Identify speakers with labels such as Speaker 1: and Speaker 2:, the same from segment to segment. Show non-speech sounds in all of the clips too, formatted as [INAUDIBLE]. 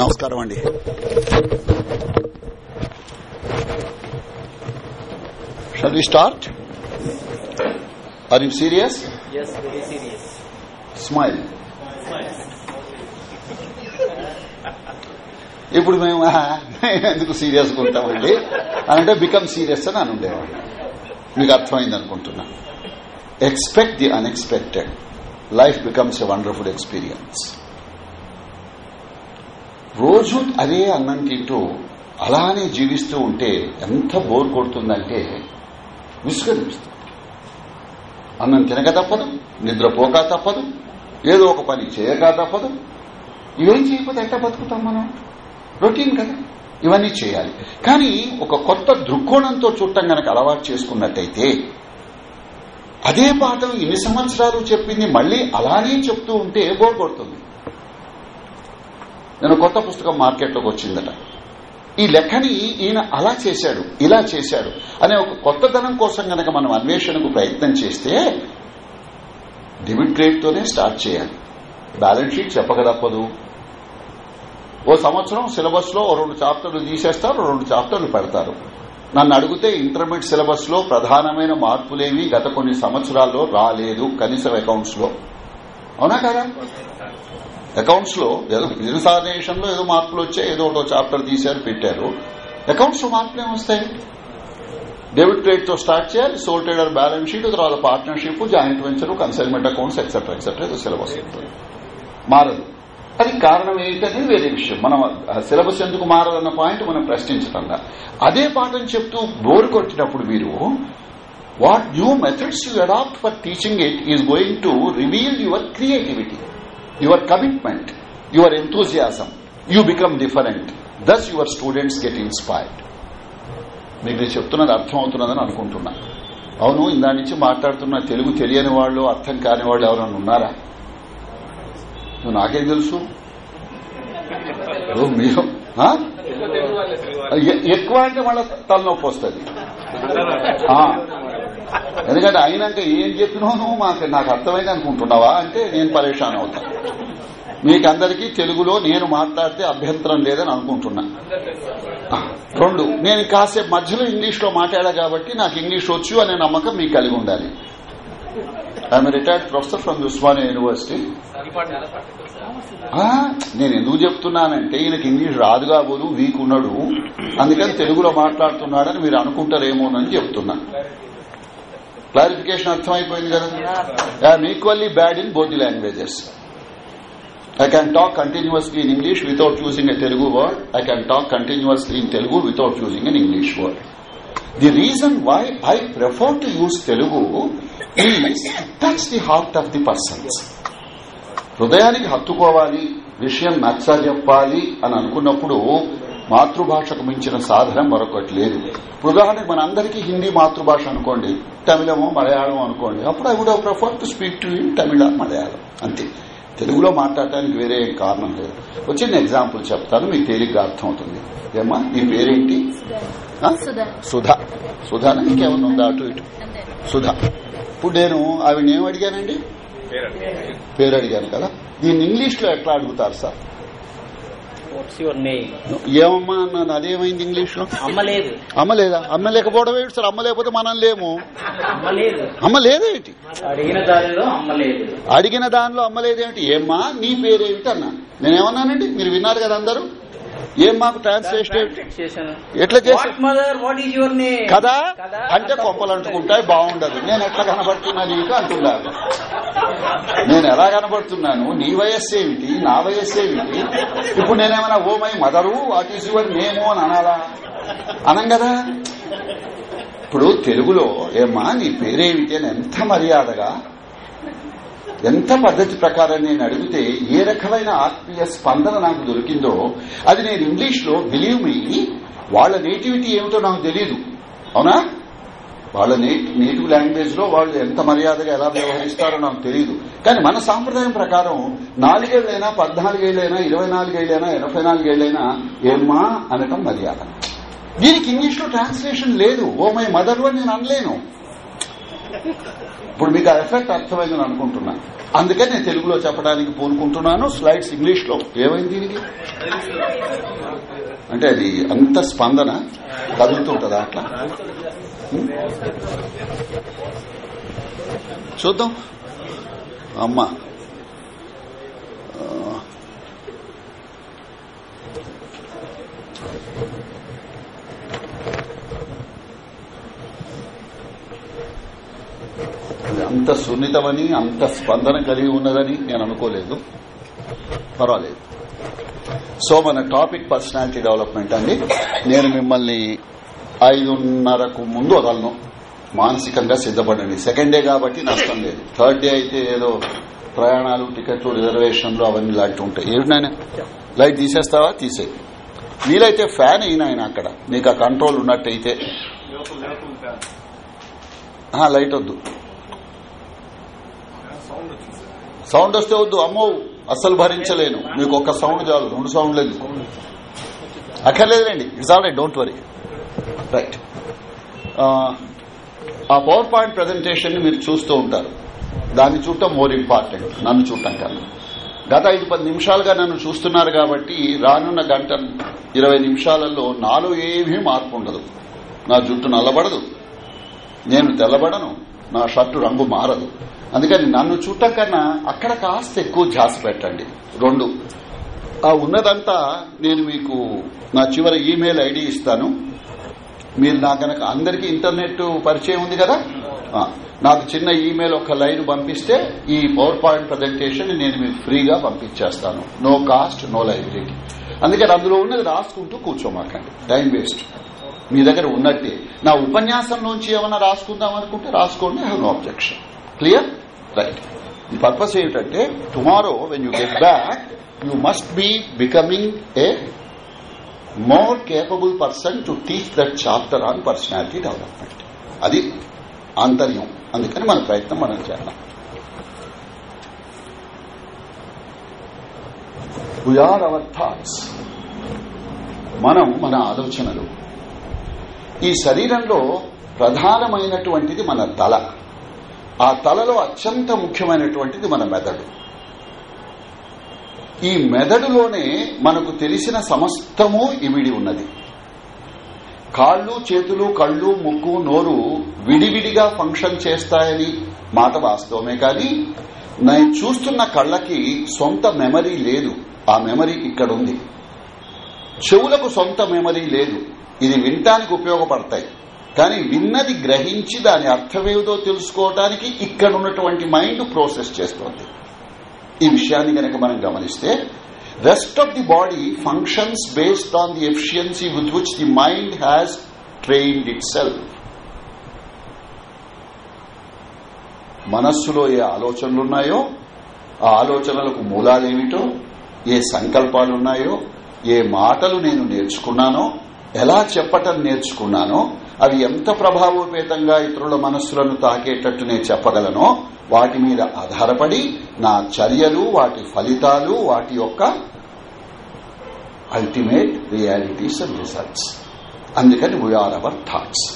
Speaker 1: నమస్కారం అండి. Shall we start are you serious
Speaker 2: Yes, very serious.
Speaker 1: Smile ఇప్పుడు మేము "ఆహా, ఎందుకు సీరియస్ ఉంటామండి? అంటే బికమ్ సీరియస్ అని అని ఉండేవాడు మీకు అర్థమైంది అనుకుంటున్నా. Expect the unexpected life becomes a wonderful experience రోజు అదే అన్నం తింటూ అలానే జీవిస్తూ ఉంటే ఎంత బోర్ కొడుతుందంటే విసుగనిపిస్తుంది. అన్నం తినక తప్పదు నిద్రపోక తప్పదు ఏదో ఒక పని చేయక తప్పదు. ఇవేం చేయకపోతే ఎట్లా బతుకుతాం మనం? రొటీన్ కదా ఇవన్నీ చేయాలి. కానీ ఒక కొత్త దృక్కోణంతో చూడటం గనక అలవాటు చేసుకున్నట్టయితే అదే పాఠం ఇన్ని సంవత్సరాలు చెప్పింది మళ్ళీ అలానే చెప్తూ ఉంటే బోర్ కొడుతుంది. నేను కొత్త పుస్తకం మార్కెట్లోకి వచ్చిందట. ఈ లెక్కని ఈయన అలా చేశాడు ఇలా చేశాడు అనే ఒక కొత్తదనం కోసం గనక మనం అన్వేషణకు ప్రయత్నం చేస్తే డెబిట్ రేట్తోనే స్టార్ట్ చేయాలి. బ్యాలెన్స్ షీట్ చెప్పక తప్పదు. ఓ సంవత్సరం సిలబస్లో రెండు చాప్టర్లు తీసేస్తారు రెండు చాప్టర్లు పెడతారు. నన్ను అడిగితే ఇంటర్మీడియట్ సిలబస్లో ప్రధానమైన మార్పులేవి గత కొన్ని సంవత్సరాల్లో రాలేదు కనీసం అకౌంట్స్లో అవునా కదా? అకౌంట్స్లో ఏదో లో ఏదో మార్పులు వచ్చాయి ఏదో ఒకటో చాప్టర్ తీశారు పెట్టారు. అకౌంట్స్లో మార్పులు ఏమొస్తాయి డెబిట్ క్రెడిట్తో స్టార్ట్ చేయాలి సోల్ ట్రేడర్ బ్యాలెన్స్ షీట్ తర్వాత partnership joint venture consignment accounts etcetera etcetera ఏదో సిలబస్ మారదు. అది కారణం ఏంటనేది వేరే విషయం. మనం సిలబస్ ఎందుకు మారదన్న పాయింట్ మనం ప్రశ్నించకుండా అదే పాఠం చెప్తూ బోర్ కొట్టినప్పుడు మీరు what new methods you adapt for teaching it is going to reveal your creativity your commitment your enthusiasm you become different thus your students get inspired మీకు నేను చెప్తున్నది అర్థం అవుతున్నదని అనుకుంటున్నా. అవును ఇందా నుంచి మాట్లాడుతున్న తెలుగు తెలియని వాళ్ళు అర్థం కాని వాళ్ళు ఎవరైనా ఉన్నారా? నువ్వు నాకేం తెలుసు? మీరు ఎక్కువ అంటే మళ్ళీ తలనొప్పి వస్తుంది. ఎందుకంటే అయినాక ఏం చెప్పినావు నువ్వు? మాకు నాకు అర్థమైంది అనుకుంటున్నావా? అంటే నేను పరేషాన్ అవుతా. మీకందరికీ తెలుగులో నేను మాట్లాడితే అభ్యంతరం లేదని అనుకుంటున్నా. రెండు నేను కాసేపు మధ్యలో ఇంగ్లీష్లో మాట్లాడా కాబట్టి నాకు ఇంగ్లీష్ వచ్చు అనే నమ్మకం మీకు కలిగి ఉండాలి. I'm retired professor from Osmania university నేను ఎందుకు చెప్తున్నానంటే ఈయనకి ఇంగ్లీష్ రాదు కాబోలు వీక్ ఉన్నాడు. అందుకని తెలుగులో మాట్లాడుతున్నాడని మీరు అనుకుంటారేమోనని చెప్తున్నా. క్లారిఫికేషన్ అర్థమైపోయింది కదా? I'm equally bad in both languages I can talk continuously in English without choosing a Telugu word I can talk continuously in Telugu without choosing an English word the reason why I prefer to use Telugu touch the heart of the person హృదయానికి హత్తుకోవాలి విషయం నచ్చ చెప్పాలి అని అనుకున్నప్పుడు మాతృభాషకు మించిన సాధనం మరొకటి లేదు. ఇప్పుడు ఉదాహరణకు మన అందరికీ హిందీ మాతృభాష అనుకోండి తమిళమో మలయాళం అనుకోండి అప్పుడు I would prefer to speak to in Tamil Malayalam అంతే. తెలుగులో మాట్లాడటానికి వేరే ఏం కారణం లేదు. వచ్చిన ఎగ్జాంపుల్ చెప్తాను మీకు తేలిగ్గా అర్థమవుతుంది. ఏమ్మా నీ పేరేంటి?
Speaker 3: సుధా.
Speaker 1: సుధా. సుధానా? ఇంకేమన్నా ఉందా అటు ఇటు? సుధా. ఇప్పుడు నేను ఆవిడ ఏం అడిగానండి? పేరు అడిగాను. కదా. దీన్ని ఇంగ్లీష్లో ఎట్లా అడుగుతారు సార్?
Speaker 2: What's your name?
Speaker 1: ఏమమ్మా అన్నాను. అదేమైంది ఇంగ్లీష్లో
Speaker 2: అమ్మ లేదు.
Speaker 1: అమ్మ లేదా? అమ్మ లేకపోవడం ఏంటి సార్ అమ్మ లేకపోతే మనం లేము.
Speaker 2: అమ్మ లేదు.
Speaker 1: అమ్మ లేదేంటి
Speaker 2: అడిగిన దానిలో అమ్మ లేదు.
Speaker 1: అడిగిన దానిలో అమ్మ లేదేంటి ఏమ్మా నీ పేరేమిటి అన్నా. నేనేమన్నానండి? మీరు విన్నారు కదా అందరూ? ఏం మాకు ట్రాన్స్లేషన్ ఎట్లా చేసా
Speaker 2: యువర్ నేమ్
Speaker 1: కదా? అంటే కొంపలు అంటుకుంటాయి బాగుండదు. నేను ఎట్లా కనబడుతున్నా నీకు అంటున్నాను నేను ఎలా కనబడుతున్నాను? నీ వయస్సు ఏమిటి? నా వయస్సు ఏమిటి? ఇప్పుడు నేనేమైనా ఓ my mother what is your name అని అనాలా? అనం కదా? ఇప్పుడు తెలుగులో ఏమ్మా నీ పేరేమిటి అని ఎంత మర్యాదగా? ఎంత పద్ధతి ప్రకారం నేను అడిగితే ఏ రకమైన ఆత్మీయ స్పందన నాకు దొరికిందో అది నేను ఇంగ్లీష్లో బిలీవ్ మీ వాళ్ళ నేటివిటీ ఏమిటో నాకు తెలియదు అవునా? వాళ్ళ నేటివ్ లాంగ్వేజ్లో వాళ్ళు ఎంత మర్యాదగా ఎలా వ్యవహరిస్తారో నాకు తెలియదు కానీ మన సాంప్రదాయం ప్రకారం నాలుగేళ్ళైనా పద్నాలుగేళ్ళైనా ఇరవై నాలుగేళ్ళైనా ఎనభై నాలుగేళ్ళైనా ఏమ్మా అనటం మర్యాద. దీనికి ఇంగ్లీష్లో ట్రాన్స్లేషన్ లేదు. ఓ మై మదర్ అని నేను అనలేను. ఇప్పుడు మీకు ఆ ఎఫెక్ట్ అర్థమైందని అనుకుంటున్నా. అందుకని నేను తెలుగులో చెప్పడానికి పూనుకుంటున్నాను. స్లైడ్స్ ఇంగ్లీష్లో ఏమైంది దీనికి? అంటే అది అంత స్పందన కదులుతుంటదా అట్లా? చూద్దాం. అమ్మా. అంత సున్నితమని అంత స్పందన కలిగి ఉన్నదని నేను అనుకోలేదు. పర్వాలేదు. సో మన టాపిక్ పర్సనాలిటీ డెవలప్మెంట్ అండి. నేను మిమ్మల్ని ఐదున్నరకు ముందు వదలను. మానసికంగా సిద్ధపడండి. సెకండ్ డే కాబట్టి నష్టం లేదు. థర్డ్ డే అయితే ఏదో ప్రయాణాలు టికెట్లు రిజర్వేషన్లు అవన్నీ లాంటివి ఉంటాయి. ఏమిటైనా లైట్ తీసేస్తావా? తీసేయి. వీలైతే ఫ్యాన్ అయినా ఆయన అక్కడ. నీకు ఆ కంట్రోల్ ఉన్నట్టయితే. లైట్ వద్దు. సౌండ్ వస్తే వద్దు. అమ్మో అస్సలు భరించలేను. మీకు ఒక్క సౌండ్ చాలు. రెండు సౌండ్ లేదు అక్కర్లేదులేండి. It's all right don't worry right ఆ పవర్ పాయింట్ ప్రజెంటేషన్ మీరు చూస్తూ ఉంటారు. దాన్ని చూడటం మోర్ ఇంపార్టెంట్ నన్ను చూడటం కన్నా గత ఐదు పది నిమిషాలుగా నన్ను చూస్తున్నారు కాబట్టి రానున్న గంట ఇరవై నిమిషాలలో నాలో ఏమీ మార్పు ఉండదు. నా జుట్టు నల్లబడదు. నేను తెల్లబడను. నా షర్టు రంగు మారదు. అందుకని నన్ను చూడటం కన్నా అక్కడ కాస్త ఎక్కువ ధ్యాస పెట్టండి. రెండు ఆ ఉన్నదంతా నేను మీకు నా చివరి ఈమెయిల్ ఐడి ఇస్తాను. మీరు నా కనుక అందరికీ ఇంటర్నెట్ పరిచయం ఉంది కదా? నాకు చిన్న ఈమెయిల్ ఒక లైన్ పంపిస్తే ఈ పవర్ పాయింట్ ప్రజెంటేషన్ నేను మీకు ఫ్రీగా పంపించేస్తాను. నో కాస్ట్ నో లైబ్రరీ అందుకని అందులో ఉన్నది రాసుకుంటూ కూర్చోమాకండి. టైం వేస్ట్ మీ దగ్గర ఉన్నట్టే. నా ఉపన్యాసంలోంచి ఏమైనా రాసుకుందాం అనుకుంటే రాసుకోండి. I no objection clear right the purpose ఏమిటంటే tomorrow when you get back you must be becoming a more capable person to teach that chapter on personality development అది ఆంతర్యం. అందుకని మన ప్రయత్నం మనం చేద్దాం. వీఆర్ అవర్ థాట్స్ మనం మన ఆలోచనలు. ఈ శరీరంలో ప్రధానమైనటువంటిది మన తల. ఆ తలలో అత్యంత ముఖ్యమైనటువంటిది మన మెదడు. ఈ మెదడులోనే మనకు తెలిసిన సమస్తము ఇమిడి ఉన్నది. కాళ్ళు చేతులు కళ్ళు ముక్కు నోరు విడివిడిగా ఫంక్షన్ చేస్తాయని మాట వాస్తవమే కానీ నేను చూస్తున్న కళ్ళకి సొంత మెమరీ లేదు. ఆ మెమరీ ఇక్కడ ఉంది చెవులకు సొంత మెమరీ లేదు. ఇది వినటానికి ఉపయోగపడతాయి. కానీ విన్నది గ్రహించి దాని అర్థమేదో తెలుసుకోవటానికి ఇక్కడ ఉన్నటువంటి మైండ్ ప్రోసెస్ చేస్తోంది. ఈ విషయాన్ని గనక మనం గమనిస్తే rest of the body functions based on the efficiency with which the mind has trained itself మనస్సులో ఏ ఆలోచనలున్నాయో ఆ ఆలోచనలకు మూలాలేమిటో ఏ సంకల్పాలున్నాయో ఏ మాటలు నేను నేర్చుకున్నానో ఎలా చెప్పటం నేర్చుకున్నానో అవి ఎంత ప్రభావోపేతంగా ఇతరుల మనస్సులను తాకేటట్టు నేను చెప్పగలనో వాటి మీద ఆధారపడి నా చర్యలు వాటి ఫలితాలు వాటి యొక్క అల్టిమేట్ రియాలిటీస్ అండ్ రిజల్ట్స్ అందుకని we are our thoughts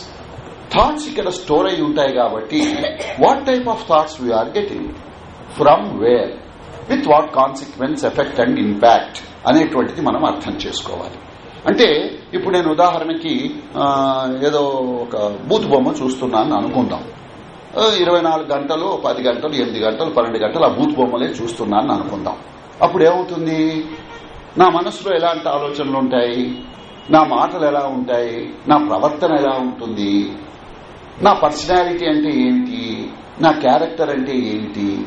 Speaker 1: thoughts ఇక్కడ స్టోర్ అయి ఉంటాయి కాబట్టి what type of thoughts we are getting from where with what consequence effect and impact అనేటువంటిది మనం అర్థం చేసుకోవాలి. అంటే ఇప్పుడు నేను ఉదాహరణకి ఏదో ఒక బూత్ బొమ్మ చూస్తున్నాను అనుకుందాం. ఇరవై నాలుగు గంటలు పది గంటలు ఎనిమిది గంటలు పన్నెండు గంటలు ఆ బూత్ బొమ్మలే చూస్తున్నాను అనుకుందాం. అప్పుడు ఏమవుతుంది? నా మనసులో ఎలాంటి ఆలోచనలు ఉంటాయి? నా మాటలు ఎలా ఉంటాయి? నా ప్రవర్తన ఎలా ఉంటుంది? నా పర్సనాలిటీ అంటే ఏమిటి నా క్యారెక్టర్ అంటే ఏమిటి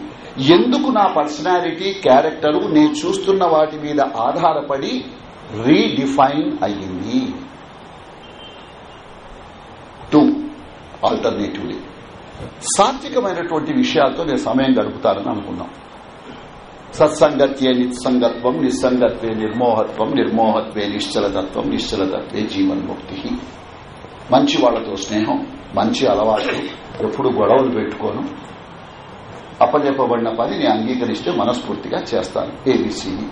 Speaker 1: ఎందుకు నా పర్సనాలిటీ క్యారెక్టర్ నేను చూస్తున్న వాటి మీద ఆధారపడి రీడిఫైన్ అయ్యింది. టూ ఆల్టర్నేటివ్లీ సాత్వికమైనటువంటి విషయాలతో నేను సమయం గడుపుతానని అనుకున్నాం. సత్సంగత్యే నిస్సంగత్వం నిస్సంగత్వే నిర్మోహత్వం నిర్మోహత్వే నిశ్చలతత్వం నిశ్చలతత్వే జీవన్ముక్తి. మంచి వాళ్ళతో స్నేహం మంచి అలవాట్లు ఎప్పుడు గొడవలు పెట్టుకోను. అప్పచెప్పబడిన పని నేను అంగీకరిస్తే మనస్ఫూర్తిగా చేస్తాను. A B C D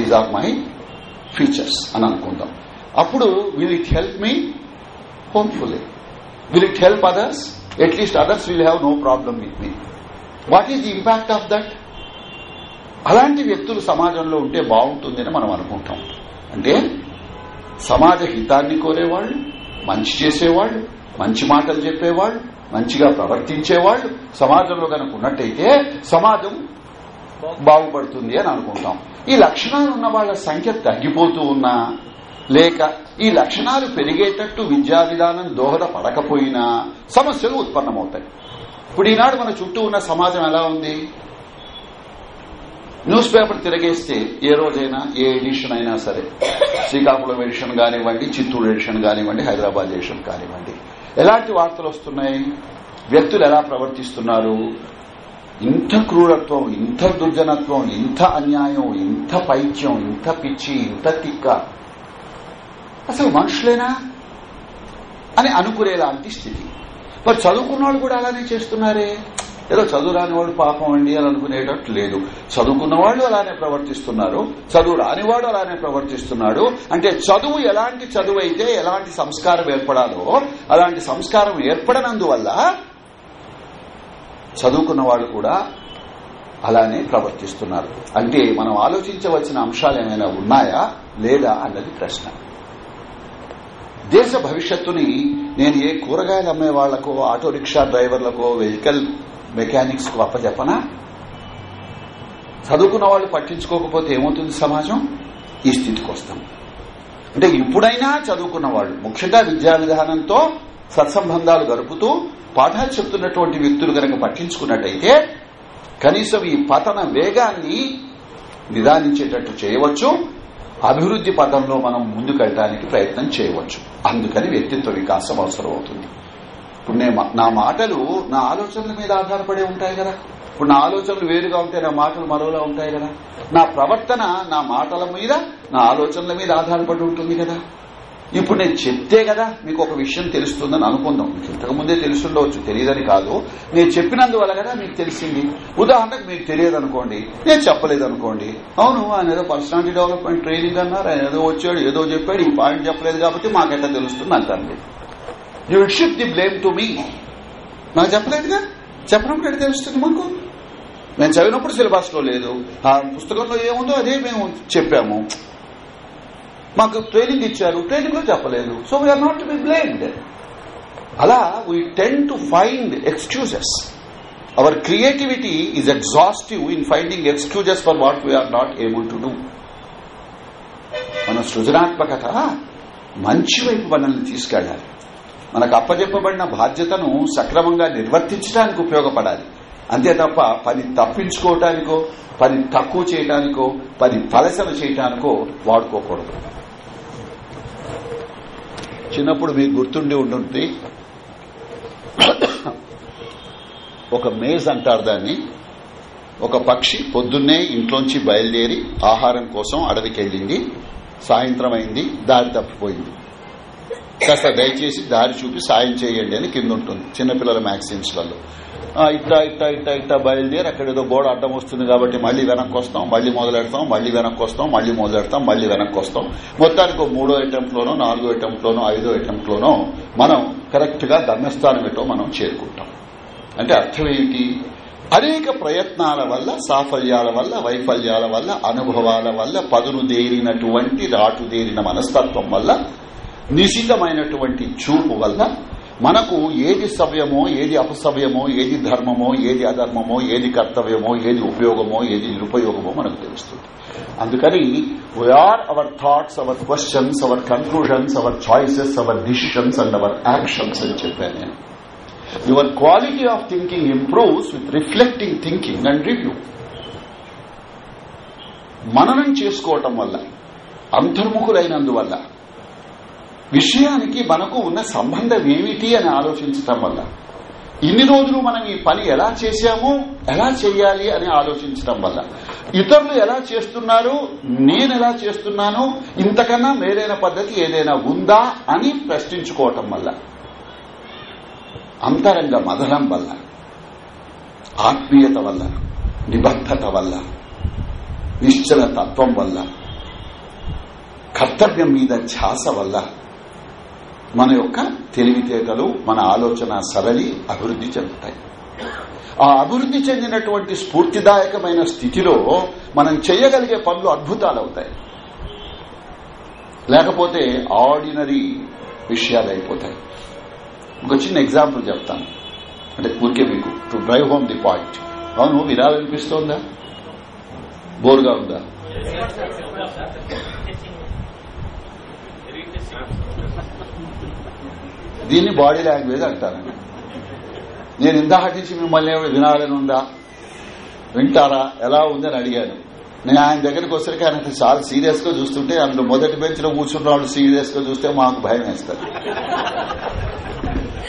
Speaker 1: these are my features అని అనుకుందాం. అప్పుడు will it help me hopefully will it help others at least others will have no problem with me what is the impact of that అలాంటి వ్యక్తులు సమాజంలో ఉంటే బాగుంటుందని మనం అనుకుంటాం. అంటే సమాజ హితాన్ని కోరేవాళ్ళు మంచి చేసేవాళ్ళు మంచి మాటలు చెప్పేవాళ్ళు మంచిగా ప్రవర్తించేవాళ్ళు సమాజంలో కనుక ఉన్నట్టయితే సమాజం బాగుపడుతుంది అని అనుకుంటాం. ఈ లక్షణాలు ఉన్న వాళ్ళ సంఖ్య తగ్గిపోతూ ఉన్నా లేక ఈ లక్షణాలు పెరిగేటట్టు విద్యా విధానం దోహదపడకపోయినా సమస్యలు ఉత్పన్నమవుతాయి. ఇప్పుడు ఈనాడు మన చుట్టూ ఉన్న సమాజం ఎలా ఉంది? న్యూస్ పేపర్ తిరగేస్తే ఏ రోజైనా ఏ ఎడిషన్ అయినా సరే శ్రీకాకుళం ఎడిషన్ కానివ్వండి చిత్తూరు ఎడిషన్ కానివ్వండి హైదరాబాద్ ఎడిషన్ కానివ్వండి ఎలాంటి వార్తలు వస్తున్నాయి? వ్యక్తులు ఎలా ప్రవర్తిస్తున్నారు? ఇంత క్రూరత్వం ఇంత దుర్జనత్వం ఇంత అన్యాయం ఇంత పైత్యం ఇంత పిచ్చి ఇంత తిక్క. అసలు మనుషులేనా? అని అనుకునేలాంటి స్థితి. మరి చదువుకున్న వాళ్ళు కూడా అలానే చేస్తున్నారే. ఏదో చదువు రాని వాళ్ళు పాపం అండి అని అనుకునేటట్టు లేదు. చదువుకున్న వాళ్ళు అలానే ప్రవర్తిస్తున్నారు. చదువు రానివాడు అలానే ప్రవర్తిస్తున్నాడు. అంటే చదువు ఎలాంటి చదువు అయితే ఎలాంటి సంస్కారం ఏర్పడాలో అలాంటి సంస్కారం ఏర్పడనందువల్ల చదువుకున్న వాళ్ళు కూడా అలానే ప్రవర్తిస్తున్నారు. అంటే మనం ఆలోచించవలసిన అంశాలు ఏమైనా ఉన్నాయా? లేదా అన్నది ప్రశ్న. దేశ భవిష్యత్తుని నేను ఏ కూరగాయలు అమ్మే వాళ్ళకో ఆటో రిక్షా డ్రైవర్లకో వెహికల్ మెకానిక్స్కు అప్పచెప్పనా చదువుకున్న వాళ్ళు పట్టించుకోకపోతే ఏమవుతుంది సమాజం? ఈ స్థితికి వస్తాం. అంటే ఇప్పుడైనా చదువుకున్న వాళ్ళు ముఖ్యంగా విద్యా విధానంతో సత్సంబంధాలు గడుపుతూ పాఠాలు చెప్తున్నటువంటి వ్యక్తులు గనక పట్టించుకున్నట్టయితే కనీసం ఈ పతన వేగాన్ని నిదానించేటట్టు చేయవచ్చు. అభివృద్ది పథంలో మనం ముందుకెళ్ళడానికి ప్రయత్నం చేయవచ్చు. అందుకని వ్యక్తిత్వ వికాసం అవసరం అవుతుంది ఇప్పుడు నేను నా మాటలు నా ఆలోచనల మీద ఆధారపడి ఉంటాయి కదా. ఇప్పుడు నా ఆలోచనలు వేరుగా ఉంటే నా మాటలు మరోలా ఉంటాయి కదా. నా ప్రవర్తన నా మాటల మీద నా ఆలోచనల మీద ఆధారపడి ఉంటుంది కదా. ఇప్పుడు నేను చెప్తే కదా మీకు ఒక విషయం తెలుస్తుందని అనుకుందాం. మీకు ఇంతకుముందే తెలుసుండవచ్చు తెలియదని కాదు. నేను చెప్పినందువల్ల కదా మీకు తెలిసింది. ఉదాహరణకు మీకు తెలియదు అనుకోండి నేను చెప్పలేదు అనుకోండి అవును ఆయన ఏదో పర్సనాలిటీ డెవలప్మెంట్ ట్రైనింగ్ అన్నారు ఆయన ఏదో వచ్చాడు ఏదో చెప్పాడు ఈ పాయింట్ చెప్పలేదు కాబట్టి మాకెట్లా తెలుస్తుంది అంటారు you will shift the blame to me నాకు చెప్పలేదుగా? చెప్పినప్పుడు ఎట్లా తెలుస్తుంది మాకు నేను చదివినప్పుడు సిలబస్లో లేదు. ఆ పుస్తకంలో ఏముందో అదే మేము చెప్పాము. మాకు ట్రైనింగ్ ఇచ్చారు. ట్రైనింగ్లో చెప్పలేదు. So we are not be blamed అలా we tend to find excuses our creativity is exhaustive in finding excuses for what we are not able to do మన సృజనాత్మకత మంచి వైపు మనల్ని తీసుకెళ్ళాలి మనకు అప్పజెప్పబడిన బాధ్యతను సక్రమంగా నిర్వర్తించడానికి ఉపయోగపడాలి. అంతే తప్ప పని తప్పించుకోవటానికో పని తక్కువ చేయటానికో పని ఫలసన చేయటానికో వాడుకోకూడదు. చిన్నప్పుడు మీకు గుర్తుండి ఉంటుంది ఒక మేజ్ అంటారు దాన్ని. ఒక పక్షి పొద్దున్నే ఇంట్లోంచి బయలుదేరి ఆహారం కోసం అడవికి వెళ్ళింది సాయంత్రం అయింది దారి తప్పిపోయింది. కాస్త దయచేసి దారి చూపి సాయం చేయండి అని కింద ఉంటుంది చిన్నపిల్లల మ్యాగజైన్స్లలో. ఇట్టా ఇట్టా ఇట్టా ఇట్టా బయలుదేరి అక్కడ ఏదో గోడ అడ్డం వస్తుంది కాబట్టి మళ్ళీ వెనక్కి వస్తాం. మళ్ళీ మొదలెడతాం మళ్ళీ వెనక్కి వస్తాం మళ్ళీ మొదలెడతాం మళ్ళీ వెనక్కి వస్తాం. మొత్తానికి మూడో అటెంప్ట్ లోనో నాలుగో అటెంప్ట్ లోనో ఐదో అటెంప్ట్ లోనో మనం కరెక్ట్గా గమ్యస్థానం ఏటో మనం చేరుకుంటాం. అంటే అర్థం ఏంటి అనేక ప్రయత్నాల వల్ల సాఫల్యాల వల్ల వైఫల్యాల వల్ల అనుభవాల వల్ల పదును దేరినటువంటి రాటుదేరిన మనస్తత్వం వల్ల నిశితమైనటువంటి చూపు వల్ల మనకు ఏది సవ్యమో ఏది అపసవ్యమో ఏది ధర్మమో ఏది అధర్మమో ఏది కర్తవ్యమో ఏది ఉపయోగమో ఏది నిరుపయోగమో మనకు తెలుస్తుంది. అందుకని we are our thoughts our questions our conclusions our choices our decisions and our actions అని చెప్పాను నేను. Your quality of thinking improves with reflecting thinking and review మననం చేసుకోవటం వల్ల అంతర్ముఖులైనందువల్ల విషయానికి మనకు ఉన్న సంబంధం ఏమిటి అని ఆలోచించటం వల్ల. ఇన్ని రోజులు మనం ఈ పని ఎలా చేశాము ఎలా చేయాలి అని ఆలోచించడం వల్ల. ఇతరులు ఎలా చేస్తున్నారు నేను ఎలా చేస్తున్నాను ఇంతకన్నా మేలైన పద్ధతి ఏదైనా ఉందా అని ప్రశ్నించుకోవటం వల్ల. అంతరంగ మదనం వల్ల. ఆత్మీయత వల్ల. నిబద్ధత వల్ల. నిశ్చల తత్వం వల్ల. కర్తవ్యం మీద ధ్యాస వల్ల. మన యొక్క తెలివితేటలు మన ఆలోచన సరళి అభివృద్ధి చెందుతాయి. ఆ అభివృద్ధి చెందినటువంటి స్ఫూర్తిదాయకమైన స్థితిలో మనం చేయగలిగే పనులు అద్భుతాలు అవుతాయి లేకపోతే ఆర్డినరీ విషయాలు అయిపోతాయి. ఒక చిన్న ఎగ్జాంపుల్ చెప్తాను. అంటే ఊరికే మీకు to drive home the point. అవును వినాలనిపిస్తోందా? బోర్గా ఉందా? దీన్ని బాడీ లాంగ్వేజ్ అంటాను నేను ఇందాక నుంచి మిమ్మల్ని ఏమైనా వినాలని ఉందా? వింటారా? ఎలా ఉందని అడిగాను. నేను ఆయన దగ్గరికి వచ్చరికి ఆయన చాలా సీరియస్గా చూస్తుంటే అందులో మొదటి బెంచ్లో కూర్చున్న వాళ్ళు సీరియస్గా చూస్తే మాకు భయం వేస్తారు.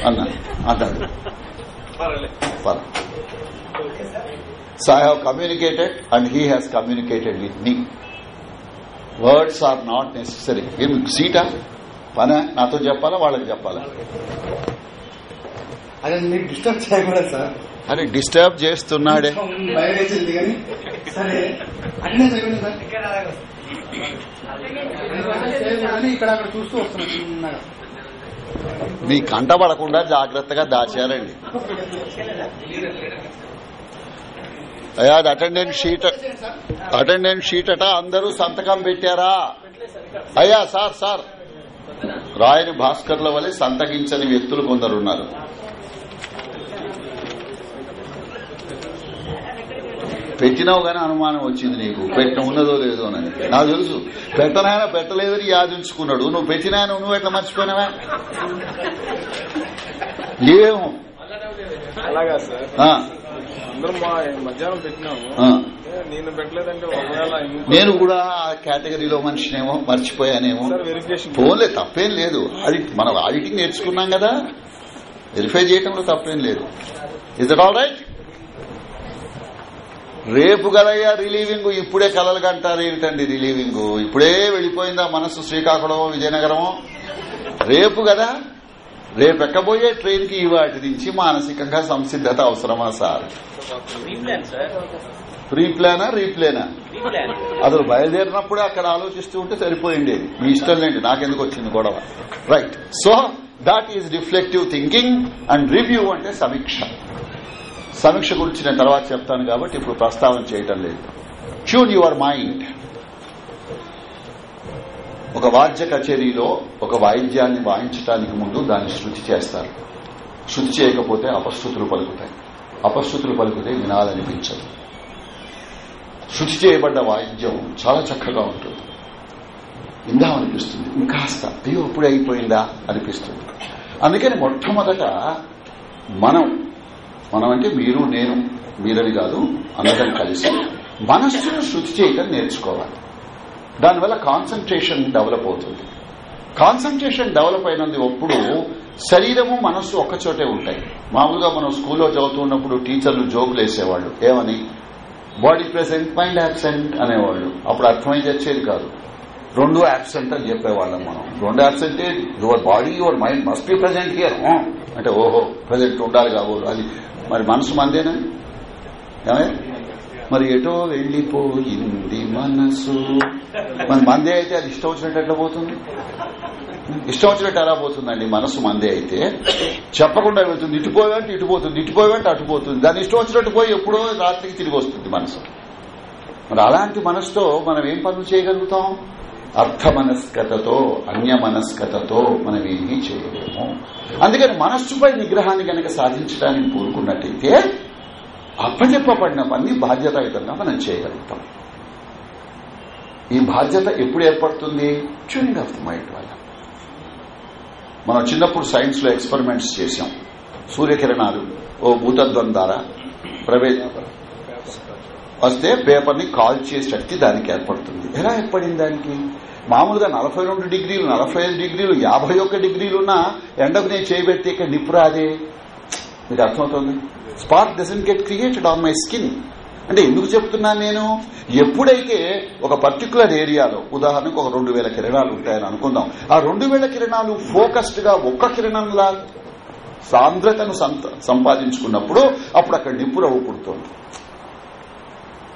Speaker 1: అన్నా అంటాడు. So I have communicated and he has communicated with me words are not necessary ఏమి సీటా పని నాతో చెప్పాలా వాళ్ళకి చెప్పాలా?
Speaker 3: అదే మీరు డిస్టర్బ్ చేయకూడదు సార్.
Speaker 1: అరే డిస్టర్బ్ చేస్తున్నాడే. మీ కంట పడకుండా జాగ్రత్తగా దాచారండి. అయ్యా అది అటెండెన్స్ షీట్ అటెండెన్స్ షీట్ అట అందరూ సంతకం పెట్టారా? అయ్యా సార్ సార్. రాయని భాస్కర్ల వలె సంతకించని వ్యక్తులు కొందరున్నారు. పెట్టినావు కానీ అనుమానం వచ్చింది నీకు? పెట్టిన ఉన్నదో లేదో అని నాకు తెలుసు. పెట్టనాయన పెట్టలేదని యాదించుకున్నాడు. నువ్వు పెట్టినాయన నువ్వు ఎట్లా మర్చిపోయినావా? ఏమో.
Speaker 4: నేను
Speaker 1: కూడా ఆ కేటగిరీలో మనిషినేమో మర్చిపోయానేమో. ఫోన్లే తప్పేం లేదు. ఆడిట్ మనం ఆడిటింగ్ నేర్చుకున్నాం కదా. వెరిఫై చేయటంలో తప్పేం లేదు. ఇస్ ఆల్ రైట్ రేపు గలయ్యా రిలీవింగ్ ఇప్పుడే కలలు కంటారు ఏమిటండి రిలీవింగ్? ఇప్పుడే వెళ్ళిపోయిందా మనస్సు శ్రీకాకుళం విజయనగరం రేపు కదా? రేపు ఎక్కబోయే ట్రైన్కి వాటి నుంచి మానసికంగా సంసిద్ధత అవసరమా సార్? Pre ప్లానా
Speaker 2: replan?
Speaker 1: అసలు బయలుదేరినప్పుడే అక్కడ ఆలోచిస్తూ ఉంటే సరిపోయింది. మీ ఇష్టం లేండి నాకెందుకు వచ్చింది గొడవ? Right so that is reflective thinking and review అంటే సమీక్ష. సమీక్ష గురించి నేను తర్వాత చెప్తాను కాబట్టి ఇప్పుడు ప్రస్తావన చేయటం లేదు. ట్యూన్ యువర్ మైండ్ ఒక వాద్య కచేరీలో ఒక వాయిద్యాన్ని వాయించడానికి ముందు దాన్ని శృతి చేస్తారు. శృతి చేయకపోతే అపశృతులు పలుకుతాయి. అపశృతులు పలుకుతే వినాలనిపించదు. శృతి చేయబడ్డ వాయిద్యం చాలా చక్కగా ఉంటుంది. ఇందామనిపిస్తుంది ఇంకాస్త అయ్యో ఇప్పుడే అయిపోయిందా అనిపిస్తుంది. అందుకని మొట్టమొదట మనం మనం అంటే మీరు నేను మీరని కాదు అందరం కలిసి మనస్సును శృతి చేయటం నేర్చుకోవాలి. దానివల్ల కాన్సన్ట్రేషన్ డెవలప్ అవుతుంది. కాన్సన్ట్రేషన్ డెవలప్ అయినందుకు శరీరము మనస్సు ఒక్కచోటే ఉంటాయి. మామూలుగా మనం స్కూల్లో చదువుతున్నప్పుడు టీచర్లు జోకులు వేసేవాళ్ళు. ఏమని? బాడీ ప్రెసెంట్ మైండ్ యాబ్సెంట్ అనేవాళ్ళు. అప్పుడు అర్థమై తెచ్చేది కాదు. రెండు యాబ్సెంట్ అని చెప్పేవాళ్ళం మనం. రెండు యాబ్సెంట్ ఏది? Your body your mind must be present here అంటే ఓహో ప్రజెంట్ ఉండాలి కాబోలు అది మరి మనసు మందేనా? ఏమే మరి ఎటో వెళ్ళిపోయింది మనసు. మన మందే అయితే అది ఇష్టం వచ్చినట్టు ఎట్లా పోతుంది? ఇష్టం వచ్చినట్టు ఎలా పోతుందండి? మనసు మందే అయితే చెప్పకుండా వెళ్తుంది. ఇటుపోయేంటే ఇటుపోతుంది ఇటుపోయేంటే అటుపోతుంది దాని ఇష్టం వచ్చినట్టు పోయి ఎప్పుడో రాత్రికి తిరిగి వస్తుంది మనసు. మరి అలాంటి మనసుతో మనం ఏం పనులు చేయగలుగుతాం? అర్థమనస్కతతో అన్యమనస్కతతో మనం ఏమీ చేయలేము. అందుకని మనస్సుపై నిగ్రహాన్ని కనుక సాధించడానికి కోరుకున్నట్టయితే అప్పచెప్పబడిన పని బాధ్యతాయుతంగా మనం చేయగలుగుతాం. ఈ బాధ్యత ఎప్పుడు ఏర్పడుతుంది? ట్యూనింగ్ ఆఫ్ ది మైండ్ వల్ల. మనం చిన్నప్పుడు సైన్స్లో ఎక్స్పెరిమెంట్స్ చేశాం. సూర్యకిరణాలు ఓ భూతద్వం ద్వారా ప్రవే వస్తే పేపర్ని కాల్చే శక్తి దానికి ఏర్పడుతుంది. ఎలా ఏర్పడింది దానికి? మామూలుగా నలభై రెండు డిగ్రీలు నలభై ఐదు డిగ్రీలు యాభై ఒక్క డిగ్రీలున్నా ఎండకు నేను చేయబెడితే ఇక్కడ నిప్పురాదే. మీకు అర్థమవుతుంది? Spark doesn't get created on my skin. అంటే ఎందుకు చెప్తున్నాను నేను? ఎప్పుడైతే ఒక పర్టికులర్ ఏరియాలో ఉదాహరణకు ఒక రెండు వేల కిరణాలు ఉంటాయని అనుకుందాం ఆ రెండు వేల కిరణాలు ఫోకస్డ్గా ఒక్క కిరణంలా సాంద్రతను సంపాదించుకున్నప్పుడు అప్పుడు అక్కడ నిప్పు రవ్వు పుడుతుంది.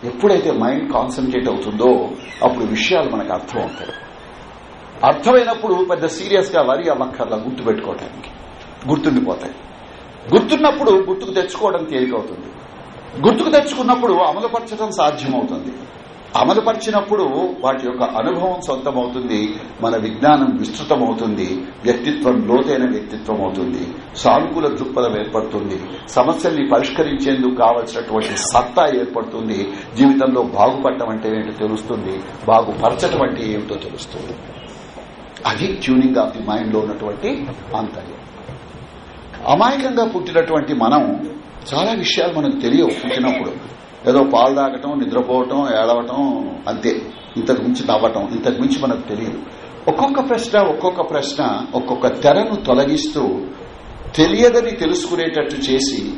Speaker 1: ఎప్పుడైతే మైండ్ కాన్సన్ట్రేట్ అవుతుందో అప్పుడు విషయాలు మనకు అర్థం అవుతాయి అర్థమైనప్పుడు పెద్ద సీరియస్గా వరి అమ్మక్కర్లా గుర్తు పెట్టుకోవటానికి గుర్తుండిపోతాయి. గుర్తున్నప్పుడు గుర్తుకు తెచ్చుకోవడం తేలికవుతుంది. గుర్తుకు తెచ్చుకున్నప్పుడు అమలుపరచడం సాధ్యమవుతుంది. అమలుపరిచినప్పుడు వాటి యొక్క అనుభవం సొంతమవుతుంది మన విజ్ఞానం విస్తృతమవుతుంది వ్యక్తిత్వం లోతైన వ్యక్తిత్వం అవుతుంది సానుకూల దృక్పథం ఏర్పడుతుంది సమస్యల్ని పరిష్కరించేందుకు కావలసినటువంటి సత్తా ఏర్పడుతుంది జీవితంలో బాగుపడటం అంటే ఏంటో తెలుస్తుంది బాగుపరచటం అంటే ఏమిటో తెలుస్తుంది. అది ట్యూనింగ్ ఆఫ్ ది మైండ్లో ఉన్నటువంటి ఆంతర్యం. అమాయకంగా పుట్టినటువంటి మనం చాలా విషయాలు మనకు తెలియవు పుట్టినప్పుడు. ఏదో పాలు తాగటం నిద్రపోవటం ఏడవటం అంతే. ఇంతకు మించి నవ్వటం ఇంతకు మించి మనకు తెలియదు. ఒక్కొక్క ప్రశ్న ఒక్కొక్క ప్రశ్న ఒక్కొక్క తెరను తొలగిస్తూ తెలియదని తెలుసుకునేటట్టు చేసి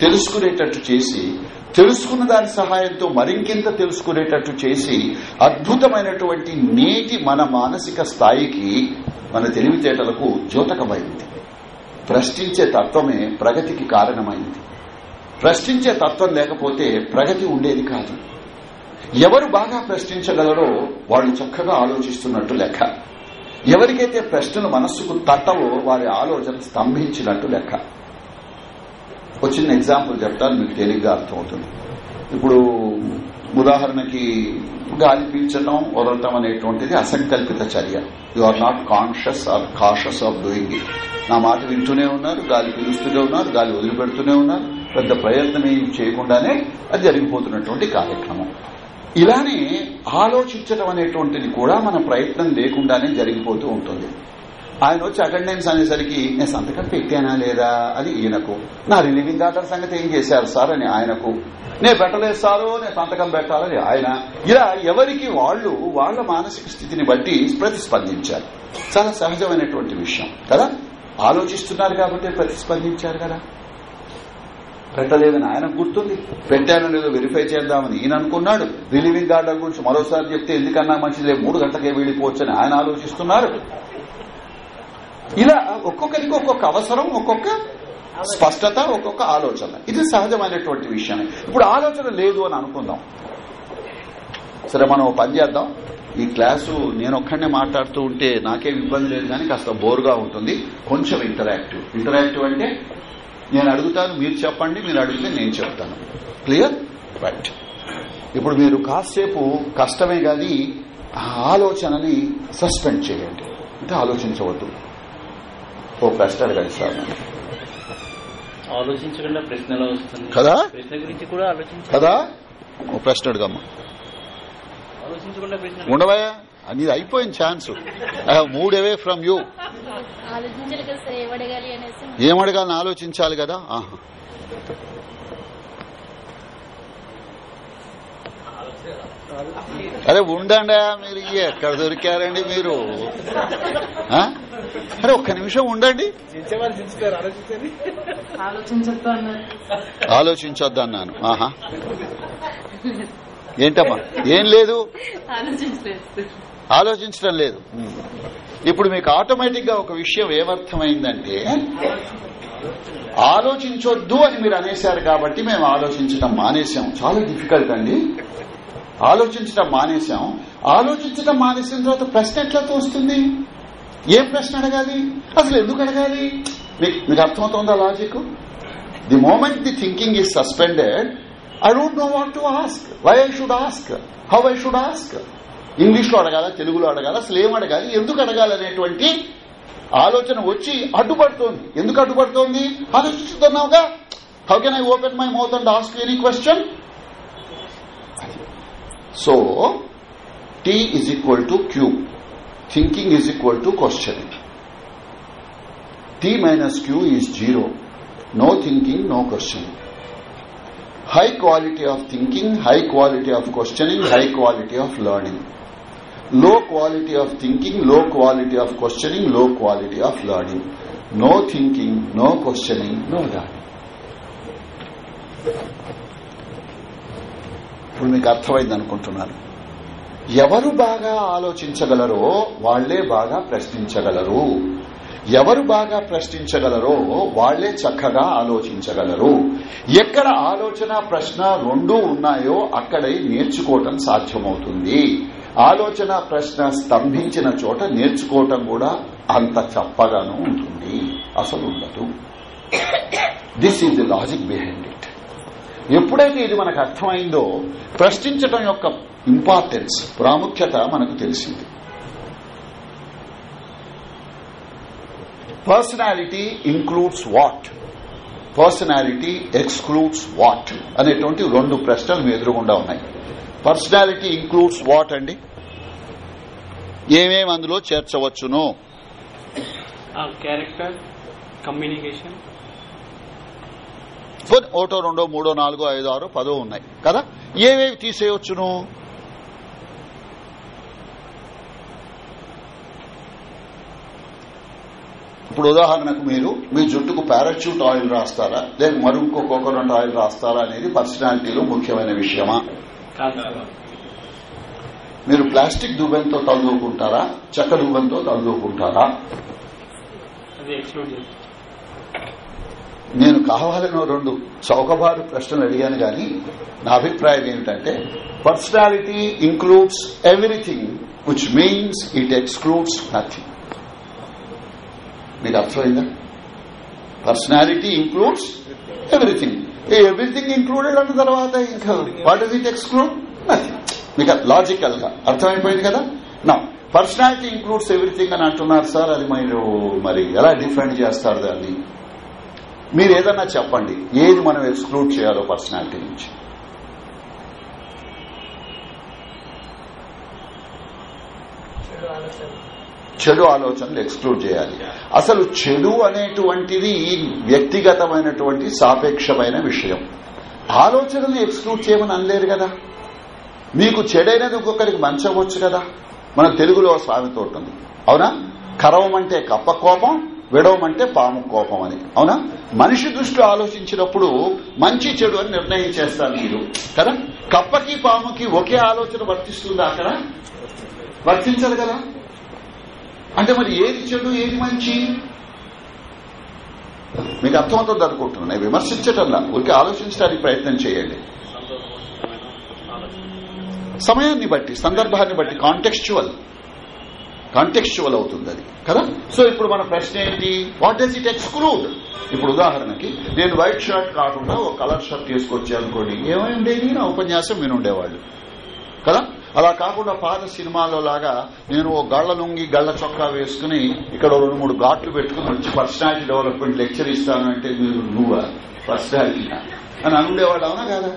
Speaker 1: తెలుసుకునేటట్టు చేసి తెలుసుకున్న దాని సహాయంతో మరింకింత తెలుసుకునేటట్టు చేసి అద్భుతమైనటువంటి నేటి మన మానసిక స్థాయికి మన తెలివితేటలకు ద్యోతకమైంది. ప్రశ్నించే తత్వమే ప్రగతికి కారణమైంది. ప్రశ్నించే తత్వం లేకపోతే ప్రగతి ఉండేది కాదు. ఎవరు బాగా ప్రశ్నించగలరో వాళ్ళు చక్కగా ఆలోచిస్తున్నట్టు లెక్క. ఎవరికైతే ప్రశ్నలు మనస్సుకు తట్టవో వారి ఆలోచన స్తంభించినట్టు లెక్క. వచ్చిన ఎగ్జాంపుల్ చెప్తాను మీకు తేలిగ్గా అర్థమవుతుంది. ఇప్పుడు ఉదాహరణకి గాలి పీల్చడం వదలటం అనేటువంటిది అసంకల్పిత చర్య. You are not conscious or cautious of doing it నా మాట వింటూనే ఉన్నారు గాలి పీలుస్తూనే ఉన్నారు గాలి వదిలిపెడుతూనే ఉన్నారు. పెద్ద ప్రయత్నం ఏం చేయకుండానే అది జరిగిపోతున్నటువంటి కార్యక్రమం. ఇలానే ఆలోచించడం అనేటువంటిది కూడా మన ప్రయత్నం లేకుండానే జరిగిపోతూ ఉంటుంది. ఆయన వచ్చి అటెండెన్స్ అనేసరికి నేను సంతకం పెట్టానా లేదా? అని ఈయనకు. నా రిలీవింగ్ ఆర్డర్ సంగతి ఏం చేశారు సార్? అని ఆయనకు. నేను పెట్టలేదు సారు నేను సంతకం పెట్టాలని ఆయన. ఇలా ఎవరికి వాళ్ళు వాళ్ళ మానసిక స్థితిని బట్టి ప్రతిస్పందించారు. చాలా సహజమైనటువంటి విషయం కదా? ఆలోచిస్తున్నారు కాబట్టి ప్రతిస్పందించారు కదా? పెట్టలేదని ఆయన గుర్తుంది. పెట్టానో లేదో వెరిఫై చేద్దామని ఈయన అనుకున్నాడు. రిలీవింగ్ ఆర్డర్ గురించి మరోసారి చెప్తే ఎందుకన్నా మంచిదే? మూడు గంటలకే వెళ్ళిపోవచ్చని ఆయన ఆలోచిస్తున్నారు. ఇలా ఒక్కొక్కరికి ఒక్కొక్క అవసరం ఒక్కొక్క స్పష్టత ఒక్కొక్క ఆలోచన. ఇది సహజమైనటువంటి విషయం ఇప్పుడు ఆలోచన లేదు అని అనుకుందాం. సరే మనం పని చేద్దాం. ఈ క్లాసు నేను ఒక్కడనే మాట్లాడుతూ ఉంటే నాకేం ఇబ్బంది లేదు కానీ కాస్త బోర్గా ఉంటుంది. కొంచెం ఇంటరాక్టివ్ ఇంటరాక్టివ్ అంటే నేను అడుగుతాను మీరు చెప్పండి మీరు అడిగితే నేను చెప్తాను. క్లియర్ రైట్ ఇప్పుడు మీరు కాసేపు కష్టమే కానీ ఆలోచనని సస్పెండ్ చేయండి. అంటే ఆలోచించవద్దు. ఓ ప్రశ్న అడగండి సార్. నన్ను.
Speaker 2: ఆలోచించకుండా ప్రశ్నలో వస్తుంది?
Speaker 1: కదా?
Speaker 2: ప్రశ్న గురించి కూడా ఆలోచించాలి
Speaker 1: కదా? ఓ ప్రశ్న అడగమ్మా.
Speaker 2: ఆలోచించకుండా ప్రశ్న
Speaker 1: ఉండవా అది అయిపోయింది chance. I
Speaker 5: have moved away from you.
Speaker 1: ఏమడగాలని ఆలోచించాలి కదా? ఆహా. అరే ఉండండి మీరు ఎక్కడ దొరికారండి మీరు? అరే ఒక్క నిమిషం ఉండండి.
Speaker 6: ఆలోచించొద్దు
Speaker 1: అన్నాను ఆహా. ఏంటమ్మా? ఏం లేదు? ఆలోచించడం లేదు. ఇప్పుడు మీకు ఆటోమేటిక్గా ఒక విషయం ఏమర్థమైందంటే ఆలోచించొద్దు అని మీరు అనేశారు కాబట్టి మేము ఆలోచించడం మానేశాం. చాలా డిఫికల్ట్ అండి. ఆలోచించడం మానేశాం. ఆలోచించడం మానేసిన తర్వాత ప్రశ్న ఎట్లా తోస్తుంది? ఏం ప్రశ్న అడగాలి? అసలు ఎందుకు అడగాలి? మీకు మీకు అర్థమవుతుందా logic the moment the thinking is suspended I don't know what to ask why I should ask how I should ask ఇంగ్లీష్లో అడగాల? తెలుగులో అడగాల? అసలు ఏం అడగాలి? ఎందుకు అడగాలి అనేటువంటి ఆలోచన వచ్చి అడ్డుపడుతోంది. ఎందుకు అడ్డుపడుతోంది? ఆలోచిస్తున్నావుగా? How can I open my mouth and ask any question So, T is equal to Q. Thinking is equal to questioning. T minus Q is zero. No thinking, no questioning. High quality of thinking, high quality of questioning, high quality of learning. Low quality of thinking, low quality of questioning, low quality of learning. No thinking, no questioning, no learning. ఇప్పుడు మీకు అర్థమైంది అనుకుంటున్నాను. ఎవరు బాగా ఆలోచించగలరో వాళ్ళే బాగా ప్రశ్నించగలరు. ఎవరు బాగా ప్రశ్నించగలరో వాళ్ళే చక్కగా ఆలోచించగలరు. ఎక్కడ ఆలోచన ప్రశ్న రెండూ ఉన్నాయో అక్కడే నేర్చుకోవటం సాధ్యమవుతుంది. ఆలోచన ప్రశ్న స్తంభించిన చోట నేర్చుకోవటం కూడా అంత చప్పగాను ఉంటుంది. అసలు ఉండదు. This is the logic behind it ఎప్పుడైతే ఇది మనకు అర్థమైందో ప్రశ్నించటం యొక్క ఇంపార్టెన్స్ ప్రాముఖ్యత మనకు తెలిసింది. Personality includes what personality excludes what అనేటువంటి రెండు ప్రశ్నలు మీ ఎదురుగుండా ఉన్నాయి. పర్సనాలిటీ ఇంక్లూడ్స్ వాట్ అండి? ఏమేమి అందులో చేర్చవచ్చును?
Speaker 2: Uh, క్యారెక్టర్ కమ్యూనికేషన్
Speaker 1: ఫోన్ ఒకటో రెండో మూడో నాలుగో ఐదో ఆరో పదో ఉన్నాయి. కదా? ఏవేవి తీసేయవచ్చును ఇప్పుడు ఉదాహరణకు మీరు మీ జుట్టుకు పారాచ్యూట్ ఆయిల్ రాస్తారా? లేక మరొక కోకోనట్ ఆయిల్ రాస్తారా అనేది పర్సనాలిటీలో ముఖ్యమైన విషయమా? మీరు ప్లాస్టిక్ దువ్వెంతో తలదూకుంటారా? చెక్క దువ్వెంతో తలదూకుంటారా? నేను కావాలని రెండు చౌకబారు ప్రశ్నలు అడిగాను గాని నా అభిప్రాయం ఏమిటంటే personality includes everything which means it excludes nothing మీకు అర్థమైందా? Personality includes everything everything included అన్న తర్వాత ఇంకా what is it exclude nothing మీకు లాజికల్గా అర్థమైపోయింది కదా? నా పర్సనాలిటీ ఇంక్లూడ్స్ ఎవ్రీథింగ్ అని అంటున్నారు సార్ అది మీరు మరి ఎలా డిఫైన్ చేస్తారు దాన్ని? మీరు ఏదన్నా చెప్పండి. ఏది మనం ఎక్స్క్లూడ్ చేయాలో పర్సనాలిటీ నుంచి. చెడు ఆలోచనలు. ఎక్స్క్లూడ్ చేయాలి. అసలు చెడు అనేటువంటిది వ్యక్తిగతమైనటువంటి సాపేక్షమైన విషయం. ఆలోచనలు ఎక్స్క్లూడ్ చేయమని అనలేరు కదా. మీకు చెడైనది ఇంకొకరికి మంచవచ్చు కదా. మన తెలుగులో సామెత ఉంటుంది. అవునా? కరవమంటే కప్ప కోపం విడవమంటే పాము కోపం అని. అవునా? మనిషి దృష్టిలో ఆలోచించినప్పుడు మంచి చెడు అని నిర్ణయం చేస్తారు మీరు. కదా? కప్పకి పాముకి ఒకే ఆలోచన వర్తిస్తుందా అక్కడ? వర్తించదు కదా? అంటే మరి ఏది చెడు ఏది మంచి? మీకు అర్థమవుతుంది అనుకుంటున్నాను. నేను విమర్శించటంలా. ఊరికి ఆలోచించడానికి ప్రయత్నం చేయండి. సమయాన్ని బట్టి సందర్భాన్ని బట్టి కాంటెక్చువల్ కాంటెక్చువల్ అవుతుంది అది. కదా? సో ఇప్పుడు మన ప్రశ్న ఏంటి? వాట్ డస్ ఇట్ ఎక్స్క్లూడ్ ఇప్పుడు ఉదాహరణకి నేను వైట్ షర్ట్ కాకుండా ఒక కలర్ షర్ట్ వేసుకొచ్చి అనుకోండి ఏమై ఉండేది నా ఉపన్యాసం వినుండేవాళ్ళు. కదా? అలా కాకుండా పాత సినిమాలో లాగా నేను ఓ గళ్ళ నుంగి గళ్ళ చొక్కా వేసుకుని ఇక్కడ రెండు మూడు ఘాట్లు పెట్టుకుని వచ్చి పర్సనాలిటీ డెవలప్మెంట్ లెక్చర్ ఇస్తాను అంటే మీరు నువ్వా? పర్సనాలిటీ అని అనుండేవాళ్ళు అవునా కదా?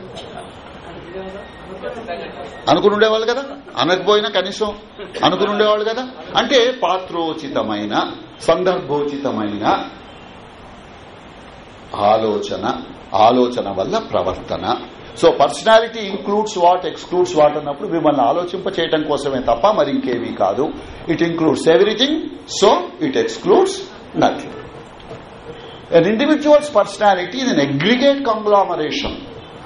Speaker 1: అనుకుని ఉండేవాళ్ళు కదా? అనకపోయినా కనీసం అనుకుని ఉండేవాళ్ళు కదా? అంటే పాత్రోచితమైన సందర్భోచితమైన ఆలోచన ఆలోచన వల్ల ప్రవర్తన. So personality includes what excludes what అన్నప్పుడు మిమ్మల్ని ఆలోచింప చేయడం కోసమే తప్ప మరి ఇంకేమీ కాదు. It includes everything so it excludes nothing An individual's personality is an aggregate conglomeration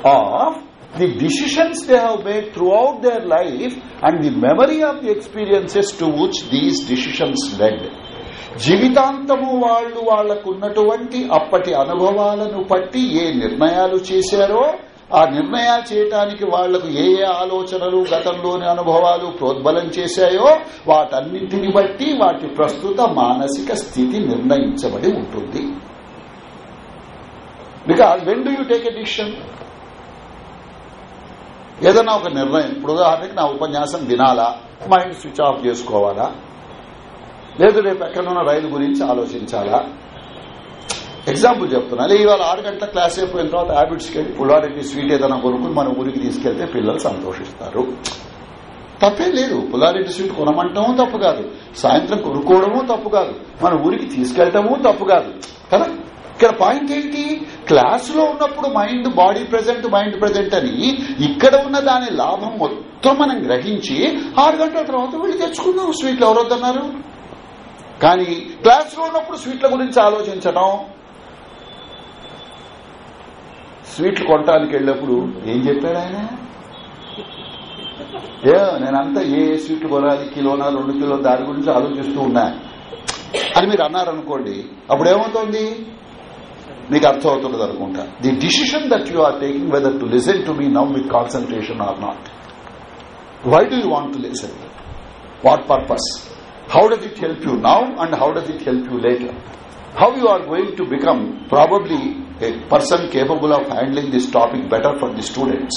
Speaker 1: of the decisions they have made throughout their life and the memory of the experiences to which these decisions led. జీవితాంతము వాళ్ళు వాళ్ళకున్నటువంటి అప్పటి అనుభవాలను బట్టి ఏ నిర్ణయాలు చేశారో ఆ నిర్ణయాలు చేయటానికి వాళ్ళకు ఏ ఏ ఆలోచనలు గతంలోని అనుభవాలు ప్రోద్బలం చేశాయో వాటన్నింటిని బట్టి వాటి ప్రస్తుత మానసిక స్థితి నిర్ణయించబడి ఉంటుంది because when do you take a decision ఏదన్నా ఒక నిర్ణయం. ఇప్పుడు ఉదాహరణకి నా ఉపన్యాసం వినాలా? మైండ్ స్విచ్ ఆఫ్ చేసుకోవాలా? లేదు రేపు ఎక్కడున్న రైలు గురించి ఆలోచించాలా? ఎగ్జాంపుల్ చెప్తున్నా. లేదు ఇవాళ ఆరు గంటల క్లాస్ అయిపోయిన తర్వాత హ్యాబిట్స్కి వెళ్ళి పుల్లారెడ్డి స్వీట్ ఏదైనా కొనుక్కుని మన ఊరికి తీసుకెళ్తే పిల్లలు సంతోషిస్తారు. తప్పే లేదు. పుల్లారెడ్డి స్వీట్ కొనమంటము తప్పు కాదు. సాయంత్రం కొనుక్కోవడము తప్పు కాదు. మన ఊరికి తీసుకెళ్ళటము తప్పు కాదు. కదా? ఇక్కడ పాయింట్ ఏంటి? క్లాస్లో ఉన్నప్పుడు mind body present mind present అని ఇక్కడ ఉన్న దాని లాభం మొత్తం మనం గ్రహించి ఆరు గంటల తర్వాత వెళ్ళి తెచ్చుకున్నాం స్వీట్లు ఎవరొద్దన్నారు? కానీ క్లాస్లో ఉన్నప్పుడు స్వీట్ల గురించి ఆలోచించడం స్వీట్లు కొనటానికి వెళ్ళినప్పుడు ఏం చెప్పాడు ఆయన? ఏ నేనంతా ఏ స్వీట్లు కొనాలి? కిలోనా రెండు కిలో దాని గురించి ఆలోచిస్తూ ఉన్నా. అని మీరు అన్నారనుకోండి అప్పుడు ఏమవుతుంది? మీకు అర్థం అవుతున్నది అనుకుంటా the decision that you are taking whether to listen to me now with concentration or not why do you want to listen what purpose how does it help you now and how does it help you later how you are going to become probably a person capable of handling this topic better for the students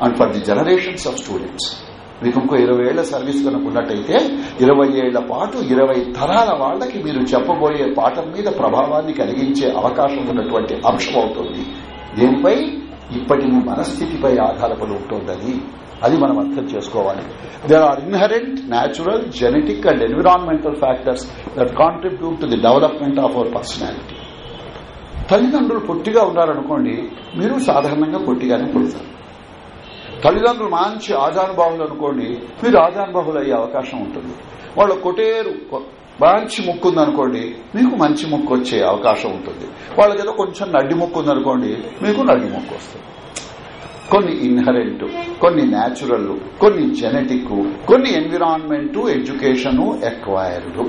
Speaker 1: and for the generations of students మీకు ఇంకో ఇరవై ఏళ్ళ service కనుకున్నట్టయితే ఇరవై ఏళ్ళ పాటు ఇరవై తరాల వాళ్ళకి మీరు చెప్పబోయే పాఠం మీద ప్రభావాన్ని కలిగించే అవకాశం ఉన్నటువంటి అంశం అవుతుంది. దేనిపై? ఇప్పటి మీ మనస్థితిపై ఆధారపడి ఉంటుంది అది అది మనం అర్థం చేసుకోవాలి. There are inherent natural genetic and environmental factors that contribute to the development of our personality తల్లిదండ్రులు పొట్టిగా ఉన్నారనుకోండి మీరు సాధారణంగా పొట్టిగానే పుడతారు. తల్లిదండ్రులు మంచి ఆదానుభావులు అనుకోండి మీరు ఆదానుభావులు అయ్యే అవకాశం ఉంటుంది. వాళ్ళ కొటేరు మంచి ముక్కు ఉందనుకోండి మీకు మంచి ముక్కు వచ్చే అవకాశం ఉంటుంది. వాళ్ళకేదో కొంచెం నడ్డి ముక్కు ఉందనుకోండి మీకు నడ్డి ముక్కు వస్తుంది. కొన్ని ఇన్హరెంట్ కొన్ని న్యాచురల్ కొన్ని జెనెటిక్ కొన్ని ఎన్విరాన్మెంట్ ఎడ్యుకేషన్ ఎక్వైర్డ్.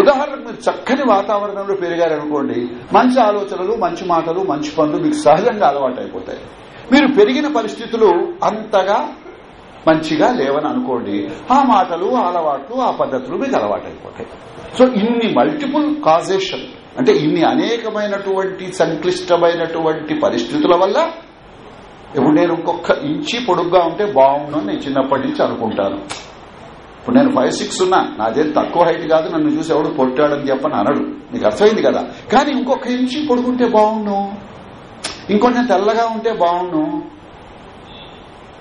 Speaker 1: ఉదాహరణకు మీరు చక్కని వాతావరణంలో పెరిగారనుకోండి మంచి ఆలోచనలు మంచి మాటలు మంచి పనులు మీకు సహజంగా అలవాటు అయిపోతాయి మీరు పెరిగిన పరిస్థితులు అంతగా మంచిగా లేవని అనుకోండి ఆ మాటలు ఆ అలవాట్లు ఆ పద్ధతులు మీకు అలవాటైపోతాయి. సో ఇన్ని మల్టిపుల్ కాజేషన్ అంటే ఇన్ని అనేకమైనటువంటి సంక్లిష్టమైనటువంటి పరిస్థితుల వల్ల ఇప్పుడు నేను ఇంకొక ఇంచి పొడుగ్గా ఉంటే బాగుండు అని నేను చిన్నప్పటి నుంచి అనుకుంటాను. ఇప్పుడు నేను ఫైవ్ సిక్స్ ఉన్నా నాదేం తక్కువ హైట్ కాదు నన్ను చూసి ఎవడు పొట్టాడని చెప్పని అనడు. నీకు అర్థమైంది కదా? కానీ ఇంకొక ఇంచి పొడుగుంటే బాగుండు. ఇంకొంచెం తెల్లగా ఉంటే బాగుండు.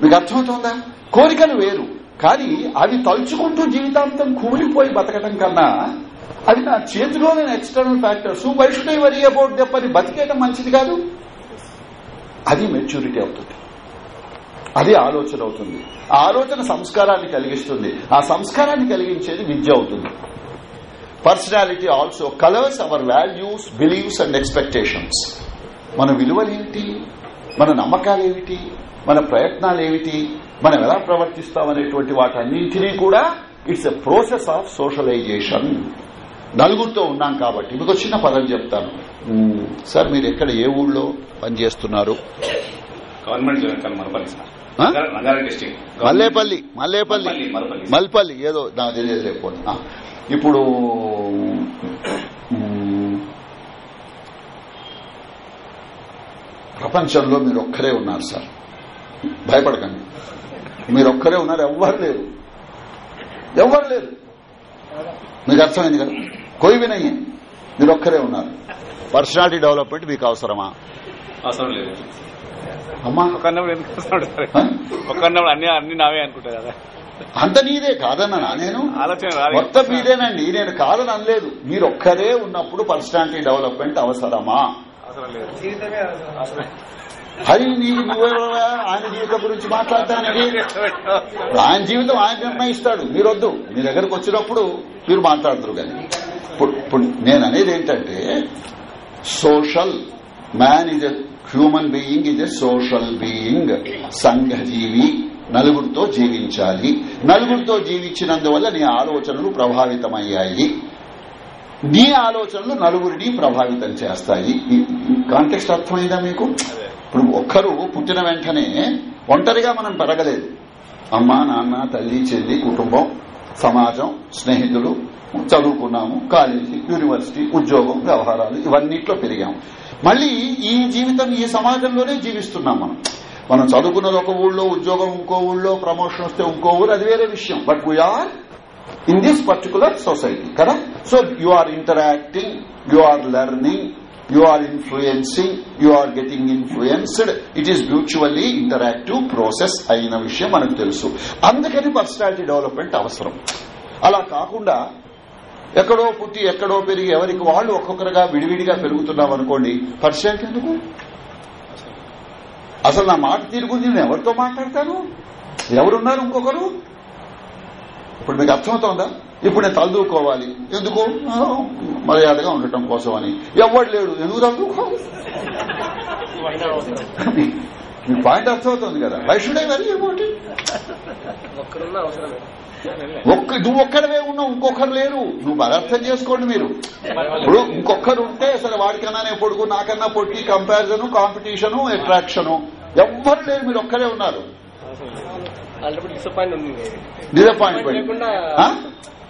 Speaker 1: మీకు అర్థమవుతుందా? కోరికలు వేరు. కానీ అవి తలుచుకుంటూ జీవితాంతం కూలిపోయి బతకటం కన్నా అది నా చేతిలో నేను external factors why should I worry about దెబ్బని బతికేయడం మంచిది కాదు? అది మెచ్యూరిటీ అవుతుంది. అది ఆలోచన అవుతుంది. ఆ ఆలోచన సంస్కారాన్ని కలిగిస్తుంది. ఆ సంస్కారాన్ని కలిగించేది విద్య అవుతుంది. Personality also colours our values beliefs and expectations మన విలువలేమిటి మన నమ్మకాలేమిటి మన ప్రయత్నాలేమిటి మనం ఎలా ప్రవర్తిస్తామనేటువంటి వాటన్నింటినీ కూడా it's a process of socialisation నలుగురితో ఉన్నాం కాబట్టి మీకు చిన్న పదం చెప్తాను. సార్ మీరు ఎక్కడ ఏ ఊళ్ళో పనిచేస్తున్నారు? మల్లేపల్లి మల్లేపల్లి.
Speaker 7: మల్పల్లి,
Speaker 1: ఏదో నాకు తెలియదు లేకపోతే. ఇప్పుడు ప్రపంచంలో మీరు ఒక్కరే ఉన్నారు సార్. భయపడకండి. మీరు ఒక్కరే ఉన్నారు ఎవ్వరు లేరు. ఎవ్వరు లేరు. మీకు అర్థమైంది కదా? కోయి వినయ్యి. మీరు ఒక్కరే ఉన్నారు. పర్సనాలిటీ డెవలప్మెంట్ మీకు అవసరమా?
Speaker 7: అవసరం లేదు.
Speaker 1: అమ్మా.
Speaker 2: ఒకన్నప్పుడు ఎందుకు? ఒకన్నప్పుడు అన్ని అన్ని నావే అనుకుంటా కదా.
Speaker 1: అంత నీదే కాదన్నా నేను. మొత్తం మీదేనండి. నేను కాదని అనలేదు. మీరు ఒక్కరే ఉన్నప్పుడు పర్సనాలిటీ డెవలప్మెంట్ అవసరమా?
Speaker 2: అవసరం లేదు.
Speaker 1: హరి నీకు నువ్వెవరా ఆయన జీవితం గురించి మాట్లాడటానికి? ఆయన జీవితం ఆయన నిర్ణయిస్తాడు. మీరొద్దు. మీ దగ్గరకు వచ్చినప్పుడు మీరు మాట్లాడతారు కానీ. ఇప్పుడు నేను అనేది ఏంటంటే social man is a human being is a social being. సంఘజీవి నలుగురితో జీవించాలి. నలుగురితో జీవించినందువల్ల నీ ఆలోచనలు ప్రభావితమయ్యాయి. నీ ఆలోచనలు నలుగురిని ప్రభావితం చేస్తాయి. కాంటెక్స్ట్ అర్థమైందా మీకు? ఇప్పుడు ఒక్కరు పుట్టిన వెంటనే ఒంటరిగా మనం పెరగలేదు. అమ్మ నాన్న తల్లి చెల్లి కుటుంబం సమాజం స్నేహితులు చదువుకున్నాము కాలేజీ యూనివర్సిటీ ఉద్యోగం వ్యవహారాలు ఇవన్నిట్లో పెరిగాము మళ్ళీ ఈ జీవితం ఈ సమాజంలోనే జీవిస్తున్నాం మనం. మనం చదువుకున్నది ఒక ఊళ్ళో ఉద్యోగం ఇంకో ఊళ్ళో ప్రమోషన్ వస్తే ఇంకో ఊరు అది వేరే విషయం. But we are in this particular society కదా so you are interacting you are learning you are influencing you are getting influenced it is mutually interactive process అయిన విషయం మనకు తెలుసు. అందుకని పర్సనాలిటీ డెవలప్మెంట్ అవసరం. అలా కాకుండా ఎక్కడో పుట్టి ఎక్కడో పెరిగి ఎవరికి వాళ్ళు ఒక్కొక్కరుగా విడివిడిగా పెరుగుతున్నాం అనుకోండి పర్సనాలిటీ ఎందుకు? అసలు నా మాట తీరు గురించి నేను ఎవరితో మాట్లాడతాను? ఎవరున్నారు ఇంకొకరు? ఇప్పుడు మీకు అర్థమవుతోందా? ఇప్పుడు నేను తలదూకోవాలి. ఎందుకు? మర్యాదగా ఉండటం కోసం అని. ఎవడు లేడు? ఎందుకు తలదూకోవాలి మీ- పాయింట్ అర్థమవుతుంది కదా. Why should I
Speaker 4: worry about
Speaker 1: ఒక్క నువ్వు ఒక్కడవే ఉన్నావు ఇంకొకరు లేరు. నువ్వు బాగా అర్థం చేసుకోండి మీరు. ఇప్పుడు ఇంకొకరు ఉంటే సరే వాడికన్నా నేను పొడుగు నాకన్నా పొట్టి కంపారిజన్ కాంపిటీషన్ అట్రాక్షన్ ఎవ్వరు లేరు మీరు ఒక్కరే ఉన్నారు. డిసప్పాయింట్మెంట్
Speaker 4: లేకుండా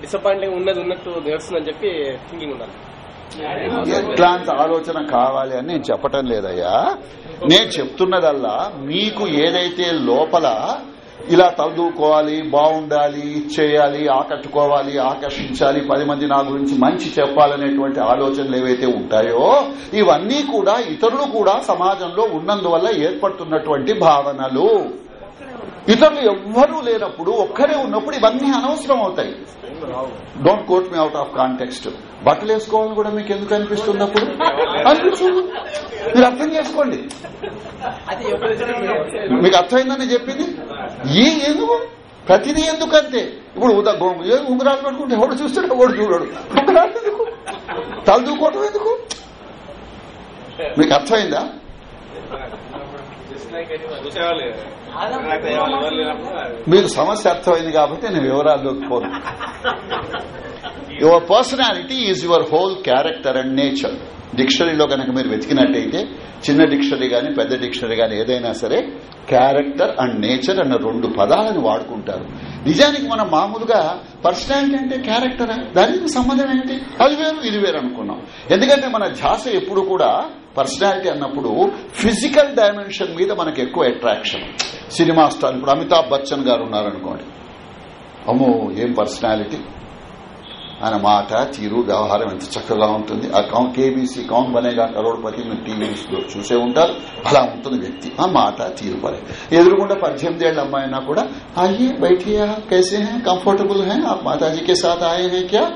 Speaker 4: డిసప్పాయింట్ ఉన్నది ఉన్నట్టు తెలుస్తుందని చెప్పి థింకింగ్ ఉండాలి.
Speaker 1: ఎట్లాంటి ఆలోచన కావాలి అని నేను చెప్పటం లేదయ్యా. నేను చెప్తున్నదల్లా మీకు ఏదైతే లోపల ఇలా తలదూకోవాలి బాగుండాలి చేయాలి ఆకట్టుకోవాలి ఆకర్షించాలి పది మంది నా గురించి మంచి చెప్పాలనేటువంటి ఆలోచనలు ఏవైతే ఉంటాయో ఇవన్నీ కూడా ఇతరులు కూడా సమాజంలో ఉన్నందువల్ల ఏర్పడుతున్నటువంటి భావనలు. ఇతరులు ఎవ్వరూ లేనప్పుడు ఒక్కరే ఉన్నప్పుడు ఇవన్నీ అనవసరం అవుతాయి don't quote me out of context బట్టలు వేసుకోవాలని కూడా మీకు ఎందుకు అనిపిస్తుంది అప్పుడు? అనిపిస్తుంది మీరు అర్థం చేసుకోండి. మీకు అర్థమైందని చెప్పింది? ఏ ఎందుకు? ప్రతిదీ ఎందుకంతే ఇప్పుడు ఏ ఉంగరాలు పెట్టుకుంటే ఎవడు చూస్తాడు? ఎవడు చూడడు. ఉంగరాలు ఎందుకు? తల దూకోవటం ఎందుకు? మీకు అర్థమైందా? మీకు సమస్య అర్థమైంది కాబట్టి నేను వివరాల్లోకి పోను. Your personality is your whole character and nature డిక్షనరీలో కనుక మీరు వెతికినట్టయితే చిన్న డిక్షనరీ గాని పెద్ద డిక్షనరీ గాని ఏదైనా సరే క్యారెక్టర్ అండ్ నేచర్ అన్న రెండు పదాలను వాడుకుంటారు. నిజానికి మనం మామూలుగా పర్సనాలిటీ అంటే క్యారెక్టర్ దానికి సంబంధం ఏంటి? అది వేరు ఇది వేరు అనుకున్నాం. ఎందుకంటే మన ధ్యాస ఎప్పుడు కూడా పర్సనాలిటీ అన్నప్పుడు ఫిజికల్ డైమెన్షన్ మీద మనకు ఎక్కువ అట్రాక్షన్ సినిమా స్టార్. ఇప్పుడు అమితాబ్ బచ్చన్ గారు ఉన్నారనుకోండి. అమ్మో ఏం పర్సనాలిటీ? ఆయన మాట తీరు వ్యవహారం ఎంత చక్కగా ఉంటుంది. ఆ కేబీసీ కౌన్ బనేగా కరోడ్పతి మీరు టీవీలో చూసే ఉంటారు. అలా ఉంటుంది వ్యక్తి. ఆ మాట తీరు పరే. ఎదురుకుండా పద్దెనిమిది ఏళ్ళ అమ్మాయినా కూడా అయ్యే బయటికి కైసే హే కంఫర్టబుల్ హే ఆ మాతాజీ కే సాత్ ఆయే హే క్యా?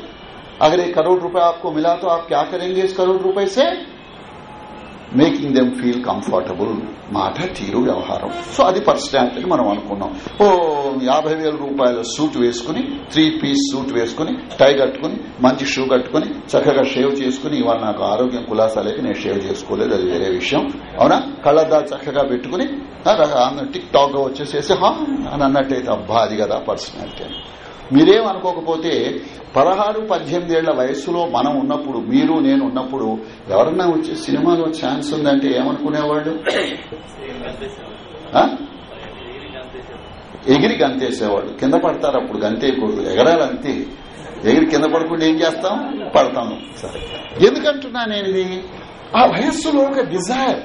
Speaker 1: అగర్ ఏ కరోడ్ రూపాయ ఆప్కో మిలా తో ఆప్ క్యా కరేంగే ఇస్ కరోడ్ రూపాయ సే? మేకింగ్ దెమ్ ఫీల్ కంఫర్టబుల్ మాట తీరు వ్యవహారం. సో అది పర్సనాలిటీ మనం అనుకున్నాం. ఓ యాభై వేల రూపాయల సూట్ వేసుకుని త్రీ పీస్ సూట్ వేసుకుని టై కట్టుకుని మంచి షూ కట్టుకుని చక్కగా షేవ్ చేసుకుని ఇవాళ నాకు ఆరోగ్యం కులాసాలేకి నేను షేవ్ చేసుకోలేదు అది వేరే విషయం. అవునా? కళ్ళద్దా చక్కగా పెట్టుకుని టిక్ టాక్గా వచ్చేసేసి హా అని అన్నట్టయితే అబ్బా అది కదా పర్సనాలిటీ అని మీరేం అనుకోకపోతే పదహారు పద్దెనిమిది ఏళ్ళ వయస్సులో మనం ఉన్నప్పుడు మీరు నేను ఉన్నప్పుడు ఎవరన్నా వచ్చే సినిమాలో ఛాన్స్ ఉందంటే ఏమనుకునేవాళ్ళు? ఎగిరి గంతేసేవాళ్ళు. కింద పడతారు అప్పుడు గంతేయకూడదు ఎగరాలి అంతే. ఎగిరి కింద పడకుండా ఏం చేస్తాం? పడతాము సరే. ఎందుకంటున్నా నేను ఇది ఆ వయస్సులో ఒక డిజైర్.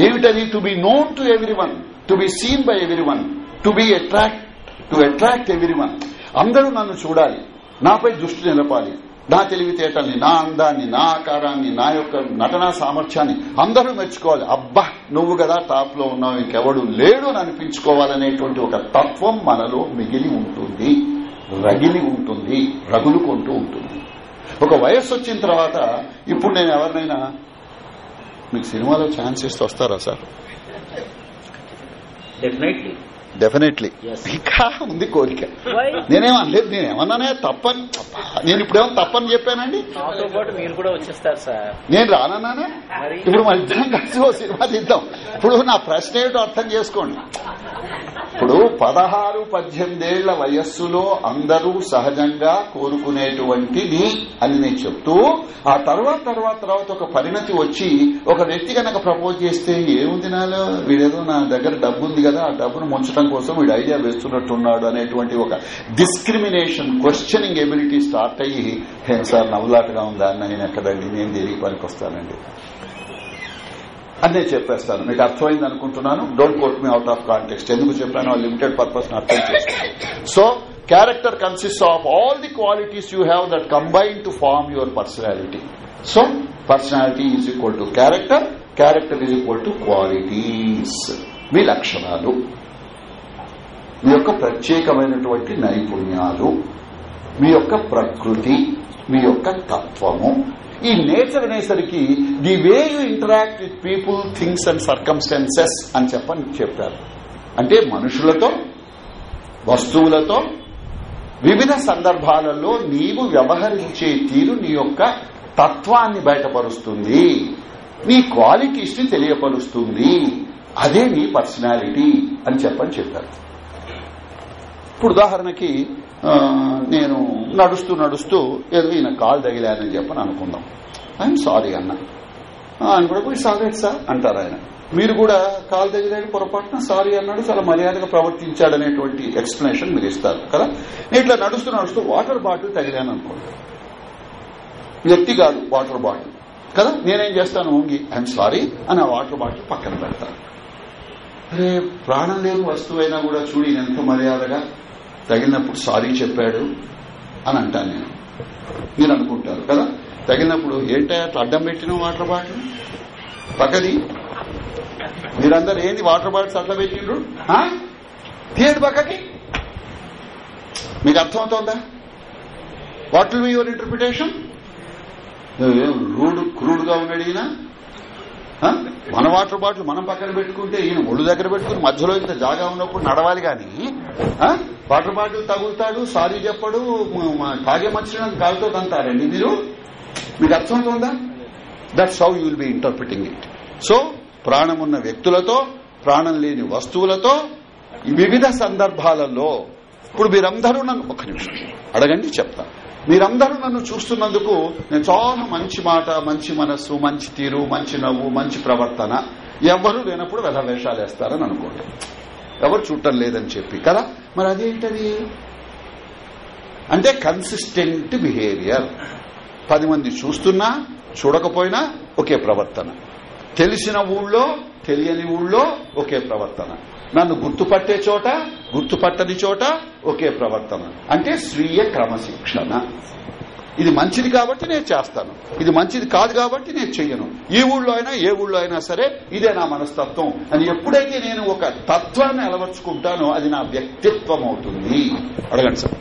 Speaker 1: ఏమిటది? To be known to everyone to be seen by everyone to be attract to attract everyone అందరూ నన్ను చూడాలి. నాపై దృష్టి నిలపాలి. నా తెలివితేటల్ని నా అందాన్ని నా ఆకారాన్ని నా యొక్క నటనా సామర్థ్యాన్ని అందరూ మెచ్చుకోవాలి. అబ్బా నువ్వు కదా టాప్లో ఉన్నావు ఇంకెవడు లేడు అని అనిపించుకోవాలనేటువంటి ఒక తత్వం మనలో మిగిలి ఉంటుంది. రగిలి ఉంటుంది రగులుకుంటూ ఉంటుంది. ఒక వయస్సు వచ్చిన తర్వాత ఇప్పుడు నేను ఎవరినైనా మీకు సినిమాలో ఛాన్స్ ఇస్తే వస్తారా సార్?
Speaker 8: Definitely
Speaker 1: definitely. ఇంకా ఉంది కోరిక. నేనేమనలేదు నేనేమన్నానే తప్పని నేను ఇప్పుడేమో తప్పని చెప్పానండి?
Speaker 8: మీరు కూడా వచ్చేస్తారు సార్.
Speaker 1: నేను రానన్నానే? ఇప్పుడు మన ఇద్దరం కలిసి ఓ సినిమా తీద్దాం. ఇప్పుడు నా ప్రశ్న ఏమిటో అర్థం చేసుకోండి. ఇప్పుడు పదహారు పద్దెనిమిదేళ్ళ వయస్సులో అందరూ సహజంగా కోరుకునేటువంటిది అని నేను చెప్తూ ఆ తర్వాత తర్వాత తర్వాత ఒక పరిణతి వచ్చి ఒక వ్యక్తి కనుక ప్రపోజ్ చేస్తే ఏముంది నాలో? వీడేదో నా దగ్గర డబ్బు ఉంది కదా ఆ డబ్బును ముంచడం కోసం వీడు ఐడియా వేస్తున్నట్టున్నాడు అనేటువంటి ఒక డిస్క్రిమినేషన్ క్వశ్చనింగ్ ఎబిలిటీ స్టార్ట్ అయ్యి "ఏం సార్ నవ్వులాటగా ఉందా? అన్న నేను ఎక్కడండి? నేను దేనికి పనికి వస్తానండి అని నేను చెప్పేస్తాను. మీకు అర్థమైంది అనుకుంటున్నాను. Don't quote me out of context ఎందుకు చెప్పాను లిమిటెడ్ పర్పస్ అర్థం చేస్తాను so character consist of all the qualities you have that combine to form your personality so personality is equal to character character is equal to qualities మీ లక్షణాలు. మీ యొక్క ప్రత్యేకమైనటువంటి నైపుణ్యాలు మీ యొక్క ప్రకృతి మీ యొక్క తత్వము. ఈ నేచర్ అనేసరికి the way you interact with people things and circumstances అని చెప్పని చెప్పారు. అంటే మనుషులతో వస్తువులతో వివిధ సందర్భాలలో నీవు వ్యవహరించే తీరు నీ యొక్క తత్వాన్ని బయటపరుస్తుంది. నీ క్వాలిటీస్ని తెలియపరుస్తుంది. అదే నీ పర్సనాలిటీ అని చెప్పని చెప్పారు. ఇప్పుడు ఉదాహరణకి నేను నడుస్తూ నడుస్తూ ఏదో ఈయన కాలు తగిలానని చెప్పని అనుకుందాం. ఐఎమ్ సారీ అన్న. ఆయన అని కూడా పోయి ఆల్రెడీ సార్ అంటారు ఆయన. మీరు కూడా కాలు తగిలాడు పొరపాటున సారీ అన్నాడు చాలా మర్యాదగా ప్రవర్తించాడనేటువంటి ఎక్స్ప్లెనేషన్ మీరు ఇస్తారు కదా? నేను ఇట్లా నడుస్తూ నడుస్తూ వాటర్ బాటిల్ తగిలాను అనుకోండి. వ్యక్తి కాదు వాటర్ బాటిల్ కదా? నేనేం చేస్తాను? ఓంగి ఐఎమ్ సారీ అని ఆ వాటర్ బాటిల్ పక్కన పెడతాను. అరే ప్రాణం లేని వస్తువైనా కూడా చూడి ఎంత మర్యాదగా తగినప్పుడు సారీ చెప్పాడు అని అంటాను నేను. మీరు అనుకుంటారు కదా? తగినప్పుడు ఏంటో అట్లా అడ్డం పెట్టిన వాటర్ బాటిల్? పక్కది? మీరందరూ ఏంది వాటర్ బాటిల్స్ అట్లా పెట్టిండ్రు? తీయండి పక్కకి. మీకు అర్థమవుతోందా? What will be your interpretation rude క్రూడ్గా ఉన్నాడు ఈయన? మన వాటర్ బాటిల్ మనం పక్కన పెట్టుకుంటే ఈయన ఒళ్ళు దగ్గర పెట్టుకుని మధ్యలో ఇంత జాగా ఉన్నప్పుడు నడవాలి గాని వాటర్ బాటిల్ తగులుతాడు సారీ చెప్పడు తాగే మనుషులను కాలుతో తంతారండి మీరు? మీకు అర్థమవుతుందా? That's how you will be interpreting it so ప్రాణమున్న వ్యక్తులతో ప్రాణం లేని వస్తువులతో వివిధ సందర్భాలలో ఇప్పుడు మీరందరూ నన్ను ఒక నిమిషం అడగండి చెప్తాను. మీరందరూ నన్ను చూస్తున్నందుకు నేను చాలా మంచి మాట మంచి మనస్సు మంచి తీరు మంచి నవ్వు మంచి ప్రవర్తన ఎవ్వరూ లేనప్పుడు వేషాలు వేస్తారని అనుకోండి. ఎవరు చూడటం లేదని చెప్పి కదా? మరి అదేంటది? అంటే కన్సిస్టెంట్ బిహేవియర్ పది మంది చూస్తున్నా చూడకపోయినా ఒకే ప్రవర్తన. తెలిసిన ఊళ్ళో తెలియని ఊళ్ళో ఒకే ప్రవర్తన. నన్ను గుర్తుపట్టే చోట గుర్తుపట్టని చోట ఒకే ప్రవర్తన. అంటే స్వీయ క్రమశిక్షణ. ఇది మంచిది కాబట్టి నేను చేస్తాను. ఇది మంచిది కాదు కాబట్టి నేను చెయ్యను. ఈ ఊళ్ళో అయినా ఏ ఊళ్ళో అయినా సరే ఇదే నా మనస్తత్వం. అని ఎప్పుడైతే నేను ఒక తత్వాన్ని అలవర్చుకుంటానో అది నా వ్యక్తిత్వం అవుతుంది అడగండి సార్.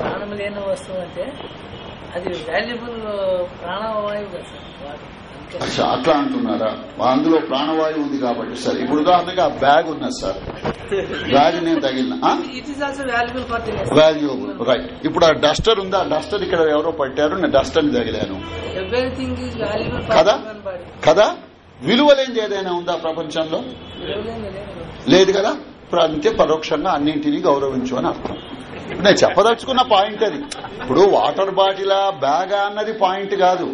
Speaker 8: ప్రాణం లేని వస్తువు అంటే అది వాల్యుబుల్ ప్రాణవాయువు సార్.
Speaker 1: అచ్చా, అట్లా అంటున్నారా? అందులో ప్రాణవాయువు ఉంది కాబట్టి సార్. ఇప్పుడు ఉదాహరణగా ఆ బ్యాగ్ ఉన్నది సార్. బ్యాగ్ నేను తగిలిన
Speaker 8: it is also valuable for the
Speaker 1: valuable right ఇప్పుడు ఆ డస్టర్ ఉందా? డస్టర్ ఇక్కడ ఎవరో పట్టారు నేను డస్టర్ తగిలాను.
Speaker 8: ఎవ్రీథింగ్ ఈజ్ వాల్యుబుల్
Speaker 1: కదా?
Speaker 8: ఫర్ హ్యూమన్ బాడీ
Speaker 1: కదా? విలువలేంది ఏదైనా ఉందా ప్రపంచంలో? లేదు కదా? ఇప్పుడు అంతే పరోక్షంగా అన్నింటినీ గౌరవించు అని అర్థం. నేను చెప్పదలుచుకున్న పాయింట్ అది. ఇప్పుడు వాటర్ బాటిలా బ్యాగా అన్నది పాయింట్ కాదు.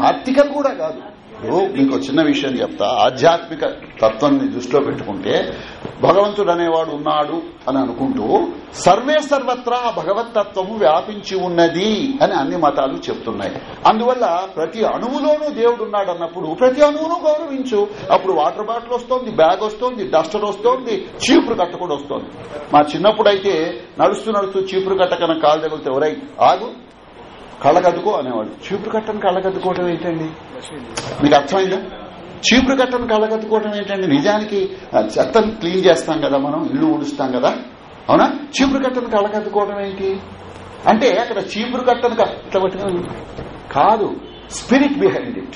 Speaker 1: ఆర్థిక కూడా కాదు. ఇప్పుడు మీకు చిన్న విషయం చెప్తా. ఆధ్యాత్మిక తత్వాన్ని దృష్టిలో పెట్టుకుంటే భగవంతుడు అనేవాడు ఉన్నాడు అని అనుకుంటూ సర్వే సర్వత్రా భగవతత్వము వ్యాపించి ఉన్నది అని అన్ని మతాలు చెప్తున్నాయి. అందువల్ల ప్రతి అణువులోనూ దేవుడు ఉన్నాడు అన్నప్పుడు ప్రతి అణువును గౌరవించు. అప్పుడు వాటర్ బాటిల్ వస్తోంది బ్యాగ్ వస్తోంది డస్టర్ వస్తోంది చీపురు కట్ట కూడా వస్తోంది. మా చిన్నప్పుడు అయితే నడుస్తూ నడుస్తూ చీపురు కట్ట కన్నా కాలు తగిలితే ఎవరై ఆగు కళ్ళగద్దుకో అనేవాడు చీపురు కట్టను కళ్ళగద్దుకోవటం ఏంటండి? మీకు అర్థమైందా? చీపురు కట్టను కళ్ళగద్దుకోవటం ఏంటండి? నిజానికి ఆ చెత్తను క్లీన్ చేస్తాం కదా మనం ఇల్లు ఊడుస్తాం కదా. అవునా? చీపురు కట్టను కళ్ళకద్దుకోవడం ఏంటి? అంటే అక్కడ చీపురు కట్టను క- కాదు స్పిరిట్ బిహైండ్ ఇట్.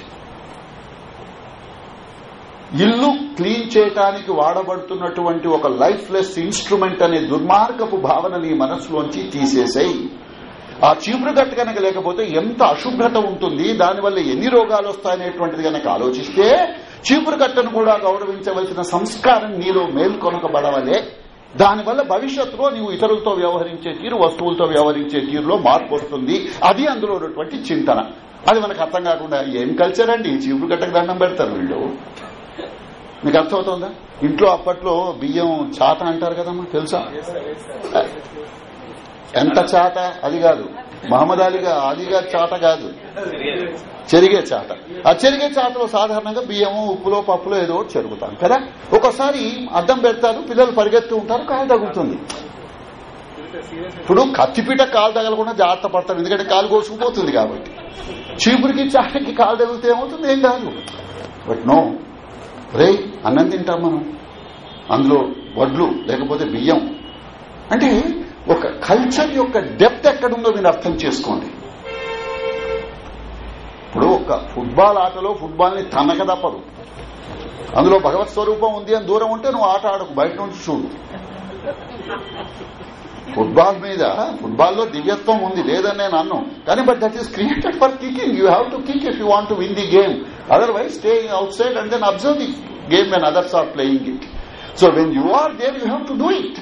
Speaker 1: ఇల్లు క్లీన్ చేయటానికి వాడబడుతున్నటువంటి ఒక లైఫ్ లెస్ ఇన్స్ట్రుమెంట్ అనే దుర్మార్గపు భావన నీ మనసులోంచి తీసేసాయి. ఆ చీపురు గట్ట కనుక లేకపోతే ఎంత అశుభ్రత ఉంటుంది దానివల్ల ఎన్ని రోగాలు వస్తాయనేటువంటిది కనుక ఆలోచిస్తే చీపురు కట్టను కూడా గౌరవించవలసిన సంస్కారం నీలో మేల్కొనకబడవలే. దానివల్ల భవిష్యత్తులో నీవు ఇతరులతో వ్యవహరించే తీరు వస్తువులతో వ్యవహరించే తీరులో మార్పు వస్తుంది. అది అందులో ఉన్నటువంటి చింతన. అది మనకు అర్థం కాకుండా ఏం కల్చర్ అండి? చీపురు కట్టకు దండం పెడతారు వీళ్ళు. మీకు అర్థమవుతుందా? ఇంట్లో అప్పట్లో బియ్యం చాట అంటారు కదమ్మా తెలుసా? ఎంత చాట? అది కాదు. మహమ్మద్ అలీగా అలీగా చాట కాదు. చెరిగే చాట. ఆ చెరిగే చాటలో సాధారణంగా బియ్యము ఉప్పులో పప్పులో ఏదో ఒకటి చెరుగుతాం కదా? ఒకసారి అద్దం పెడతారు పిల్లలు పరిగెత్తు ఉంటారు కాలు తగులుతుంది. ఇప్పుడు కత్తిపీట కాలు తగలకుండా జాగ్రత్త పడతారు ఎందుకంటే కాలు కోసుకుపోతుంది కాబట్టి. చీపురికి చాటకి కాలు తగిలితే ఏమవుతుంది? ఏం కాదు. బట్ నో రే అన్నం తింటాం మనం. అందులో వడ్లు లేకపోతే బియ్యం. అంటే ఒక కల్చర్ యొక్క డెప్త్ ఎక్కడుందో మీరు అర్థం చేసుకోండి. ఇప్పుడు ఒక ఫుట్బాల్ ఆటలో ఫుట్బాల్ని తనక తప్పదు. అందులో భగవత్ స్వరూపం ఉంది అని దూరం ఉంటే నువ్వు ఆట ఆడకు బయట నుంచి చూడు. ఫుట్బాల్ మీద ఫుట్బాల్లో దివ్యత్వం ఉంది లేదని నేను అన్ను. కానీ but that is created for kicking you have to kick if you want to win the game otherwise staying outside and then observe the game when others are playing it so when you are there you have to do it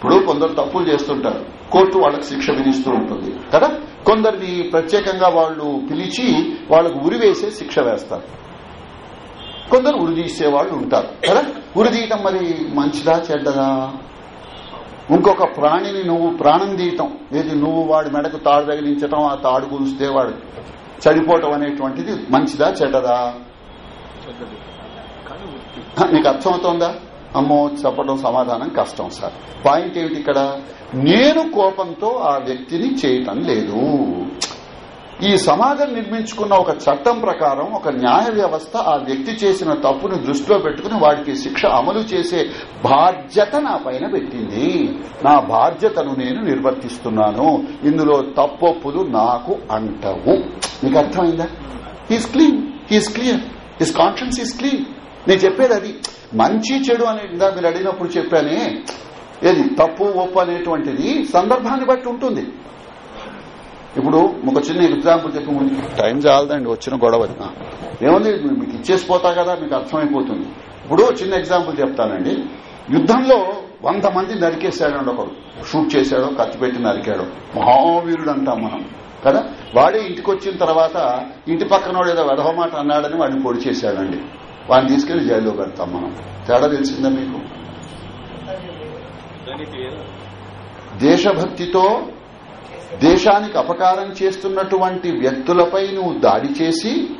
Speaker 1: ఇప్పుడు కొందరు తప్పులు చేస్తుంటారు. Court వాళ్ళకి శిక్ష విధిస్తూ ఉంటుంది. కదా? కొందరిని ప్రత్యేకంగా వాళ్ళు పిలిచి వాళ్ళకు ఉరి వేసే శిక్ష వేస్తారు. కొందరు ఉరి తీసే వాళ్ళు ఉంటారు. కదా? ఉరి తీయటం మరి మంచిదా చెడ్డదా? ఇంకొక ప్రాణిని నువ్వు ప్రాణం తీయటం. ఏది? నువ్వు వాడి మెడకు తాడు తగిలించటం ఆ తాడు గురిస్తే వాడు చనిపోవటం అనేటువంటిది మంచిదా చెడ్డదా? నీకు అర్థమవుతోందా? అమ్మో చెప్పడం సమాధానం కష్టం సార్. పాయింట్ ఏమిటి ఇక్కడ? నేను కోపంతో ఆ వ్యక్తిని చేయటం లేదు. ఈ సమాజం నిర్మించుకున్న ఒక చట్టం ప్రకారం ఒక న్యాయ వ్యవస్థ ఆ వ్యక్తి చేసిన తప్పును దృష్టిలో పెట్టుకుని వాడికి శిక్ష అమలు చేసే బాధ్యత నా పైన పెట్టింది. నా బాధ్యతను నేను నిర్వర్తిస్తున్నాను. ఇందులో తప్పొప్పులు నాకు అంటవు. నీకు అర్థమైందా? He's clean he's clear his conscience is clean నేను చెప్పేది అది. మంచి చెడు అని ఇందా మీరు అడిగినప్పుడు చెప్పానే ఏది తప్పు ఒప్పు అనేటువంటిది సందర్భాన్ని బట్టి ఉంటుంది. ఇప్పుడు ఒక చిన్న ఎగ్జాంపుల్ చెప్పి ముందు టైం చాలదండి వచ్చిన గొడవ. ఏముంది మీకు ఇచ్చేసి పోతా కదా మీకు అర్థమైపోతుంది. ఇప్పుడు చిన్న ఎగ్జాంపుల్ చెప్తానండి. యుద్ధంలో వంద మంది నరికేశాడండి ఒకడు. షూట్ చేశాడో కత్తి పెట్టి నరికాడు. మహావీరుడు అంటాం మనం కదా? వాడే ఇంటికి వచ్చిన తర్వాత ఇంటి పక్కనోడు ఏదో వెధవ మాట అన్నాడని వాడిని పొడి చేశాడండి వాడిని తీసుకెళ్ళి జైల్లో పెడతాం మనం. తేడా తెలిసిందా మీకు? దేశభక్తితో దేశానికి అపకారం చేస్తున్నటువంటి వ్యక్తులపై నువ్వు దాడి చేసి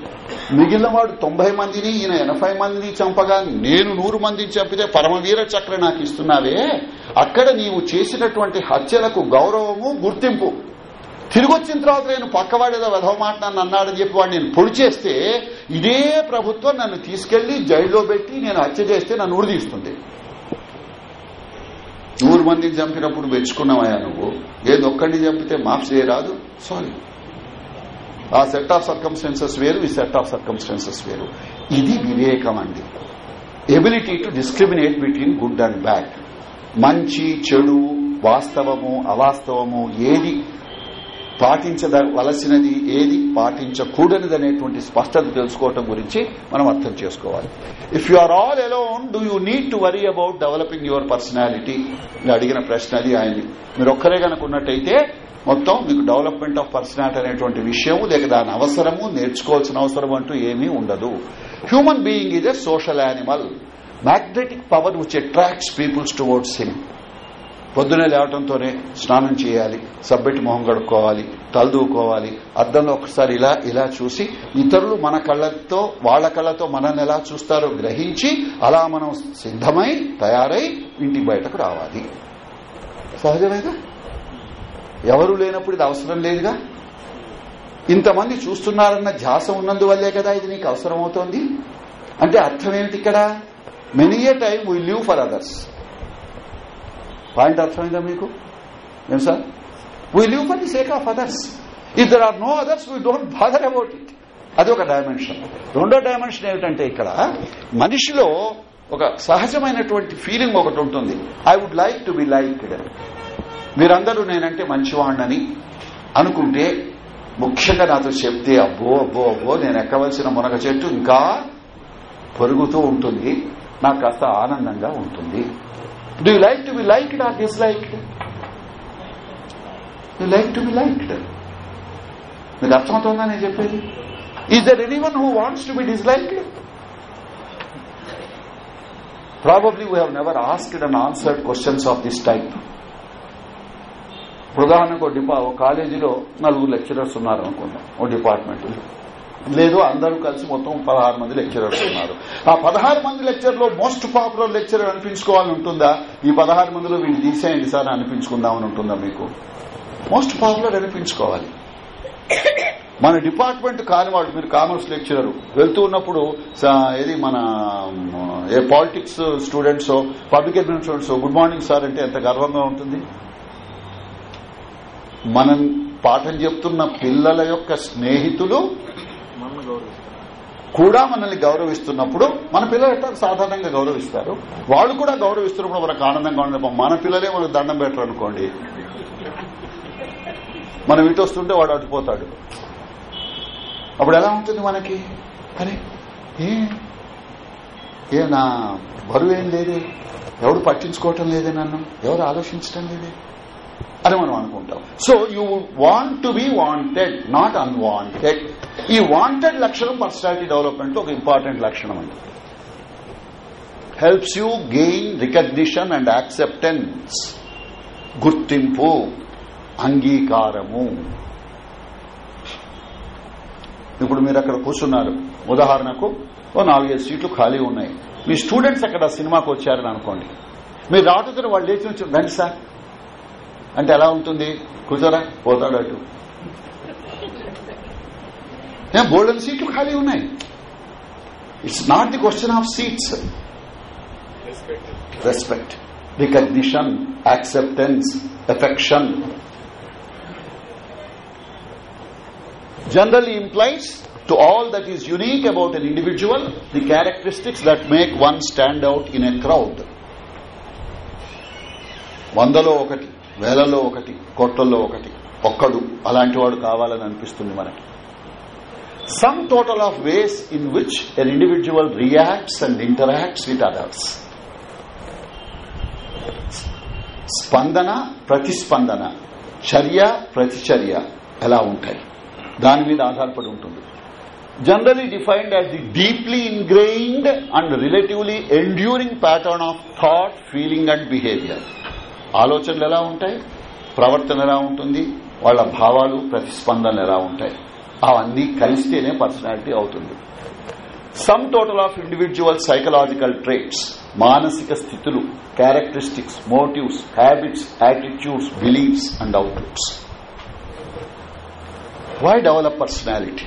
Speaker 1: మిగిలిన వాడు తొంభై మందిని ఈయన ఎనభై మందిని చంపగా నేను నూరు మందిని చంపితే పరమవీర చక్ర నాకు ఇస్తున్నావే. అక్కడ నీవు చేసినటువంటి హత్యలకు గౌరవము గుర్తింపు. తిరిగి వచ్చిన తర్వాత నేను పక్కవాడేదో వెధవ మాట నన్ను అన్నాడని చెప్పి వాడు నేను పొడి చేస్తే ఇదే ప్రభుత్వం నన్ను తీసుకెళ్ళి జైల్లో పెట్టి నేను హత్య చేస్తే నన్ను ఉరిదీస్తుంది నూరు మందిని చంపినప్పుడు మెచ్చుకున్నావయ్యా నువ్వు? ఏది ఒక్కడిని చంపితే మాఫ్ చేయరాదు? సారీ ఆ సెట్ ఆఫ్ సర్కంస్టెన్సెస్ వేరు ఈ సెట్ ఆఫ్ సర్కంస్టెన్సెస్ వేరు. ఇది వివేకం అండి. Ability to discriminate between good and bad మంచి చెడు వాస్తవము అవాస్తవము ఏది పాటించవలసినది ఏది? పాటించకూడనిది అనేటువంటి స్పష్టత తెలుసుకోవటం గురించి మనం అర్థం చేసుకోవాలి. If you are all alone do you need to worry about developing your personality అడిగిన ప్రశ్న అది ఆయన్ని మీరు ఒక్కరే కనుకున్నట్టయితే మొత్తం మీకు డెవలప్మెంట్ ఆఫ్ పర్సనాలిటీ అనేటువంటి విషయము లేక దాని అవసరము నేర్చుకోవాల్సిన అవసరం అంటూ ఏమీ ఉండదు. Human being is a social animal magnetic power which attracts peoples towards him పొద్దునే లేవటంతోనే స్నానం చేయాలి సబ్బెట్టి మొహం కడుక్కోవాలి తలదూకోవాలి అద్దంలో ఒకసారి ఇలా ఇలా చూసి ఇతరులు మన కళ్ళతో వాళ్ళ కళ్ళతో మనల్ని ఎలా చూస్తారో గ్రహించి అలా మనం సిద్ధమై తయారై ఇంటి బయటకు రావాలి. సహజమేగా? ఎవరు లేనప్పుడు ఇది అవసరం లేదుగా? ఇంతమంది చూస్తున్నారన్న ధ్యాస ఉన్నందువల్లే కదా ఇది నీకు అవసరం అవుతోంది అంటే అర్థం ఏమిటి ఇక్కడ? Many a time we live for others point అర్థమైందా మీకు? ఏం sir? We live for the sake of others if there are no others we don't bother about it అది ఒక డైమెన్షన్ రెండో డైమెన్షన్ ఏమిటంటే ఇక్కడ మనిషిలో ఒక సహజమైనటువంటి ఫీలింగ్ ఒకటి ఉంటుంది. I would like to be liked మీరందరూ నేనంటే మంచివాణ్ణని అనుకుంటే ముఖ్యంగా నాతో చెప్తే అబ్బో అబ్బో అబ్బో నేను ఎక్కవలసిన మునగ చెట్టు ఇంకా పెరుగుతూ ఉంటుంది. నాకు కాస్త ఆనందంగా ఉంటుంది. Do you like to be liked or disliked you like to be liked మీరు అర్థమవుతుందా నేను చెప్పేది is there anyone who wants to be disliked probably we have never asked and answered questions of this type ఉదాహరణకు ఒక డిపా ఒక కాలేజీలో నలుగురు lecturers ఉన్నారనుకుందాం ఓ డిపార్ట్మెంట్లో లేదు అందరూ కలిసి మొత్తం పదహారు మంది లెక్చరర్స్ ఉన్నారు. ఆ పదహారు మంది లెక్చర్లో మోస్ట్ పాపులర్ లెక్చరర్ అనిపించుకోవాలని ఉంటుందా? ఈ పదహారు మందిలో వీళ్ళు తీసేయండి సార్ అని అనిపించుకుందామని ఉంటుందా మీకు? మోస్ట్ పాపులర్ అనిపించుకోవాలి. మన డిపార్ట్మెంట్ కానివాడు మీరు కామర్స్ లెక్చరర్ వెళ్తూ ఉన్నప్పుడు ఏది మన ఏ politics students public administration students good morning sir అంటే ఎంత గర్వంగా ఉంటుంది? మనం పాఠం చెప్తున్న పిల్లల యొక్క స్నేహితులు కూడా మనల్ని గౌరవిస్తున్నప్పుడు మన పిల్లలు ఎట్లా సాధారణంగా గౌరవిస్తారు? వాళ్ళు కూడా గౌరవిస్తున్నప్పుడు మనకు ఆనందంగా ఉండదు. మన పిల్లలే మనకు దండం పెట్టరు అనుకోండి. మనం ఇటు వస్తుంటే వాడు అటుపోతాడు అప్పుడు ఎలా ఉంటుంది మనకి? అరే ఏ ఏ నా బరువు ఏం లేదే. ఎవడు పట్టించుకోవటం లేదే నన్ను. ఎవరు ఆలోచించటం లేదే. అని మనం అనుకుంటాం. So you want to be wanted not unwanted ఈ వాంటెడ్ లక్షణం పర్సనాలిటీ డెవలప్మెంట్ ఒక ఇంపార్టెంట్ లక్షణం అండి. Helps you gain recognition and acceptance గుర్తింపు అంగీకారము. ఇప్పుడు మీరు అక్కడ కూర్చున్నారు. ఉదాహరణకు ఓ నాలుగైదు సీట్లు ఖాళీ ఉన్నాయి. మీ స్టూడెంట్స్ అక్కడ సినిమాకు వచ్చారని అనుకోండి. మీరు రాటుతున్న వాళ్ళు లేచి నుంచి రండి సార్. అంటే ఎలా ఉంటుంది కూర్చోరా పోతాడు అటు ఏం గోల్డెన్ సీట్లు ఖాళీ ఉన్నాయి it's not the question of seats respect recognition acceptance affection generally implies to all that is unique about an individual the characteristics that make one stand out in a crowd వందలో ఒకటి వేలలో ఒకటి కోట్లలో ఒకటి ఒక్కడు అలాంటి వాడు కావాలని అనిపిస్తుంది మనకి. Sum total of ways in which an individual reacts and interacts with others స్పందన ప్రతిస్పందన చర్య ప్రతిచర్య ఎలా ఉంటాయి? దాని మీద ఆధారపడి ఉంటుంది. Generally defined as the deeply ingrained and relatively enduring pattern of thought feeling and behaviour ఆలోచనలు ఎలా ఉంటాయి? ప్రవర్తన ఎలా ఉంటుంది? వాళ్ళ భావాలు ప్రతిస్పందనలు ఎలా ఉంటాయి? అవన్నీ కలిస్తేనే పర్సనాలిటీ అవుతుంది. Sum total of individual psychological traits మానసిక స్థితులు characteristics motives habits attitudes beliefs and outlooks why develop personality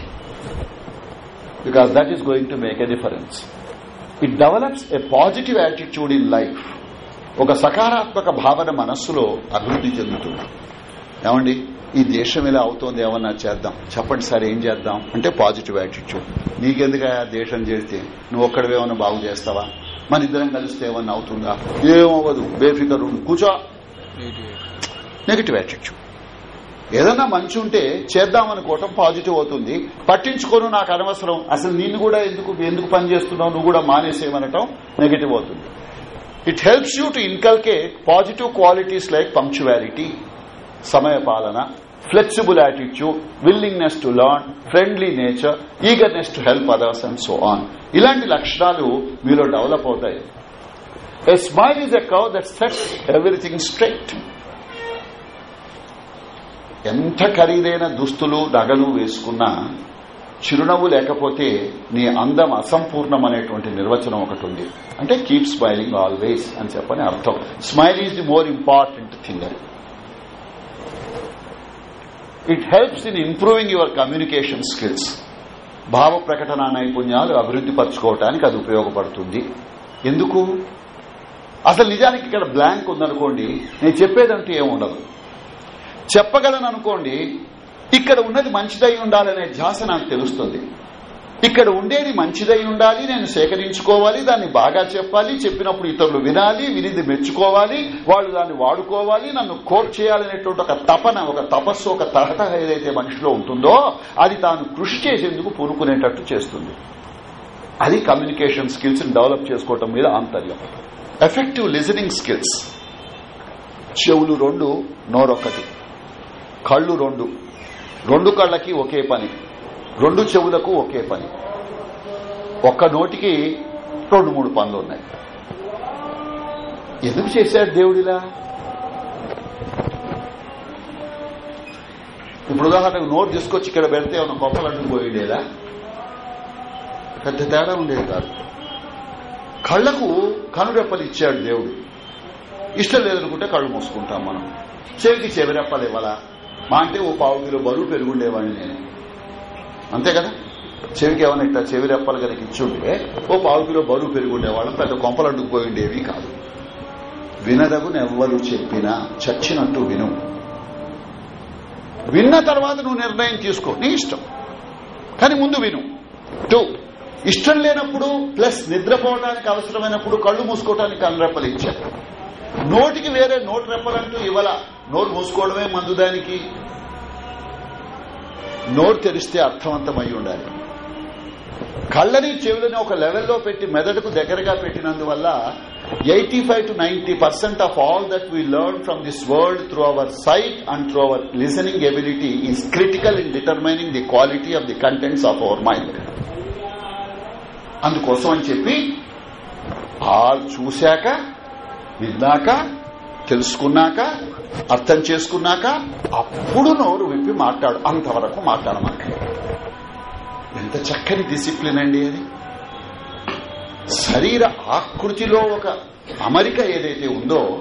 Speaker 1: because that is going to make a difference. It develops a positive attitude in life. ఒక సకారాత్మక భావన మనస్సులో అభివృద్ధి చెందుతుంది. ఏమండి? ఈ దేశం ఇలా అవుతోంది ఏమన్నా చేద్దాం? చెప్పండి సార్ ఏం చేద్దాం? అంటే పాజిటివ్ యాటిట్యూడ్ నీకెందుకు ఆ దేశం చేస్తే? నువ్వు ఒక్కడవేమన్నా బాగు చేస్తావా? మన ఇద్దరం కలిస్తే ఏమన్నా అవుతుందా? ఏమవ్వదు. బేఫికర్ కూర్చో. నెగిటివ్ యాటిట్యూడ్ ఏదన్నా మంచి ఉంటే చేద్దామనుకోవటం పాజిటివ్ అవుతుంది. పట్టించుకోను నాకు అనవసరం. అసలు నిన్ను కూడా ఎందుకు ఎందుకు పని చేస్తున్నావు? నువ్వు కూడా మానేసేయమనటం నెగిటివ్ అవుతుంది. It helps you to inculcate positive qualities like punctuality సమయ పాలన flexible attitude willingness to learn friendly nature eagerness to help others and so on ఇలాంటి లక్షణాలు మీలో డెవలప్ అవుతాయి. A smile is a curve that sets everything straight ఎంత ఖరీదైన దుస్తులు నగలు వేసుకున్నా చిరునవ్వు లేకపోతే నీ అందం అసంపూర్ణం అనేటువంటి నిర్వచనం ఒకటి ఉంది అంటే కీప్ స్మైలింగ్ ఆల్వేస్ అని చెప్పని అర్థం. Smile is the more important thing అని it helps in improving your communication skills భావ ప్రకటన నైపుణ్యాలు అభివృద్ధి పరచుకోవటానికి అది ఉపయోగపడుతుంది. ఎందుకు? అసలు నిజానికి ఇక్కడ బ్లాంక్ ఉందనుకోండి నేను చెప్పేదంటూ ఏముండదు చెప్పగలను అనుకోండి ఇక్కడ ఉన్నది మంచిదై ఉండాలనే ధ్యాస నాకు తెలుస్తుంది. ఇక్కడ ఉండేది మంచిదై ఉండాలి నేను సేకరించుకోవాలి దాన్ని బాగా చెప్పాలి చెప్పినప్పుడు ఇతరులు వినాలి వినిది మెచ్చుకోవాలి వాళ్ళు దాన్ని వాడుకోవాలి నన్ను కోట్ చేయాలనేటువంటి ఒక తపన ఒక తపస్సు ఒక తహత ఏదైతే మనిషిలో ఉంటుందో అది తాను కృషి చేసేందుకు పూనుకునేటట్టు చేస్తుంది. అది కమ్యూనికేషన్ స్కిల్స్ డెవలప్ చేసుకోవటం మీద ఆంతర్యం. ఎఫెక్టివ్ లిజనింగ్ స్కిల్స్ చెవులు రెండు నోరొక్కటి. కళ్ళు రెండు. రెండు కళ్ళకి ఒకే పని. రెండు చెవులకు ఒకే పని. ఒక్క నోటికి రెండు మూడు పనులు ఉన్నాయి. ఎందుకు చేశాడు దేవుడిలా ఇప్పుడు ఉదాహరణకు నోటు తీసుకొచ్చి ఇక్కడ పెడితే ఏమైనా గొప్పలు అంటుకుపోయేదేలా పెద్ద తేడా ఉండేది కాదు. కళ్ళకు కనురెప్పలు ఇచ్చాడు దేవుడు. ఇష్టం లేదనుకుంటే కళ్ళు మూసుకుంటాం మనం. చెవికి చెవిరెప్పలు ఇవ్వాలా? మా అంటే ఓ పావు కిలో బరువు పెరుగుండేవాడిని నేను. అంతే కదా? చెవికి ఏమైనా ఇట్లా చెవి రెప్పలు కనుక ఇచ్చుంటే ఓ పావు కిలో బరువు పెరుగుండేవాళ్ళం పెద్ద కొంపలు అడ్డుకుపోయిండేవి కాదు. వినదగునెవ్వరు చెప్పినా చచ్చినట్టు విను. విన్న తర్వాత నువ్వు నిర్ణయం తీసుకో నీ ఇష్టం. కానీ ముందు విను. టూ ఇష్టం లేనప్పుడు ప్లస్ నిద్రపోవడానికి అవసరమైనప్పుడు కళ్ళు మూసుకోవడానికి రెప్పలు ఇచ్చారు నోటికి వేరే నోటి రెప్పలంటూ ఇవ్వాల. నోరు మూసుకోవడమే మందు దానికి. నోరు తెరిస్తే అర్థవంతమై ఉండాలి. కళ్ళని చెవులని ఒక లెవెల్లో పెట్టి మెదడుకు దగ్గరగా పెట్టినందువల్ల eighty five to ninety percent of all that we learn from this world through our sight and through our listening ability is critical in determining the quality of the contents of our mind. అందుకోసం అని చెప్పి ఆ చూశాక విన్నాక తెలుసుకున్నాక అర్థం చేసుకున్నాక అప్పుడు నోరు విప్పి మాట్లాడు. అంతవరకు మాట్లాడమాట ఎంత చక్కని డిసిప్లిన్ అండి అది. శరీర ఆకృతిలో ఒక అమరిక ఏదైతే ఉందో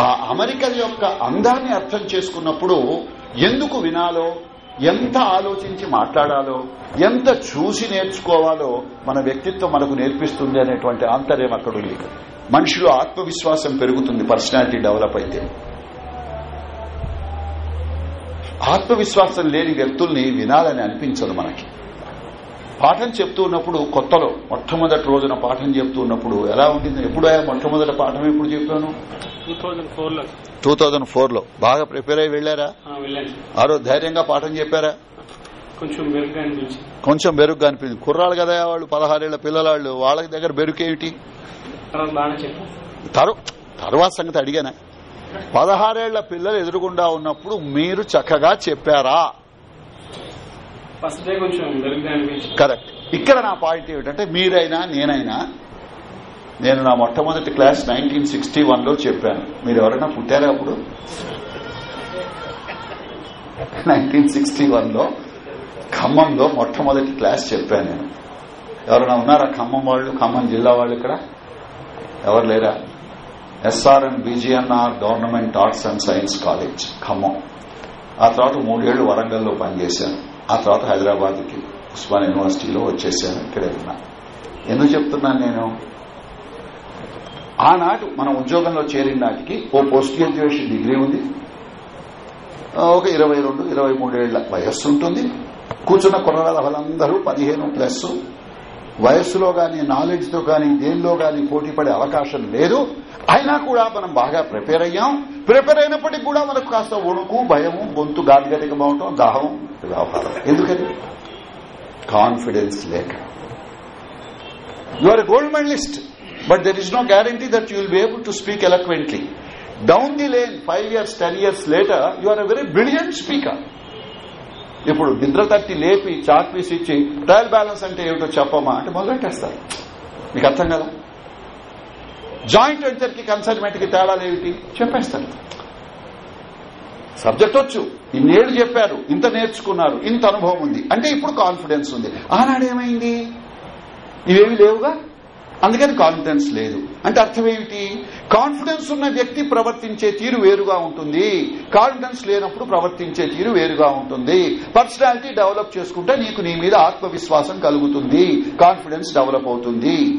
Speaker 1: ఆ అమరిక యొక్క అందాన్ని అర్థం చేసుకున్నప్పుడు ఎందుకు వినాలో ఎంత ఆలోచించి మాట్లాడాలో ఎంత చూసి నేర్చుకోవాలో మన వ్యక్తిత్వం మనకు నేర్పిస్తుంది అనేటువంటి ఆంతర్యం అక్కడ ఉంది. మనిషిలో ఆత్మవిశ్వాసం పెరుగుతుంది పర్సనాలిటీ డెవలప్ అయితే. ఆత్మవిశ్వాసం లేని వ్యక్తుల్ని వినాలని అనిపించదు మనకి. పాఠం చెప్తూ ఉన్నప్పుడు కొత్తలో మొట్టమొదటి రోజున పాఠం చెప్తూ ఉన్నప్పుడు ఎలా ఉంటుంది ఎప్పుడు మొట్టమొదటి పాఠం ఎప్పుడు చెప్పాను?
Speaker 4: టూ థౌజండ్
Speaker 1: ఫోర్లో బాగా ప్రిపేర్ అయి వెళ్ళారా
Speaker 4: వెళ్ళాను.
Speaker 1: ఆ రోజు ధైర్యంగా పాఠం చెప్పారా?
Speaker 4: కొంచెం
Speaker 1: బెరుగ్గా అనిపించింది. కుర్రాళ్ళు కదా వాళ్ళు పదహారేళ్ళ పిల్లలాళ్ళు వాళ్ళ దగ్గర బెరుకేమిటి?
Speaker 4: తర్వాత
Speaker 1: సంగతి అడిగానా? పదహారేళ్ళ పిల్లలు ఎదురుగుండా ఉన్నప్పుడు మీరు చక్కగా చెప్పారా? కరెక్ట్. ఇక్కడ నా పాయింట్ ఏమిటంటే మీరైనా నేనైనా నేను నా మొట్టమొదటి క్లాస్ నైన్టీన్ సిక్స్టీ వన్లో చెప్పాను. మీరు ఎవరైనా పుట్టారా అప్పుడు? నైన్టీన్ సిక్స్టీ వన్లో ఖమ్మంలో మొట్టమొదటి క్లాస్ చెప్పాను నేను. ఎవరైనా ఉన్నారా? ఖమ్మం వాళ్ళు ఖమ్మం జిల్లా వాళ్ళు ఇక్కడ? ఎవరు లేరా? SRN BGNR government arts and science college Khammam. ఆ తర్వాత మూడేళ్ళు వరంగల్లో పనిచేశాను. ఆ తర్వాత హైదరాబాద్కి ఉస్మాన్ యూనివర్సిటీలో వచ్చేసాను. ఇక్కడే ఉన్నా. ఎందుకు చెప్తున్నాను నేను? ఆనాడు మనం ఉద్యోగంలో చేరిన నాటికి ఓ పోస్ట్ గ్రాడ్యుయేషన్ డిగ్రీ ఉంది. ఒక ఇరవై రెండు ఇరవై మూడేళ్ళ వయస్సు ఉంటుంది. కూర్చున్న కుర్రాల వాళ్ళందరూ పదిహేను ప్లస్. వయస్సులో గాని నాలెడ్జ్తో గాని దేనిలో గాని పోటీ పడే అవకాశం లేదు. అయినా కూడా మనం బాగా ప్రిపేర్ అయ్యాం. ప్రిపేర్ అయినప్పటికీ కూడా మనకు కాస్త వణుకు భయము గొంతు గాదిగదిగమవటం దాహం వ్యవహారం. ఎందుకని? కాన్ఫిడెన్స్ లేక. You are gold medalist but there is no guarantee that you will be able to speak eloquently down the lane five years ten years later you are a very brilliant speaker ఇప్పుడు నిద్ర తట్టి లేపి chat piece ఇచ్చి trial balance అంటే ఏమిటో చెప్పమా? అంటే మొదలెట్టేస్తారు. మీకు అర్థం కదా? జాయింట్ వెంచర్కి కన్సైన్మెంట్కి తేడాలు ఏమిటి? చెప్పేస్తాను. సబ్జెక్ట్ వచ్చు. ఇన్నేళ్ళు చెప్పారు. ఇంత నేర్చుకున్నారు. ఇంత అనుభవం ఉంది. అంటే ఇప్పుడు కాన్ఫిడెన్స్ ఉంది. ఆనాడేమైంది ఇవేమి లేవుగా? అందుకని కాన్ఫిడెన్స్ లేదు. అంటే అర్థం ఏమిటి? కాన్ఫిడెన్స్ ఉన్న వ్యక్తి ప్రవర్తించే తీరు వేరుగా ఉంటుంది. కాన్ఫిడెన్స్ లేనప్పుడు ప్రవర్తించే తీరు వేరుగా ఉంటుంది. పర్సనాలిటీ డెవలప్ చేసుకుంటే నీకు నీ మీద ఆత్మవిశ్వాసం కలుగుతుంది. కాన్ఫిడెన్స్ డెవలప్ అవుతుంది.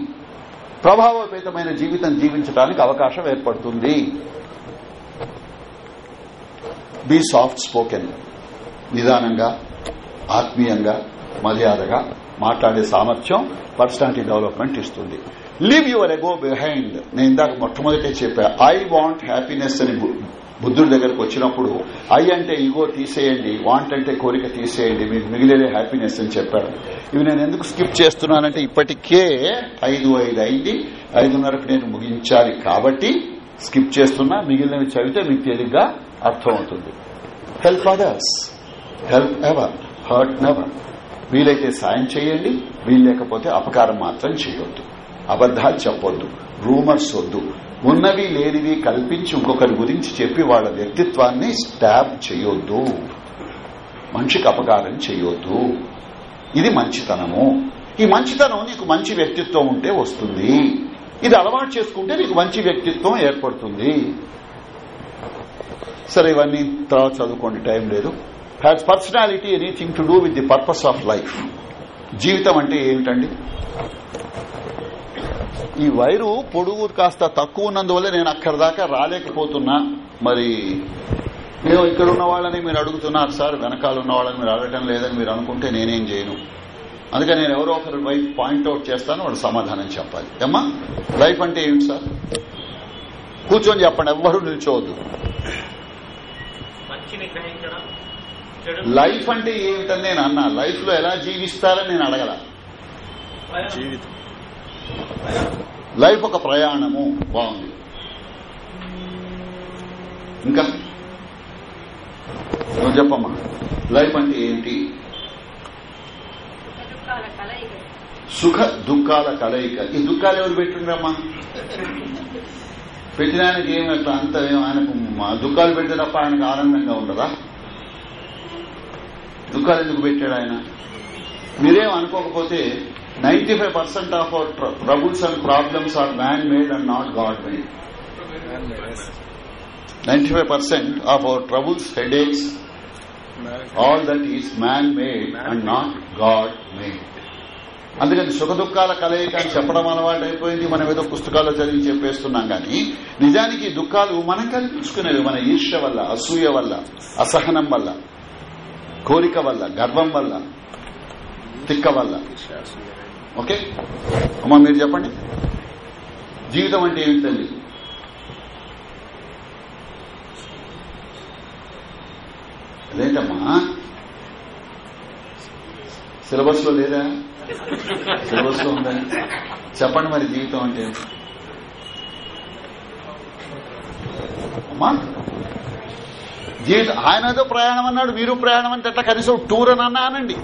Speaker 1: ప్రభావపేతమైన జీవితం జీవించడానికి అవకాశం ఏర్పడుతుంది. బీ సాఫ్ట్ స్పోకెన్ నిదానంగా ఆత్మీయంగా మర్యాదగా మాట్లాడే సామర్థ్యం పర్సనాలిటీ డెవలప్మెంట్ ఇస్తుంది. లీవ్ యువర్ ఎగో బిహైండ్ నేను ఇందాక మొట్టమొదటే చెప్పా ఐ వాంట్ హ్యాపీనెస్ అని బుద్ధుడి దగ్గరకు వచ్చినప్పుడు ఐ అంటే ఇగో తీసేయండి వాంట్ అంటే కోరిక తీసేయండి మీకు మిగిలేదే హ్యాపీనెస్ అని చెప్పాడు. ఇవి నేను ఎందుకు స్కిప్ చేస్తున్నానంటే ఇప్పటికే ఐదు ఐదు అయింది ఐదున్నరకు నేను ముగించాలి కాబట్టి స్కిప్ చేస్తున్నా మిగిలినవి చదివితే మీకు తేలిగ్గా అర్థమవుతుంది. Help others help ever hurt never వీలైతే సాయం చేయండి వీలు లేకపోతే అపకారం మాత్రం చేయొద్దు. అబద్దాలు చెప్పొద్దు. రూమర్స్ వద్దు. ఉన్నవి లేనివి కల్పించి ఇంకొకరి గురించి చెప్పి వాళ్ళ వ్యక్తిత్వాన్ని స్టాబ్ చేయొద్దు. మనిషికి అపకారం చేయొద్దు. ఇది మంచితనము. ఈ మంచితనం నీకు మంచి వ్యక్తిత్వం ఉంటే వస్తుంది. ఇది అలవాటు చేసుకుంటే నీకు మంచి వ్యక్తిత్వం ఏర్పడుతుంది. సరే ఇవన్నీ తర్వాత చదువుకోండి టైం లేదు. Has personality anything to do with the purpose of life జీవితం అంటే ఏమిటండి? ఈ వైరు పొడుగు కాస్త తక్కువ ఉన్నందువల్ల నేను అక్కడి దాకా రాలేకపోతున్నా. మరి నేను ఇక్కడ ఉన్న వాళ్ళని మీరు అడుగుతున్నారు సార్ వెనకాల ఉన్న వాళ్ళని మీరు అడగటం లేదని మీరు అనుకుంటే నేనేం చేయను. అందుకని నేను ఎవరో ఒకరి వైఫ్ పాయింట్అవుట్ చేస్తాను వాడు సమాధానం చెప్పాలి. ఏమ్మా? లైఫ్ అంటే ఏమిటి సార్? కూర్చొని చెప్పండి ఎవ్వరూ నిల్చోవద్దు. లైఫ్ అంటే ఏమిటని నేను అన్నా. లైఫ్లో ఎలా జీవిస్తారని నేను అడగల. లైఫ్ ఒక ప్రయాణము. బాగుంది. ఇంకా? నువ్వు చెప్పమ్మా. లైఫ్ అంటే ఏంటి? సుఖ దుఃఖాల కలయిక. ఈ దుఃఖాలు ఎవరు పెట్టిండ్రమ్మా? పెట్టిన ఆయనకి ఏమి అట్లా అంత ఆయనకు మా దుఃఖాలు పెడితే తప్ప ఆయనకు ఆనందంగా ఉండదా? దుఃఖాలు ఎందుకు పెట్టాడు ఆయన? మీరేం అనుకోకపోతే ninety five percent of our troubles and problems are man made and not God made ninety five percent of our troubles headaches all that is man made and not God made అందుకని సుఖ దుఃఖాల కలయిక అని చెప్పడం అలవాటు అయిపోయింది. మనం ఏదో పుస్తకాల్లో చదివి చెప్పేస్తున్నాం కానీ నిజానికి దుఃఖాలు మనం కల్పించుకునేవి మన ఈర్ష్య వల్ల అసూయ వల్ల అసహనం వల్ల కోరిక వల్ల గర్వం వల్ల తిక్క వల్ల. ఓకే? అమ్మా మీరు చెప్పండి. జీవితం అంటే ఏమి తల్లి? లేదమ్మా సిలబస్లో లేదా? సిలబస్లో ఉందా? చెప్పండి మరి జీవితం అంటే అమ్మా జీవితం ఆయన ఏదో ప్రయాణం అన్నాడు మీరు ప్రయాణం అంటే ఎట్లా కనీసం టూర్ అని అన్నా అనండి.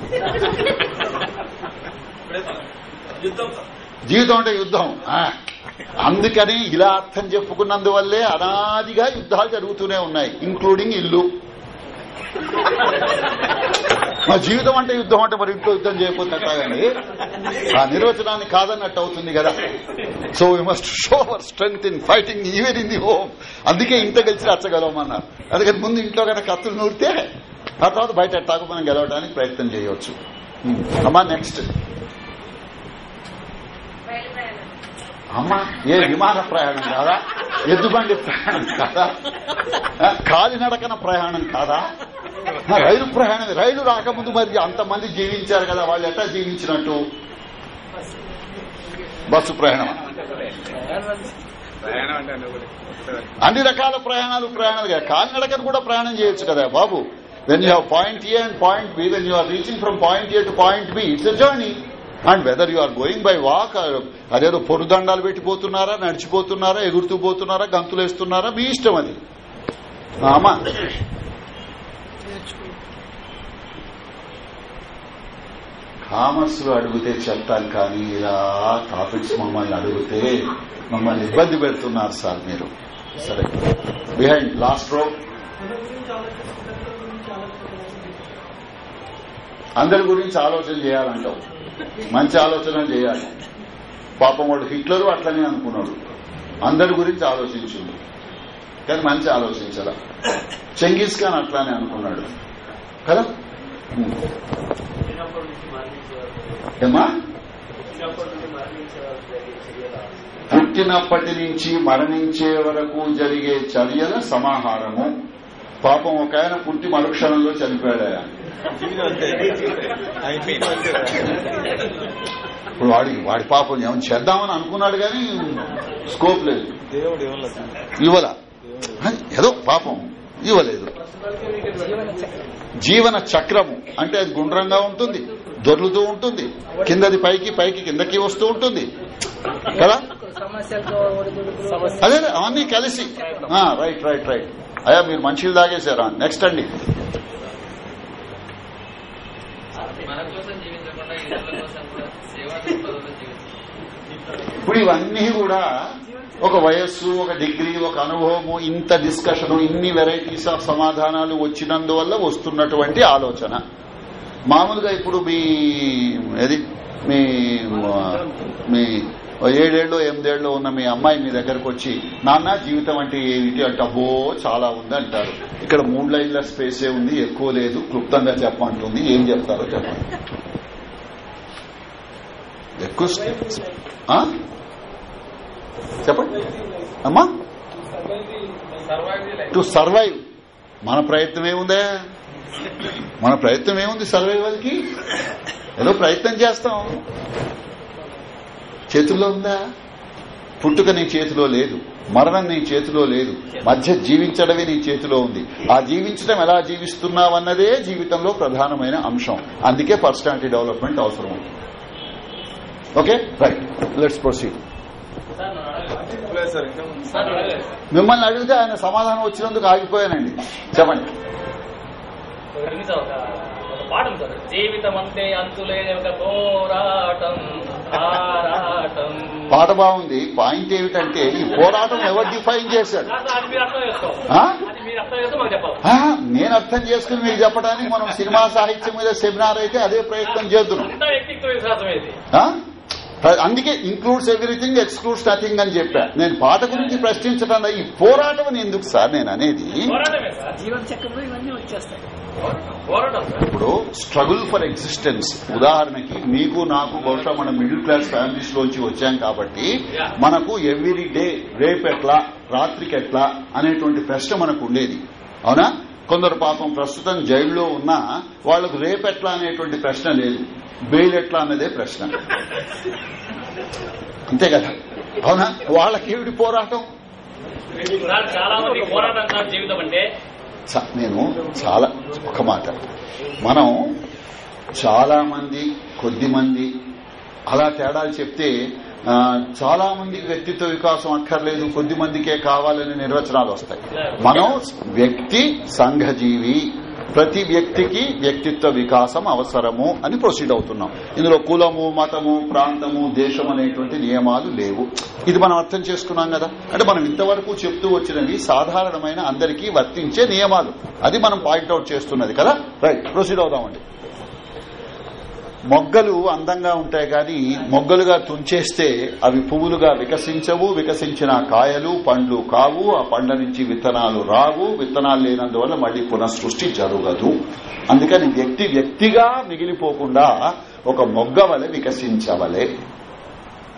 Speaker 1: జీవితం అంటే యుద్ధం. అందుకని ఇలా అర్థం చెప్పుకున్నందువల్లే అనాదిగా యుద్ధాలు జరుగుతూనే ఉన్నాయి ఇంక్లూడింగ్ ఇల్లు. మా జీవితం అంటే యుద్ధం అంటే మరి ఇంట్లో యుద్ధం చేయకపోతే ఎట్లాగండి ఆ నిర్వచనాన్ని కాదన్నట్టు అవుతుంది కదా. So we must show our strength in fighting even in the home అందుకే ఇంట్లో గెలిచి రచ్చగలమన్నారు అందుకని ముందు ఇంట్లో కనుక కత్తులు నూరితే ఆ తర్వాత బయట ఎట్టాకు మనం గెలవడానికి ప్రయత్నం చేయవచ్చు. Hmm. అమ్మా నెక్స్ట్ అమ్మా ఏ విమాన ప్రయాణం కాదా? ఎద్దుబండి ప్రయాణం కాదా? కాలినడకన ప్రయాణం కాదా? రైలు ప్రయాణం రైలు రాకముందు మరి అంతమంది జీవించారు కదా వాళ్ళు ఎట్లా జీవించినట్టు? బస్సు ప్రయాణం
Speaker 2: అన్ని
Speaker 1: రకాల ప్రయాణాలు ప్రయాణాలు కదా. కాలినడకను కూడా ప్రయాణం చేయొచ్చు కదా బాబు. When you have point A and point B when you are reaching from point A to point B it's a journey and whether you are going by walk అదేదో పొరుదండాలు పెట్టిపోతున్నారా నడిచిపోతున్నారా ఎగురుతూ పోతున్నారా గంతులు వేస్తున్నారా మీ ఇష్టం అది. ఆమా. కామర్స్లో అడిగితే చెప్తాను కానీ ఇలా టాపిక్స్ మమ్మల్ని అడిగితే మమ్మల్ని ఇబ్బంది పెడుతున్నారు సార్ మీరు. సరే. బిహైండ్ లాస్ట్ రో అందరి గురించి ఆలోచన చేయాలంటావు మంచి ఆలోచన చేయాలి. పాపం వాడు హిట్లరు అట్లనే అనుకున్నాడు. అందరి గురించి ఆలోచించిండు. కానీ మంచి ఆలోచించరా చెంగీస్ ఖాన్ అట్లానే అనుకున్నాడు. కదా? ఏమా పుట్టినప్పటి నుంచి మరణించే వరకు జరిగే చర్యల సమాహారము. పాపం ఒక ఆయన పుట్టి మరుక్షణంలో చనిపోయాడు ఆయన ఇప్పుడు వాడికి వాడి పాపం ఏమైనా చేద్దామని అనుకున్నాడు కానీ స్కోప్ లేదు. ఇవ్వల? ఏదో పాపం. ఇవ్వలేదు. జీవన చక్రము. అంటే అది గుండ్రంగా ఉంటుంది దొర్లుతూ ఉంటుంది కిందది పైకి పైకి కిందకి వస్తూ ఉంటుంది. కదా? అదే అవన్నీ కలిసి. రైట్ రైట్ రైట్ అయ్యా మీరు మంచిలు తాగేశారా నెక్స్ట్ అండి
Speaker 9: మన కోసం జీవించకుండా ఇతరుల కోసం కూడా సేవా దృక్పథంలో జీవించాలి
Speaker 1: ఇప్పుడు ఇవన్నీ కూడా ఒక వయస్సు ఒక డిగ్రీ ఒక అనుభవము ఇంత డిస్కషన్ ఇన్ని వెరైటీస్ ఆఫ్ సమాధానాలు వచ్చినందువల్ల వస్తున్నటువంటి ఆలోచన. మామూలుగా ఇప్పుడు మీ ఏది? మీ మీ ఏడేళ్ళు ఎనిమిదేళ్ళు ఉన్న మీ అమ్మాయి మీ దగ్గరకు వచ్చి నాన్న జీవితం అంటే ఏమిటి? అంటే అబ్బో చాలా ఉంది అంటారు. ఇక్కడ మూడు లైన్ల స్పేసే ఉంది ఎక్కువ లేదు. క్లుప్తంగా చెప్పంటుంది ఏం చెప్తారో చెప్పండి. ఎక్కువ చెప్పండి. అమ్మా? To survive. మన ప్రయత్నం ఏముందా? మన ప్రయత్నం ఏముంది సర్వైవల్కి ఏదో ప్రయత్నం చేస్తాం. చేతుల్లో ఉందా? పుట్టుక నీ చేతిలో లేదు. మరణం నీ చేతిలో లేదు. మధ్య జీవించడమే నీ చేతిలో ఉంది. ఆ జీవించడం ఎలా జీవిస్తున్నావన్నదే జీవితంలో ప్రధానమైన అంశం. అందుకే పర్సనాలిటీ డెవలప్మెంట్ అవసరం ఓకే? రైట్ లెట్స్ ప్రొసీడ్ మిమ్మల్ని అడిగితే ఆయన సమాధానం వచ్చినందుకు ఆగిపోయానండి. చెప్పండి.
Speaker 9: సార్ జీవితం అంటే అంతులేని ఒక పోరాటం ఆరాటం.
Speaker 1: పాట బాగుంది. పాయింట్ ఏమిటంటే ఈ పోరాటం ఎవరు డిఫైన్ చేశాడు
Speaker 9: మీరు మీరు
Speaker 1: ఆ, నేను అర్థం చేసుకుని మీకు చెప్పడానికి మనం సినిమా సాహిత్యం మీద సెమినార్ అయితే అదే ప్రయత్నం
Speaker 9: అంతా?
Speaker 1: ప్ర- అందుకే ఇంక్లూడ్స్ ఎవ్రీథింగ్ ఎక్స్క్లూడ్స్ నథింగ్ అని చెప్పా. నేను పాట గురించి ప్రశ్నించడం ఈ పోరాటం ఎందుకు సార్ నేను అనేది? ఇప్పుడు స్ట్రగుల్ ఫర్ ఎగ్జిస్టెన్స్. ఉదాహరణకి మీకు నాకు బహుశా మన మిడిల్ క్లాస్ ఫ్యామిలీస్ లోంచి వచ్చాం కాబట్టి మనకు ఎవ్రీ డే రేపు ఎట్లా రాత్రికి ఎట్లా అనేటువంటి ప్రశ్న మనకు ఉండేది. అవునా? కొందరు పాపం ప్రస్తుతం జైల్లో ఉన్నా వాళ్ళకు రేపెట్లా అనేటువంటి ప్రశ్న లేదు. బెయిల్ ఎట్లా అన్నదే ప్రశ్న. అంతే కదా? అవునా? వాళ్ళకేమిటి పోరాటం?
Speaker 9: చాలా మంది పోరాటం జీవితం అంటే
Speaker 1: నేను చాలా ఒక మాట. మనం చాలా మంది కొద్ది మంది అలా తేడాలు చెప్తే చాలా మంది వ్యక్తిత్వ వికాసం అక్కర్లేదు కొద్ది మందికే కావాలనే నిర్వచనాలు వస్తాయి. మనం వ్యక్తి సంఘజీవి ప్రతి వ్యక్తికి వ్యక్తిత్వ వికాసం అవసరము అని ప్రొసీడ్ అవుతున్నాం. ఇందులో కులము మతము ప్రాంతము దేశం అనేటువంటి నియమాలు లేవు. ఇది మనం అర్థం చేసుకున్నాం కదా. అంటే మనం ఇంతవరకు చెప్తూ వచ్చినవి సాధారణమైన అందరికీ వర్తించే నియమాలు. అది మనం పాయింట్అవుట్ చేస్తున్నది కదా. రైట్ ప్రొసీడ్ అవుదామండి. మొగ్గలు అందంగా ఉంటాయి కానీ మొగ్గలుగా తుంచేస్తే అవి పువ్వులుగా వికసించవు వికసించిన కాయలు పండ్లు కావు ఆ పండ్ల నుంచి విత్తనాలు రావు విత్తనాలు లేనందువల్ల మళ్ళీ పునఃసృష్టి జరగదు. అందుకని వ్యక్తి వ్యక్తిగా మిగిలిపోకుండా ఒక మొగ్గ వలె వికసించవలే.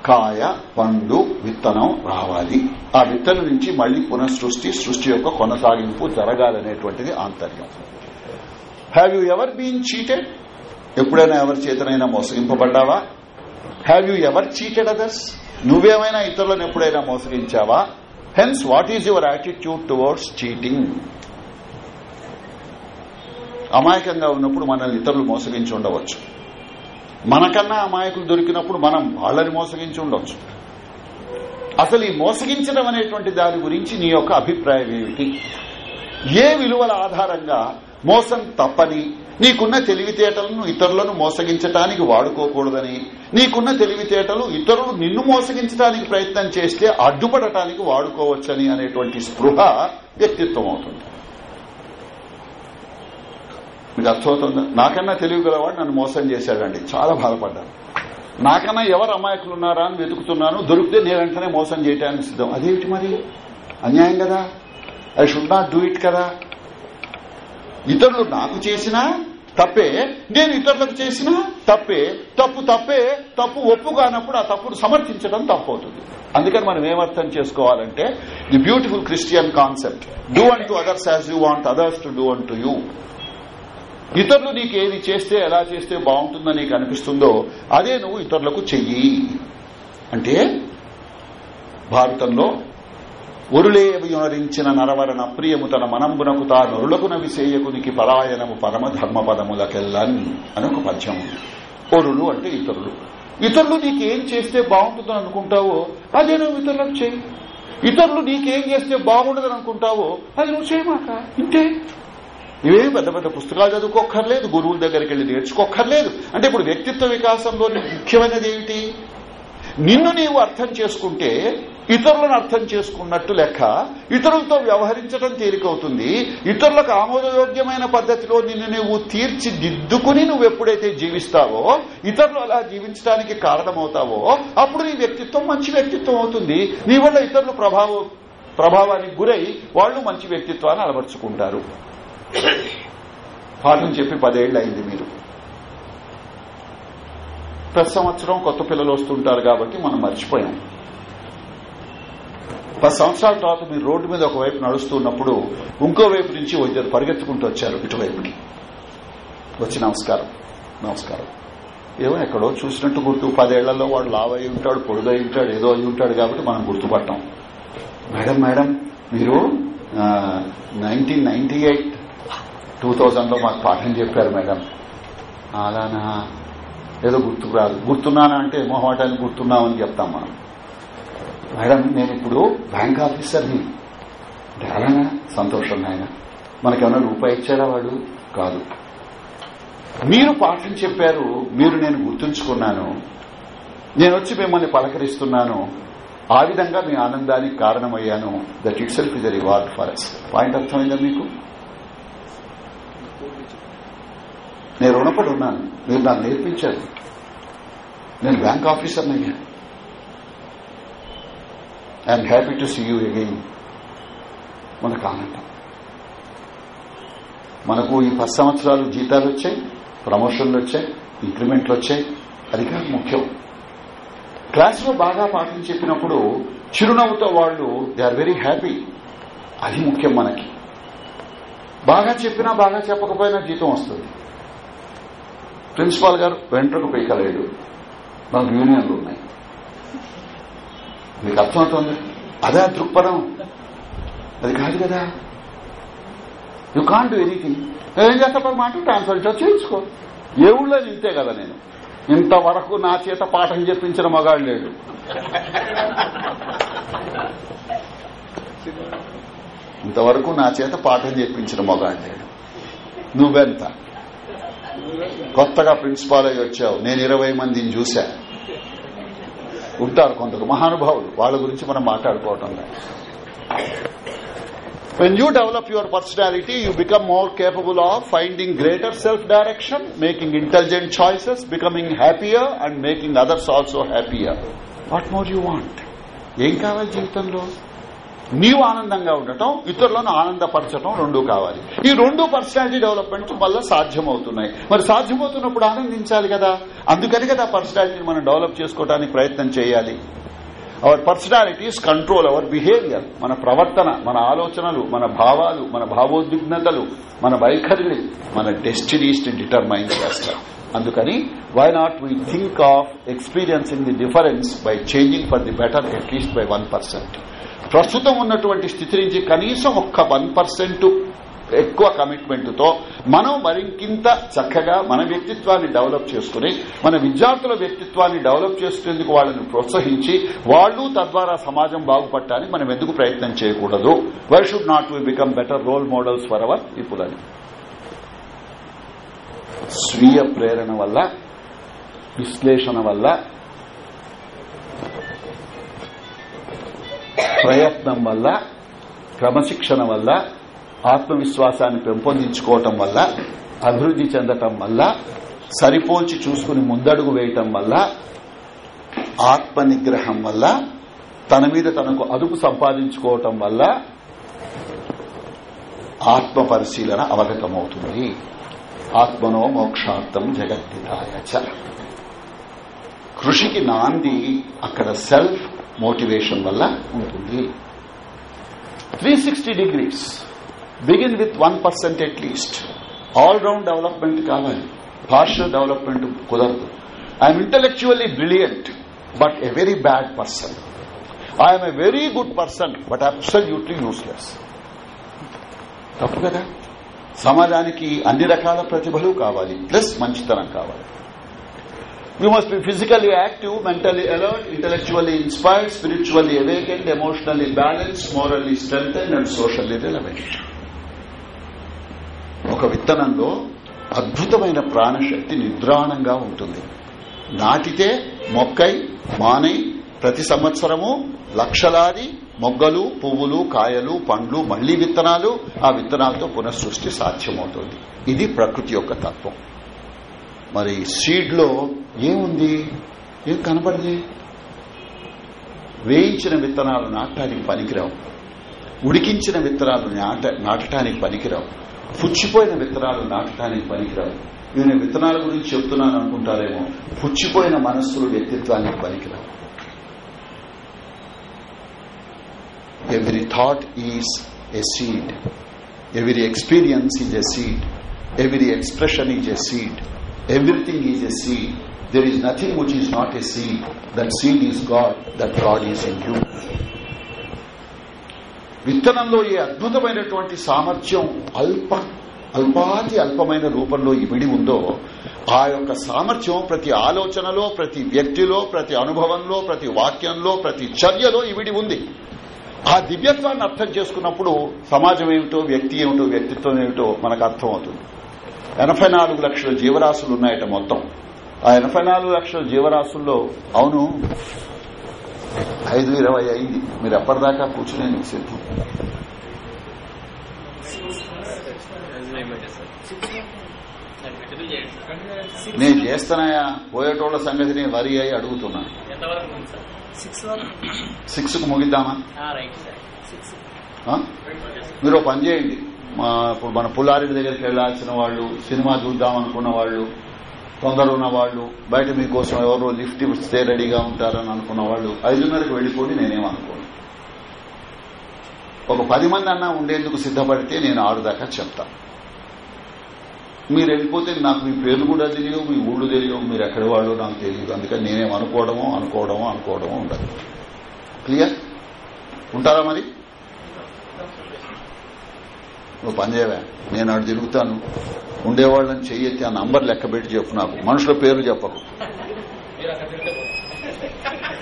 Speaker 1: కాయ పండు విత్తనం రావాలి. ఆ విత్తనం నుంచి మళ్ళీ పునఃసృష్టి సృష్టి యొక్క కొనసాగింపు జరగాలనేటువంటిది ఆంతర్యం. Have you ever been cheated ఎప్పుడైనా ఎవరి చేతనైనా మోసగింపబడ్డావా? Have you ever cheated others నువ్వేమైనా ఇతరులను ఎప్పుడైనా మోసగించావా? Hence what is your attitude towards cheating అమాయకంగా ఉన్నప్పుడు మనల్ని ఇతరులు మోసగించి ఉండవచ్చు. మనకన్నా అమాయకులు దొరికినప్పుడు మనం వాళ్ళని మోసగించి ఉండవచ్చు అసలు ఈ మోసగించడం అనేటువంటి దాని గురించి నీ యొక్క అభిప్రాయం ఏమిటి? ఏ విలువల ఆధారంగా మోసం తప్పని నీకున్న తెలివితేటలను ఇతరులను మోసగించటానికి వాడుకోకూడదని నీకున్న తెలివితేటలు ఇతరులు నిన్ను మోసగించడానికి ప్రయత్నం చేస్తే అడ్డుపడటానికి వాడుకోవచ్చని అనేటువంటి స్పృహ వ్యక్తిత్వం అవుతుంది మీకు అర్థమవుతుందా? నాకన్నా తెలివి గలవాడు నన్ను మోసం చేశాడండి. చాలా బాధపడ్డాను. నాకన్నా ఎవరు అమాయకులు ఉన్నారా అని వెతుకుతున్నాను. దొరికితే నేను వెంటనే మోసం చేయటానికి సిద్ధం. అదేమిటి మరి? అన్యాయం కదా? I should not do it కదా? ఇతరులు నాకు చేసినా తప్పే నేను ఇతరులకు చేసినా తప్పే. తప్పు తప్పే తప్పు ఒప్పు కానప్పుడు ఆ తప్పును సమర్థించడం తప్పు అవుతుంది అందుకని మనం ఏమర్థం చేసుకోవాలంటే the beautiful Christian concept. Do and to others as you want others to do and to you ఇతరులు నీకు ఏది చేస్తే ఎలా చేస్తే బాగుంటుందని నీకు అనిపిస్తుందో అదే నువ్వు ఇతరులకు చెయ్యి. అంటే భారతంలో ఒరులేవియునరించిన నరవరణ ప్రియము తన మనంబునకు తా నొరులకున విశేయకునికి పరాయణము పరమ ధర్మపదములకెల్లాన్ని అని ఒక పద్యం ఉంది ఒరులు అంటే ఇతరులు. ఇతరులు నీకేం చేస్తే బాగుంటుందని అనుకుంటావో అదే నువ్వు ఇతరులకు చేయి. ఇతరులు నీకేం చేస్తే బాగుండదని అనుకుంటావో అది నువ్వు చేయమాక ఇంతే. ఇవేమి పెద్ద పెద్ద పుస్తకాలు చదువుకోక్కర్లేదు గురువుల దగ్గరికి వెళ్ళి నేర్చుకోక్కర్లేదు. అంటే ఇప్పుడు వ్యక్తిత్వ వికాసంలో ముఖ్యమైనది ఏమిటి? నిన్ను నీవు అర్థం చేసుకుంటే ఇతరులను అర్థం చేసుకున్నట్టు లెక్క ఇతరులతో వ్యవహరించడం తేలికవుతుంది. ఇతరులకు ఆమోదయోగ్యమైన పద్ధతిలో నిన్ను నువ్వు తీర్చిదిద్దుకుని నువ్వు ఎప్పుడైతే జీవిస్తావో ఇతరులు అలా జీవించడానికి కారణమవుతావో అప్పుడు నీ వ్యక్తిత్వం మంచి వ్యక్తిత్వం అవుతుంది. నీ వల్ల ఇతరులు ప్రభావం ప్రభావానికి గురై వాళ్ళు మంచి వ్యక్తిత్వాన్ని అలవర్చుకుంటారు. పాఠం చెప్పి పదేళ్ళు అయింది మీరు. ప్రతి సంవత్సరం కొత్త పిల్లలు వస్తుంటారు కాబట్టి మనం మర్చిపోయాం. పది సంవత్సరాల తర్వాత మీరు రోడ్డు మీద ఒకవైపు నడుస్తున్నప్పుడు ఇంకో వైపు నుంచి ఇద్దరు పరిగెత్తుకుంటూ వచ్చారు ఇటువైపుకి. వచ్చి నమస్కారం నమస్కారం. ఏమో ఎక్కడో చూసినట్టు గుర్తు పదేళ్ళలో వాడు లావై ఉంటాడు పొడుగై ఉంటాడు ఏదో అయి ఉంటాడు కాబట్టి మనం గుర్తుపట్టాం. మేడం మేడం మీరు నైన్టీన్ నైన్టీ ఎయిట్ టూ థౌజండ్లో మాకు పాఠం చెప్పారు మేడం. అలానా? ఏదో గుర్తుకు రాదు. గుర్తున్నానా అంటే మొహమాటానికి గుర్తున్నామని చెప్తాం మనం. మేడం నేను ఇప్పుడు బ్యాంక్ ఆఫీసర్ని. అంటే సంతోషం నాయన. మనకేమన్నా రూపాయి ఇచ్చాడా వాడు? కాదు. మీరు పాఠం చెప్పారు మీరు నేను గుర్తుంచుకున్నాను. నేను వచ్చి మిమ్మల్ని పలకరిస్తున్నాను. ఆ విధంగా మీ ఆనందానికి కారణమయ్యాను. That itself is a reward for us point అర్థమైందా మీకు? నేను రుణపడి ఉన్నాను. మీరు నాకు నేర్పించారు. నేను బ్యాంక్ ఆఫీసర్ని అయ్యా I'm happy to see you again మనకు కామెంట్ మనకు ఈ పది సంవత్సరాలు జీతాలు వచ్చాయి ప్రమోషన్లు వచ్చాయి ఇంక్రిమెంట్లు వచ్చాయి. అది కాదు ముఖ్యం. క్లాసులో బాగా పాఠం చెప్పినప్పుడు చిరునవ్వుతో వాళ్ళు దే ఆర్ వెరీ హ్యాపీ అది ముఖ్యం మనకి. బాగా చెప్పినా బాగా చెప్పకపోయినా జీతం వస్తుంది. ప్రిన్సిపాల్ గారు వెంట్రకు పీకలేడు మనకు యూనియన్లు ఉన్నాయి. మీకు అర్థమవుతుంది అదే దృక్పథం. అది కాదు కదా. యు కాంట్ డూ ఎనీథింగ్ ఏం చేస్తా మాట ట్రాన్స్ఫర్ చేయించుకో ఏ ఊళ్ళో ఇంతే కదా నేను. ఇంతవరకు నా చేత పాఠం చెప్పించిన మగాడు లేడు ఇంతవరకు నా చేత పాఠం చెప్పించిన మగాడు లేడు నువ్వెంత? కొత్తగా ప్రిన్సిపాల్ అయ్యి వచ్చావు. నేను ఇరవై మందిని చూశా. ఉంటారు కొందరు మహానుభావులు. వాళ్ళ గురించి మనం మాట్లాడుకోవటం when you develop your personality you become more capable of finding greater self direction making intelligent choices becoming happier and making others also happier what more you want ఏం కావాలి జీవితంలో? నీవు ఆనందంగా ఉండటం ఇతరులను ఆనందపరచడం రెండు కావాలి. ఈ రెండు పర్సనాలిటీ డెవలప్మెంట్ వల్ల సాధ్యమవుతున్నాయి. మరి సాధ్యమవుతున్నప్పుడు ఆనందించాలి కదా? అందుకని కదా పర్సనాలిటీని మనం డెవలప్ చేసుకోవడానికి ప్రయత్నం చేయాలి. Our personalities control our behaviour మన ప్రవర్తన మన ఆలోచనలు మన భావాలు మన భావోద్విగ్నతలు మన వైఖరిని మన డెస్టినీస్ని డిటర్మైన్ చేస్తాయి. అందుకని why not we think of experiencing the difference by changing for the better at least by one percent ప్రస్తుతం ఉన్నటువంటి స్థితి నుంచి కనీసం ఒక్క వన్ పర్సెంట్ ఎక్కువ కమిట్మెంట్తో మనం మరింకింత చక్కగా మన వ్యక్తిత్వాన్ని డెవలప్ చేసుకుని మన విద్యార్థుల వ్యక్తిత్వాన్ని డెవలప్ చేసుకునేందుకు వాళ్ళని ప్రోత్సహించి వాళ్ళు తద్వారా సమాజం బాగుపడటానికి మనం ఎందుకు ప్రయత్నం చేయకూడదు? Why should not we become better role models for our people అని. స్వీయ ప్రేరణ వల్ల విశ్లేషణ వల్ల ప్రయత్నం వల్ల క్రమశిక్షణ వల్ల ఆత్మవిశ్వాసాన్ని పెంపొందించుకోవటం వల్ల అభివృద్ది చెందటం వల్ల సరిపోల్చి చూసుకుని ముందడుగు వేయటం వల్ల ఆత్మ నిగ్రహం వల్ల తన మీద తనకు అదుపు సంపాదించుకోవటం వల్ల ఆత్మ పరిశీలన అవగతమవుతుంది. ఆత్మనో మోక్షార్థం జగద్దిదాయ కృషికి నాంది అక్కడ సెల్ఫ్ మోటివేషన్ వల్ల ఉంటుంది. Three sixty degrees begin with one percent at least all round development కావాలి. పార్షల్ డెవలప్మెంట్ కుదరదు. I'm intellectually brilliant but a very bad person I'm a very good person but absolutely useless తప్పు కదా? సమాజానికి అన్ని రకాల ప్రతిభలు కావాలి ప్లస్ మంచితనం కావాలి. You must be physically active mentally alert intellectually inspired spiritually awakened emotionally balance morally strong and socially relevant ఒక విత్తనంలో అద్భుతమైన ప్రాణశక్తి నిద్రాణంగా ఉంటుంది. నాటితే మొక్కై మానై ప్రతి సంవత్సరము లక్షలాది మొగ్గలు పువ్వులు కాయలు పండ్లు మళ్ళీ విత్తనాలు ఆ విత్తనాలతో పునఃసృష్టి సాధ్యమవుతుంది. ఇది ప్రకృతి యొక్క తత్వం. మరి సీడ్లో ఏముంది? ఏం కనపడింది? వేయించిన విత్తనాలు నాటడానికి పనికిరావు. ఉడికించిన విత్తనాలు నాటడానికి పనికిరావు. పుచ్చిపోయిన విత్తనాలు నాటడానికి పనికిరావు. నేను విత్తనాల గురించి చెప్తున్నాను అనుకుంటారేమో. పుచ్చిపోయిన మనస్సులు వ్యక్తిత్వానికి పనికిరావు. Every thought is a seed every experience is a seed every expression is a seed everything is a seed there is nothing which is not a seed that seed is God that God is in you విత్తనంలో ఈ అద్భుతమైనటువంటి సామర్థ్యం అల్ప అల్పాతి అల్పమైన రూపంలో ఇమిడి ఉందో ఆ యొక్క సామర్థ్యం ప్రతి ఆలోచనలో ప్రతి వ్యక్తిలో ప్రతి అనుభవంలో ప్రతి వాక్యంలో ప్రతి చర్యలో ఇమిడి ఉంది. ఆ దివ్యత్వాన్ని అర్థం చేసుకున్నప్పుడు సమాజం ఏమిటో వ్యక్తి ఏమిటో వ్యక్తిత్వం ఏమిటో మనకు అర్థం అవుతుంది ఎనభై నాలుగు లక్షల జీవరాశులు ఉన్నాయట మొత్తం. ఆ ఎనభై నాలుగు లక్షల జీవరాశుల్లో అవును ఐదు ఇరవై అయింది మీరు ఎప్పటిదాకా కూర్చునే సిద్ధం నేను చేస్తానయా పోయేటోళ్ళ సంగతిని వరి అయి
Speaker 9: సార్?
Speaker 1: సిక్స్కు ముగిద్దామా? మీరు పని చేయండి. మన పుల్లారెడ్డి దగ్గరికి వెళ్ళాల్సిన వాళ్ళు సినిమా చూద్దాం అనుకున్న వాళ్ళు తొందర ఉన్న వాళ్ళు బయట మీకోసం ఎవరో లిఫ్ట్ ఇస్తే రెడీగా ఉంటారని అనుకున్న వాళ్ళు ఐదున్నరకు వెళ్ళిపోయి నేనేమనుకోను ఒక పది మంది అన్నా ఉండేందుకు సిద్ధపడితే నేను ఆరు దాకా చెప్తా. మీరు వెళ్ళిపోతే నాకు మీ పేర్లు కూడా తెలియవు మీ ఊళ్ళు తెలియవు మీరు ఎక్కడ వాళ్ళు నాకు తెలియదు. అందుకని నేనేం అనుకోవడమో అనుకోవడమో అనుకోవడమో ఉండదు. క్లియర్? ఉంటారా మరి? నువ్వు పని చేయవా. నేను అటు తిరుగుతాను. ఉండేవాళ్ళని చెయ్యెత్తి ఆ నంబర్ లెక్క పెట్టి చెప్పు నాకు. మనుషుల పేర్లు చెప్పకు.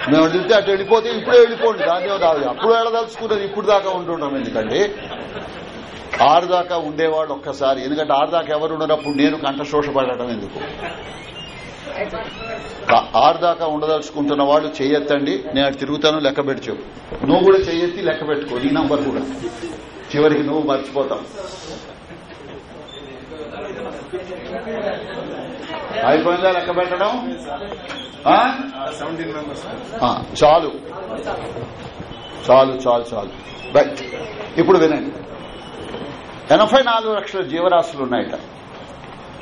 Speaker 1: మేము అటు తిరిగితే అటు వెళ్ళిపోతే ఇప్పుడే వెళ్ళిపోండి. దాని రాదు అప్పుడు వెళ్ళదలుచుకున్నది ఇప్పుడు దాకా ఉంటుంటాం ఎందుకంటే ఆరు దాకా ఉండేవాడు ఒక్కసారి. ఎందుకంటే ఆరు దాకా ఎవరు ఉండనప్పుడు నేను కంఠశోషపడటం ఎందుకు? ఆరు దాకా ఉండదలుచుకుంటున్న వాళ్ళు చెయ్యెత్తండి నేను అటు తిరుగుతాను లెక్క పెట్టి చెప్పు. నువ్వు కూడా చెయ్యెత్తి లెక్క పెట్టుకో. నీ నంబర్ కూడా. చివరికి నువ్వు మర్చిపోతావు. అయిపోయిందా లెక్క పెట్టడం? చాలు. చాలు చాలు చాలు. రైట్ ఇప్పుడు వినండి. ఎనభై నాలుగు లక్షల జీవరాశులు ఉన్నాయట.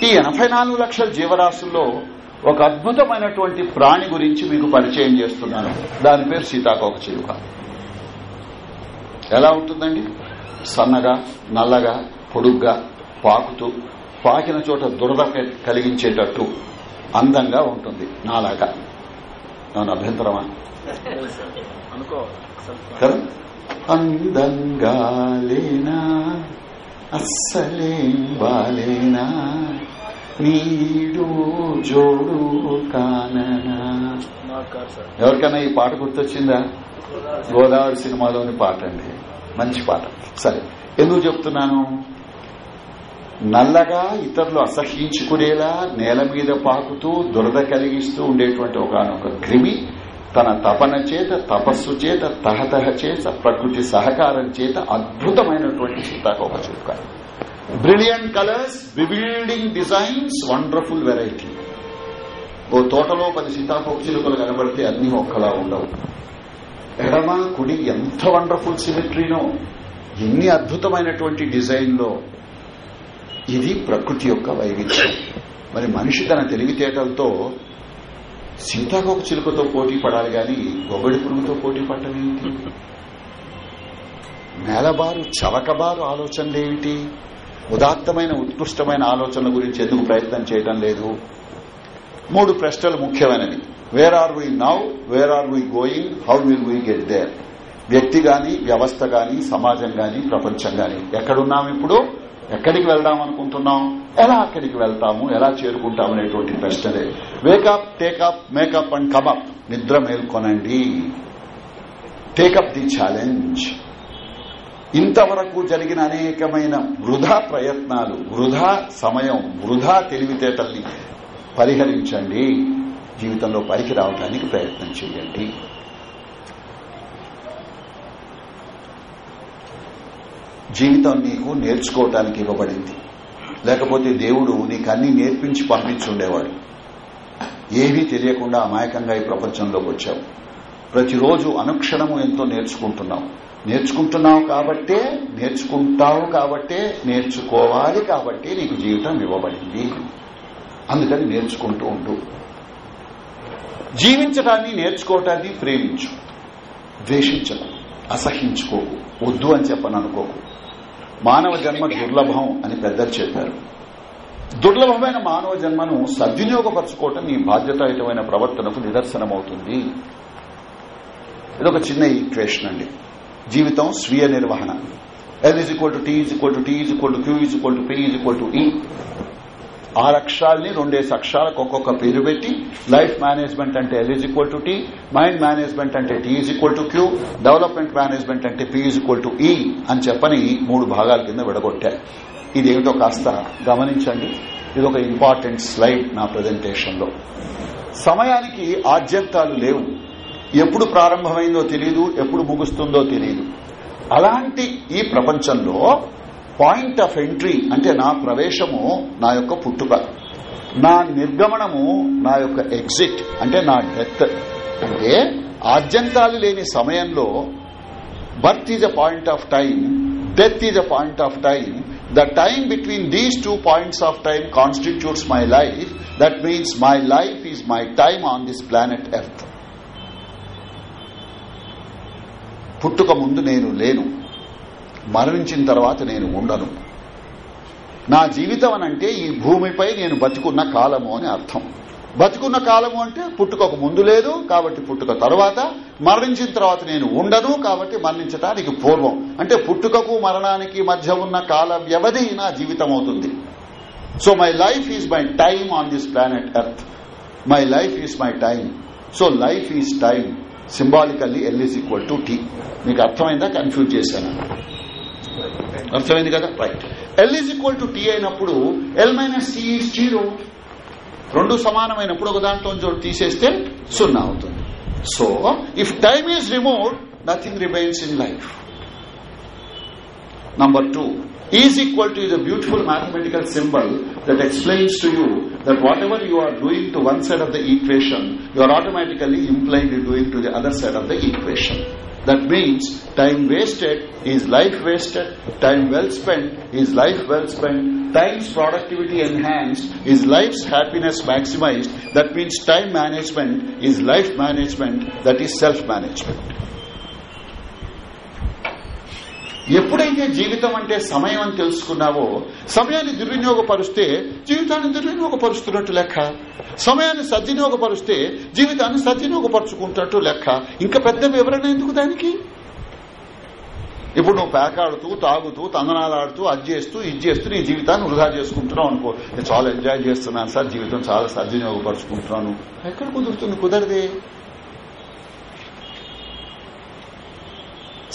Speaker 1: ఈ ఎనభై నాలుగు లక్షల జీవరాశుల్లో ఒక అద్భుతమైనటువంటి ప్రాణి గురించి మీకు పరిచయం చేస్తున్నాను. దాని పేరు సీతాకోక చిలుక. ఎలా ఉంటుందండి? సన్నగా నల్లగా పొడుగ్గా పాకుతూ పాకిన చోట దురద కలిగించేటట్టు అందంగా ఉంటుంది నాలాగా. నన్ను అభ్యంతరమా? కదా? అందంగా లేనా అస్సలేం బాలేనా నీడు జోడు కాననా. ఎవరికైనా ఈ పాట గుర్తొచ్చిందా? గోదావరి సినిమాలోని పాట అండి. మంచి పాట. సరే ఎందుకు చెప్తున్నాను? నల్లగా ఇతరులు అసహ్యించుకునేలా నేల మీద పాకుతూ దురద కలిగిస్తూ ఉండేటువంటి ఒకనొక క్రిమి తన తపన చేత తపస్సు చేత తహతహ చేత ప్రకృతి సహకారం చేత అద్భుతమైనటువంటి సీతాకోక చూపుకారు brilliant colours building designs wonderful variety ఓ తోటలో పది సీతాకోక చిలుకలు కనబడితే అన్ని ఒక్కలా ఉండవు. ఎడమ కుడి ఎంత వండర్ఫుల్ సిమెట్రీనో ఎన్ని అద్భుతమైనటువంటి డిజైన్లో ఇది ప్రకృతి యొక్క వైవిధ్యం. మరి మనిషి తన తెలివితేటలతో సీతాకోక చిలుకతో పోటీ పడాలి గాని గొగడి పురుగుతో పోటీ పడటమేంటి నేలబారు చవకబారు ఆలోచనలేమిటి? ఉదాత్తమైన ఉత్కృష్టమైన ఆలోచనల గురించి ఎందుకు ప్రయత్నం చేయడం లేదు? మూడు ప్రశ్నలు ముఖ్యమైనవి. Where are we now where are we going how will we get there వ్యక్తి గాని వ్యవస్థ గాని సమాజం గాని ప్రపంచం గాని. ఎక్కడున్నాం ఇప్పుడు? ఎక్కడికి వెళ్దాం అనుకుంటున్నాం? ఎలా అక్కడికి వెళ్తాము? ఎలా చేరుకుంటాం అనేటువంటి ప్రశ్నలే. Wake up take up make up and come up నిద్ర మేల్కొనండి. టేకప్ ది ఛాలెంజ్ ఇంతవరకు జరిగిన అనేకమైన వృధా ప్రయత్నాలు వృధా సమయం వృధా తెలివితేటల్ని పరిహరించండి. జీవితంలో పైకి రావడానికి ప్రయత్నం చేయండి. జీవితం నీకు నేర్చుకోవటానికి ఇవ్వబడింది. లేకపోతే దేవుడు నీకు అన్ని నేర్పించి పంపించుండేవాడు. ఏమీ తెలియకుండా అమాయకంగా ఈ ప్రపంచంలోకి వచ్చావు. ప్రతిరోజు అనుక్షణము ఎంతో నేర్చుకుంటున్నావు. నేర్చుకుంటున్నావు కాబట్టే నేర్చుకుంటావు కాబట్టే నేర్చుకోవాలి కాబట్టి నీకు జీవితం ఇవ్వబడింది. అందుకని నేర్చుకుంటూ ఉంటూ జీవించడాన్ని నేర్చుకోవటాన్ని ప్రేమించు. ద్వేషించకు అసహించుకోకు వద్దు అని చెప్పని అనుకోకు. మానవ జన్మ దుర్లభం అని పెద్దలు చెప్పారు. దుర్లభమైన మానవ జన్మను సద్వినియోగపరచుకోవటం నీ బాధ్యతాయుతమైన ప్రవర్తనకు నిదర్శనమవుతుంది. ఇదొక చిన్న ఈక్వేషన్ అండి. జీవితం స్వీయ నిర్వహణ. L is equal to T is equal to T is equal to Q is equal to P is equal to E ఆరు అక్షరాల్ని రెండేసి అక్షరాలకు ఒక్కొక్క పేరు పెట్టి లైఫ్ మేనేజ్మెంట్ అంటే L is equal to T mind management అంటే T is equal to Q development management అంటే P is equal to E అని చెప్పని మూడు భాగాల కింద విడగొట్టారు ఇదేమిటో కాస్త గమనించండి. ఇది ఒక ఇంపార్టెంట్ స్లైడ్ నా ప్రజెంటేషన్లో. సమయానికి ఆద్యంతాలు లేవు. ఎప్పుడు ప్రారంభమైందో తెలియదు ఎప్పుడు ముగుస్తుందో తెలియదు అలాంటి ఈ ప్రపంచంలో పాయింట్ ఆఫ్ ఎంట్రీ అంటే నా ప్రవేశము నా యొక్క పుట్టుక. నా నిర్గమనము నా యొక్క ఎగ్జిట్ అంటే నా డెత్. అంటే ఆద్యంతాలు లేని సమయంలో birth is a point of time death is a point of time the time between these two points of time constitutes my life. That means my life is my time on this planet earth పుట్టుక ముందు నేను లేను. మరణించిన తర్వాత నేను ఉండను. నా జీవితం అనంటే ఈ భూమిపై నేను బతుకున్న కాలము అని అర్థం. బతుకున్న కాలము అంటే పుట్టుకకు ముందు లేదు కాబట్టి పుట్టుక తర్వాత మరణించిన తర్వాత నేను ఉండను కాబట్టి మరణించటానికి పూర్వం. అంటే పుట్టుకకు మరణానికి మధ్య ఉన్న కాల వ్యవధి నా జీవితం అవుతుంది. So my life is my time on this planet earth my life is my time so life is time symbolically L is equal to T మీకు అర్థమైందా? కన్ఫ్యూజ్ చేశాను? అర్థమైంది కదా? Right L is equal to T అయినప్పుడు L minus T is zero రెండు సమానమైనప్పుడు ఒక దాంట్లో చోటు తీసేస్తే సున్నా అవుతుంది. So if time is removed nothing remains in life number two is equal to is a beautiful mathematical symbol that explains to you that whatever you are doing to one side of the equation you are automatically implying doing to the other side of the equation That means time wasted is life wasted, time well spent is life well spent, time's productivity enhanced is life's happiness maximized. That means time management is life management, that is self management. ఎప్పుడైతే జీవితం అంటే సమయం అని తెలుసుకున్నావో సమయాన్ని దుర్వినియోగపరుస్తే జీవితాన్ని దుర్వినియోగపరుస్తున్నట్టు లెక్క. సమయాన్ని సద్వినియోగపరుస్తే జీవితాన్ని సద్వినియోగపరుచుకుంటున్నట్టు లెక్క. ఇంకా పెద్ద వివరణ ఎందుకు దానికి? ఇప్పుడు నువ్వు పేకాడుతూ తాగుతూ తందనాలాడుతూ అది చేస్తూ ఇది చేస్తూ నీ జీవితాన్ని వృధా చేసుకుంటున్నావు అనుకో. నేను చాలా ఎంజాయ్ చేస్తున్నాను సార్ జీవితం చాలా సద్వినియోగపరుచుకుంటున్నాను. ఎక్కడ కుదురుతుంది? కుదరదే.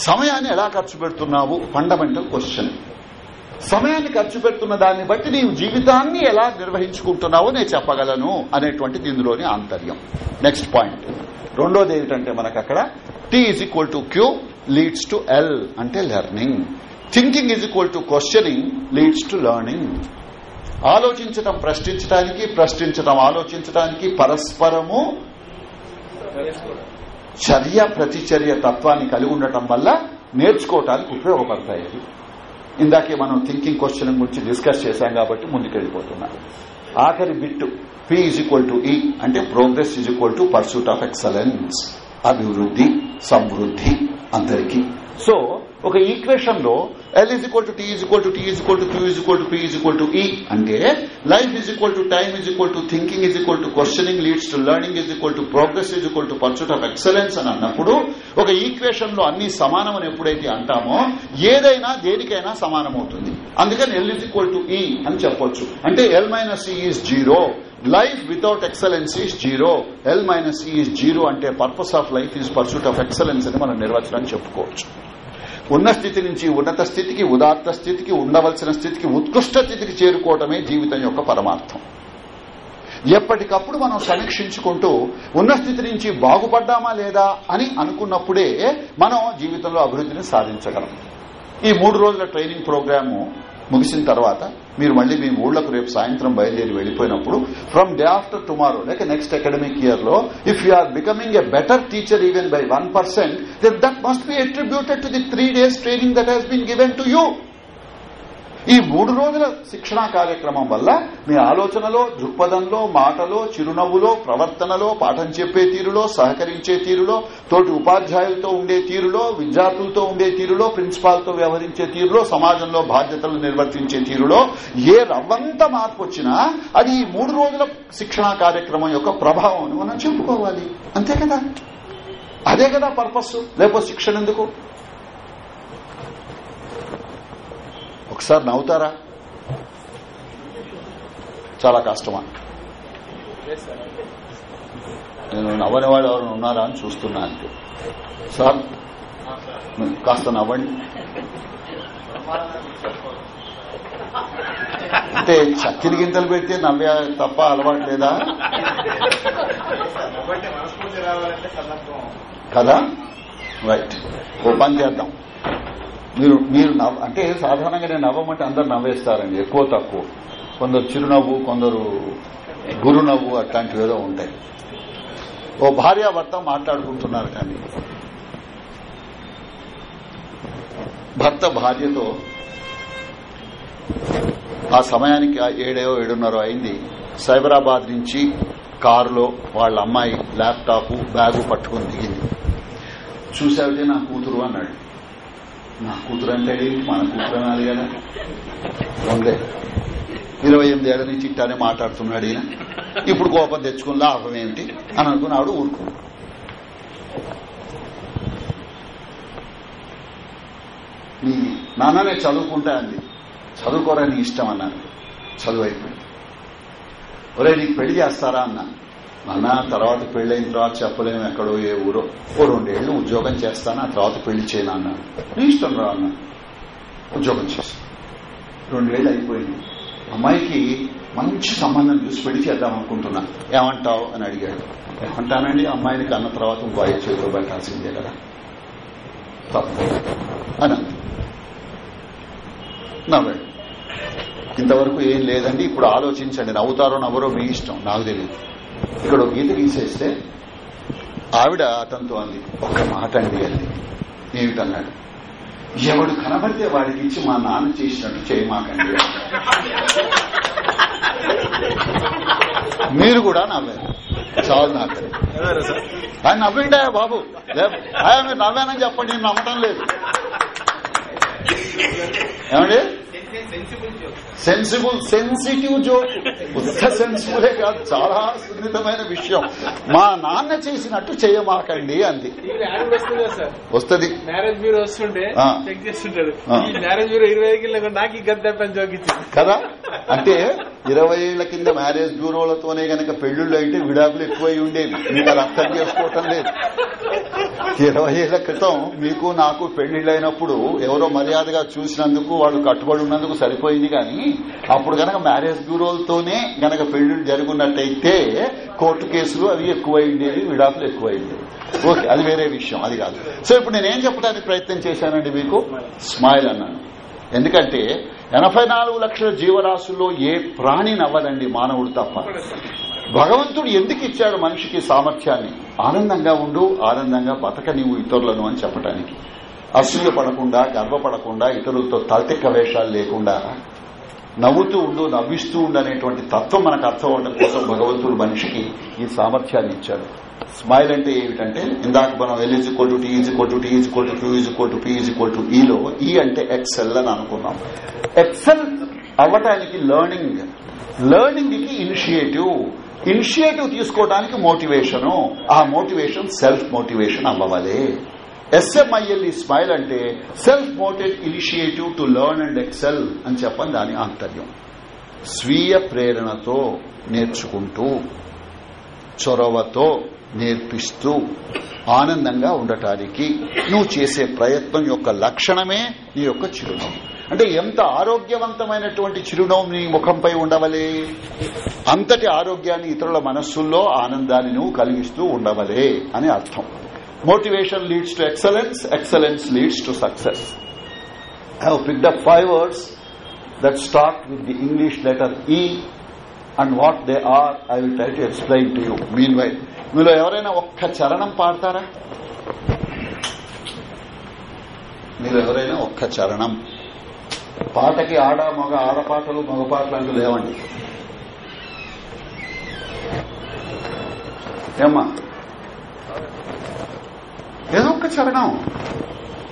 Speaker 1: సమయాన్ని ఎలా ఖర్చు పెడుతున్నావు? ఫండమెంటల్ క్వశ్చన్ సమయాన్ని ఖర్చు పెడుతున్న దాన్ని బట్టి నీవు జీవితాన్ని ఎలా నిర్వహించుకుంటున్నావో నేను చెప్పగలను అనేటువంటిది ఇందులోని ఆంతర్యం. నెక్స్ట్ పాయింట్ రెండోది ఏమిటంటే మనకు అక్కడ T is equal to Q leads to L అంటే learning thinking is equal to questioning leads to learning ఆలోచించటం ప్రశ్నించడానికి ప్రశ్నించటం ఆలోచించడానికి పరస్పరము చర్య ప్రతిచర్య తత్వాన్ని కలిగి ఉండటం వల్ల నేర్చుకోవటానికి ఉపయోగపడతాయి అవి. ఇందాకే మనం థింకింగ్ క్వశ్చన్ గురించి డిస్కస్ చేశాం కాబట్టి ముందుకెళ్ళిపోతున్నాం ఆఖరి bit P is equal to E అంటే progress is equal to pursuit of excellence అభివృద్ధి సమృద్ధి అందరికీ. సో ఒక ఈక్వేషన్లో L is equal to T is equal to T is equal to Q is equal to P is equal to E అంటే life is equal to time is equal to thinking is equal to questioning leads to learning is equal to progress is equal to pursuit of excellence అని అన్నప్పుడు ఒక ఈక్వేషన్లో అన్ని అని ఎప్పుడైతే అంటామో ఏదైనా దేనికైనా సమానం అవుతుంది అందుకని L is equal to E అని చెప్పొచ్చు అంటే L minus E is zero life without excellence is zero L minus E is zero అంటే purpose of life is pursuit of excellence అని మనం నిర్వచనం చెప్పుకోవచ్చు ఉన్న స్థితి నుంచి ఉన్నత స్థితికి ఉదాత్త స్థితికి ఉండవలసిన స్థితికి ఉత్కృష్ట స్థితికి చేరుకోవటమే జీవితం యొక్క పరమార్థం. ఎప్పటికప్పుడు మనం సమీక్షించుకుంటూ ఉన్న స్థితి నుంచి బాగుపడ్డామా లేదా అని అనుకున్నప్పుడే మనం జీవితంలో అభివృద్ధిని సాధించగలం. ఈ మూడు రోజుల ట్రైనింగ్ ప్రోగ్రాము ముగిసిన తర్వాత మీరు మళ్ళీ మీ ఊళ్ళకు రేపు సాయంత్రం బయలుదేరి వెళ్ళిపోయినప్పుడు ఫ్రమ్ డే ఆఫ్టర్ టుమారో లేక నెక్స్ట్ అకాడమిక్ ఇయర్లో if you are becoming a better teacher even by one percent that must be attributed to the three days training that has been given to you ఈ మూడు రోజుల శిక్షణా కార్యక్రమం వల్ల మీ ఆలోచనలో దృక్పథంలో మాటలో చిరునవ్వులో ప్రవర్తనలో పాఠం చెప్పే తీరులో సహకరించే తీరులో తోటి ఉపాధ్యాయులతో ఉండే తీరులో విద్యార్థులతో ఉండే తీరులో ప్రిన్సిపాల్తో వ్యవహరించే తీరులో సమాజంలో బాధ్యతలు నిర్వర్తించే తీరులో ఏ రవ్వంత మార్పు వచ్చినా అది ఈ మూడు రోజుల శిక్షణా కార్యక్రమం యొక్క ప్రభావం అని మనం చెప్పుకోవాలి. అంతే కదా? అదే కదా పర్పస్? లేకపోతే శిక్షణ ఎందుకు? ఒకసారి నవ్వుతారా? చాలా కష్టమా? నేను నవ్వని వాళ్ళు ఎవరైనా ఉన్నారా అని చూస్తున్నా అంతే. సార్ కాస్త నవ్వండి. అంటే చక్కెర గింతలు పెడితే నవ్వే తప్ప అలవాటు లేదా? కదా? రైట్. ఓ పని చేద్దాం. మీరు మీరు నవ్ అంటే సాధారణంగా నేను నవ్వమంటే అందరు నవ్వేస్తారండి ఎక్కువ తక్కువ. కొందరు చిరునవ్వు కొందరు గురునవ్వు అట్లాంటివి ఏదో ఉంటాయి. ఓ భార్యాభర్త మాట్లాడుకుంటున్నారు కానీ భర్త భార్యతో ఆ సమయానికి ఏడో ఏడున్నర అయింది సైబరాబాద్ నుంచి కారులో వాళ్ళ అమ్మాయి ల్యాప్టాప్ బ్యాగు పట్టుకుని దిగింది. చూసావితే నా కూతురు అన్నాడు. నా కూతురు అంటే మన కూతురు అనాలి కదా. ఉందే. ఇరవై ఎనిమిది ఏళ్ళ నుంచి ఇట్టానే మాట్లాడుతున్నాడు ఈయన. ఇప్పుడు కోపం తెచ్చుకుని లాభం ఏమిటి అని అనుకున్నాడు ఊరుకున్నాడు నీ నాన్ననే చదువుకుంటా అంది. చదువుకోరా నీ ఇష్టం అన్నాను. చదువు అయిపోయింది. ఒరే నీకు పెళ్ళి చేస్తారా అన్న తర్వాత పెళ్ళి తర్వాత చెప్పలేము ఎక్కడో ఏ ఊరో. ఓ రెండేళ్ళు ఉద్యోగం చేస్తాను ఆ తర్వాత పెళ్ళి చేయను అన్నాను నీ ఇష్టం రా అన్న. ఉద్యోగం చేస్తాను రెండేళ్ళు అయిపోయింది. అమ్మాయికి మంచి సంబంధం చూసి పెళ్ళి చేద్దాం అనుకుంటున్నా. ఏమంటావు అని అడిగాడు. ఏమంటానండి అమ్మాయిని కన్న తర్వాత ఇంకో ఐదు చేతిలో పెట్టాల్సిందే కదా. తప్పు. అని అంది. నవ్వాడు. ఇంతవరకు ఏం లేదండి ఇప్పుడు ఆలోచించండి నవ్వుతారో నవ్వరో మీ ఇష్టం నాకు తెలియదు ఇక్కడ గీత గీసేస్తే ఆవిడ అతనితో అంది ఒక్క మాట అండి అంది. ఏమిటన్నాడు ఎవడు కనబడితే వాడికి ఇచ్చి మా నాన్న చేసినట్టు చేయమాకండి మీరు కూడా నవ్వారు. చాలు నాకు ఆయన నవ్విండా బాబు? ఆయన మీరు నవ్వానని చెప్పండి నేను నమ్మటం లేదు. ఏమండి? సెన్సిబుల్ సెన్సిటివ్ జోక్ ఉత్త సెన్సిబులే కాదు చాలా సున్నితమైన విషయం. మా నాన్న చేసినట్టు చేయమాకండి అంది.
Speaker 4: వస్తుంది మ్యారేజ్ బ్యూరో వస్తుంటే. చెక్ మ్యారేజ్ బ్యూరో ఇరవై ఐదు నాకు ఈ గద్ద
Speaker 1: కదా? అంటే ఇరవై ఏళ్ళ కింద మ్యారేజ్ బ్యూరోలతోనే గనక పెళ్ళిళ్ళు అయితే విడాకులు ఎక్కువై ఉండేవి. మీకు అది అర్థం చేసుకోవటం లేదు. ఇరవై ఏళ్ళ క్రితం మీకు నాకు పెళ్ళిళ్ళైనప్పుడు ఎవరో మర్యాదగా చూసినందుకు వాళ్ళు కట్టుబడి ఉన్నందుకు సరిపోయింది కానీ అప్పుడు గనక మ్యారేజ్ బ్యూరోలతోనే గనక పెళ్ళిళ్ళు జరుగున్నట్టయితే కోర్టు కేసులు అవి ఎక్కువైండేవి విడాకులు ఎక్కువైండేవి. ఓకే అది వేరే విషయం అది కాదు. సో ఇప్పుడు నేనేం చెప్పడానికి ప్రయత్నం చేశానండి మీకు? స్మైల్ అన్నాను. ఎందుకంటే ఎనభై నాలుగు లక్షల జీవరాశుల్లో ఏ ప్రాణి నవ్వదండి మానవుడు తప్ప. భగవంతుడు ఎందుకు ఇచ్చాడు మనిషికి సామర్థ్యాన్ని? ఆనందంగా ఉండు ఆనందంగా బతక నీవు ఇతరులను అని చెప్పడానికి అసూయ పడకుండా గర్వపడకుండా ఇతరులతో తలతిక్క వేషాలు లేకుండా నవ్వుతూ ఉండు నవ్విస్తూ ఉండు అనేటువంటి తత్వం మనకు అర్థం అవడం కోసం భగవంతుడు మనిషికి ఈ సామర్థ్యాన్ని ఇచ్చాడు. స్మైల్ అంటే ఏమిటంటే ఇందాక మనం L is to T is to T is to Q to P to ఈలో ఈ అంటే ఎక్సెల్ అని అనుకున్నాం. ఎక్సెల్ అవ్వటానికి లెర్నింగ్ లెర్నింగ్కి ఇనిషియేటివ్ ఇనిషియేటివ్ తీసుకోవడానికి మోటివేషను ఆ మోటివేషన్ సెల్ఫ్ మోటివేషన్ అవ్వాలి S M I L E smile అంటే self motivated initiative to learn and excel అని చెప్పని దాని ఆంతర్యం. స్వీయ ప్రేరణతో నేర్చుకుంటూ చొరవతో నేర్పిస్తూ ఆనందంగా ఉండటానికి నువ్వు చేసే ప్రయత్నం యొక్క లక్షణమే నీ యొక్క చిరునవ్వు. అంటే ఎంత ఆరోగ్యవంతమైనటువంటి చిరునవ్వు నీ ముఖంపై ఉండవలే? అంతటి ఆరోగ్యాన్ని ఇతరుల మనస్సుల్లో ఆనందాన్ని నువ్వు కలిగిస్తూ ఉండవలే అని అర్థం. Motivation leads to excellence excellence leads to success I have up five words that start with the English letter E and what they are I will try to explain to you mean why మీలో ఎవరైనా ఒక్క చరణం పాడతారా? మీరు ఎవరైనా ఒక్క చరణం? పాటకి ఆడ మగ ఆడపాటలు మగ పాటలు అంటూ లేవండి. ఏమ్మా? ఏదో ఒక్క చరణం.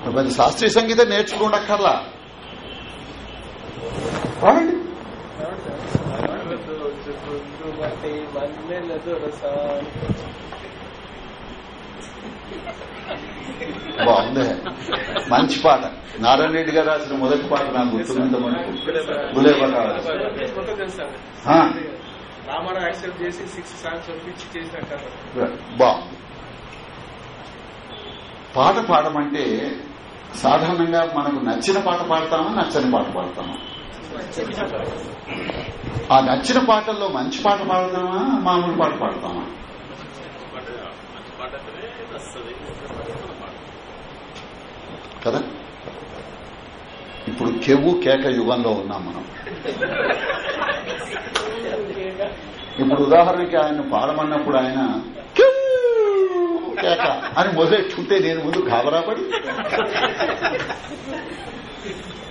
Speaker 1: కొంచెం శాస్త్రీయ సంగీతం నేర్చుకోండక్కర్లా.
Speaker 4: దొరసాని
Speaker 1: బాగుంది. మంచి పాట. నారాయణ రెడ్డి గారు రాసిన మొదటి పాట నాకు గుర్తున్నంత మనకు
Speaker 4: తెలుసా
Speaker 1: ఆ,
Speaker 4: రామారావు యాక్సెప్ట్ చేసి సిక్స్ సాంగ్స్ చేసినట్టు
Speaker 1: బాగుంది పాట పాడమంటే సాధారణంగా మనకు నచ్చిన పాట పాడతామా నచ్చని పాట పాడతామా? ఆ నచ్చిన పాటల్లో మంచి పాట పాడతామా మామూలు పాట పాడతామా? కదా? ఇప్పుడు కెవ్వు కేక యుగంలో ఉన్నాం మనం. ఇప్పుడు ఉదాహరణకి ఆయన పాడమన్నప్పుడు ఆయన "కెవ్వు కేక అని మొదలెట్టుకుంటే నేను ముందు గాబరాపడి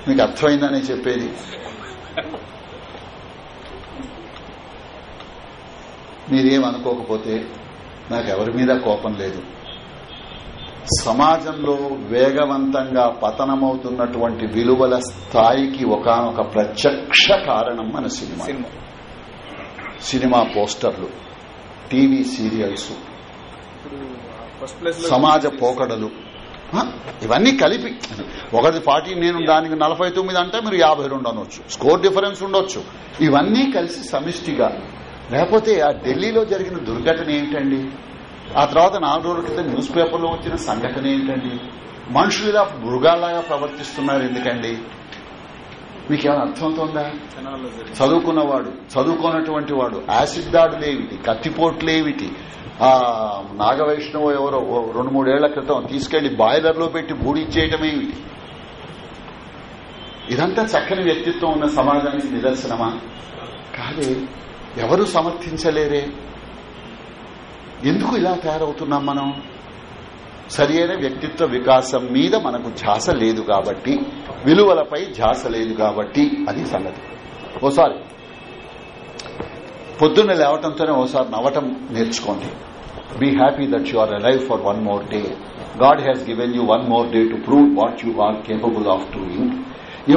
Speaker 1: మీకు అర్థమైందని చెప్పేది. మీరేం అనుకోకపోతే నాకు ఎవరి మీద కోపం లేదు. సమాజంలో వేగవంతంగా పతనమవుతున్నటువంటి విలువల స్థాయికి ఒకనొక ప్రత్యక్ష కారణం మన సినిమా.
Speaker 4: సినిమా
Speaker 1: పోస్టర్లు టీవీ సీరియల్స్
Speaker 4: ఇప్పుడు ఫస్ట్ ప్లేస్లో
Speaker 1: సమాజ పోకడలు. ఇవన్నీ కలిపి ఒకటి ఫార్టీ నేను దానికి నలభై తొమ్మిది అంటే మీరు యాభై రెండు అనొచ్చు. స్కోర్ డిఫరెన్స్ ఉండొచ్చు. ఇవన్నీ కలిసి సమిష్టిగా. లేకపోతే ఆ ఢిల్లీలో జరిగిన దుర్ఘటన ఏమిటండి ఆ తర్వాత నాలుగు రోజుల క్రితం న్యూస్ పేపర్లో వచ్చిన సంఘటన ఏంటండి? మనుషులు ఇలా మృగాల్లాగా ప్రవర్తిస్తున్నారు ఎందుకండి? మీకేమైనా అర్థమవుతుందా? చదువుకున్నవాడు చదువుకున్నటువంటి వాడు యాసిడ్ దాడులేమిటి కత్తిపోట్లేమిటి ఆ నాగవైష్ణవ ఎవరో రెండు మూడేళ్ళ క్రితం తీసుకెళ్ళి బాయిలర్లో పెట్టి బూడిచ్చేయటం ఇదంతా చక్కని వ్యక్తిత్వం ఉన్న సమాజానికి నిదర్శనమా? కాదే ఎవరు సమర్థించలేరే? ఎందుకు ఇలా తయారవుతున్నాం మనం? సరి అయిన వ్యక్తిత్వ వికాసం మీద మనకు ధ్యాస లేదు కాబట్టి విలువలపై ధ్యాస లేదు కాబట్టి అది సంగతి. ఓసారి పొద్దున్న లేవటంతోనే ఒకసారి నవ్వటం నేర్చుకోండి. Be happy that you are alive for one more day God has given you one more day to prove what you are capable of doing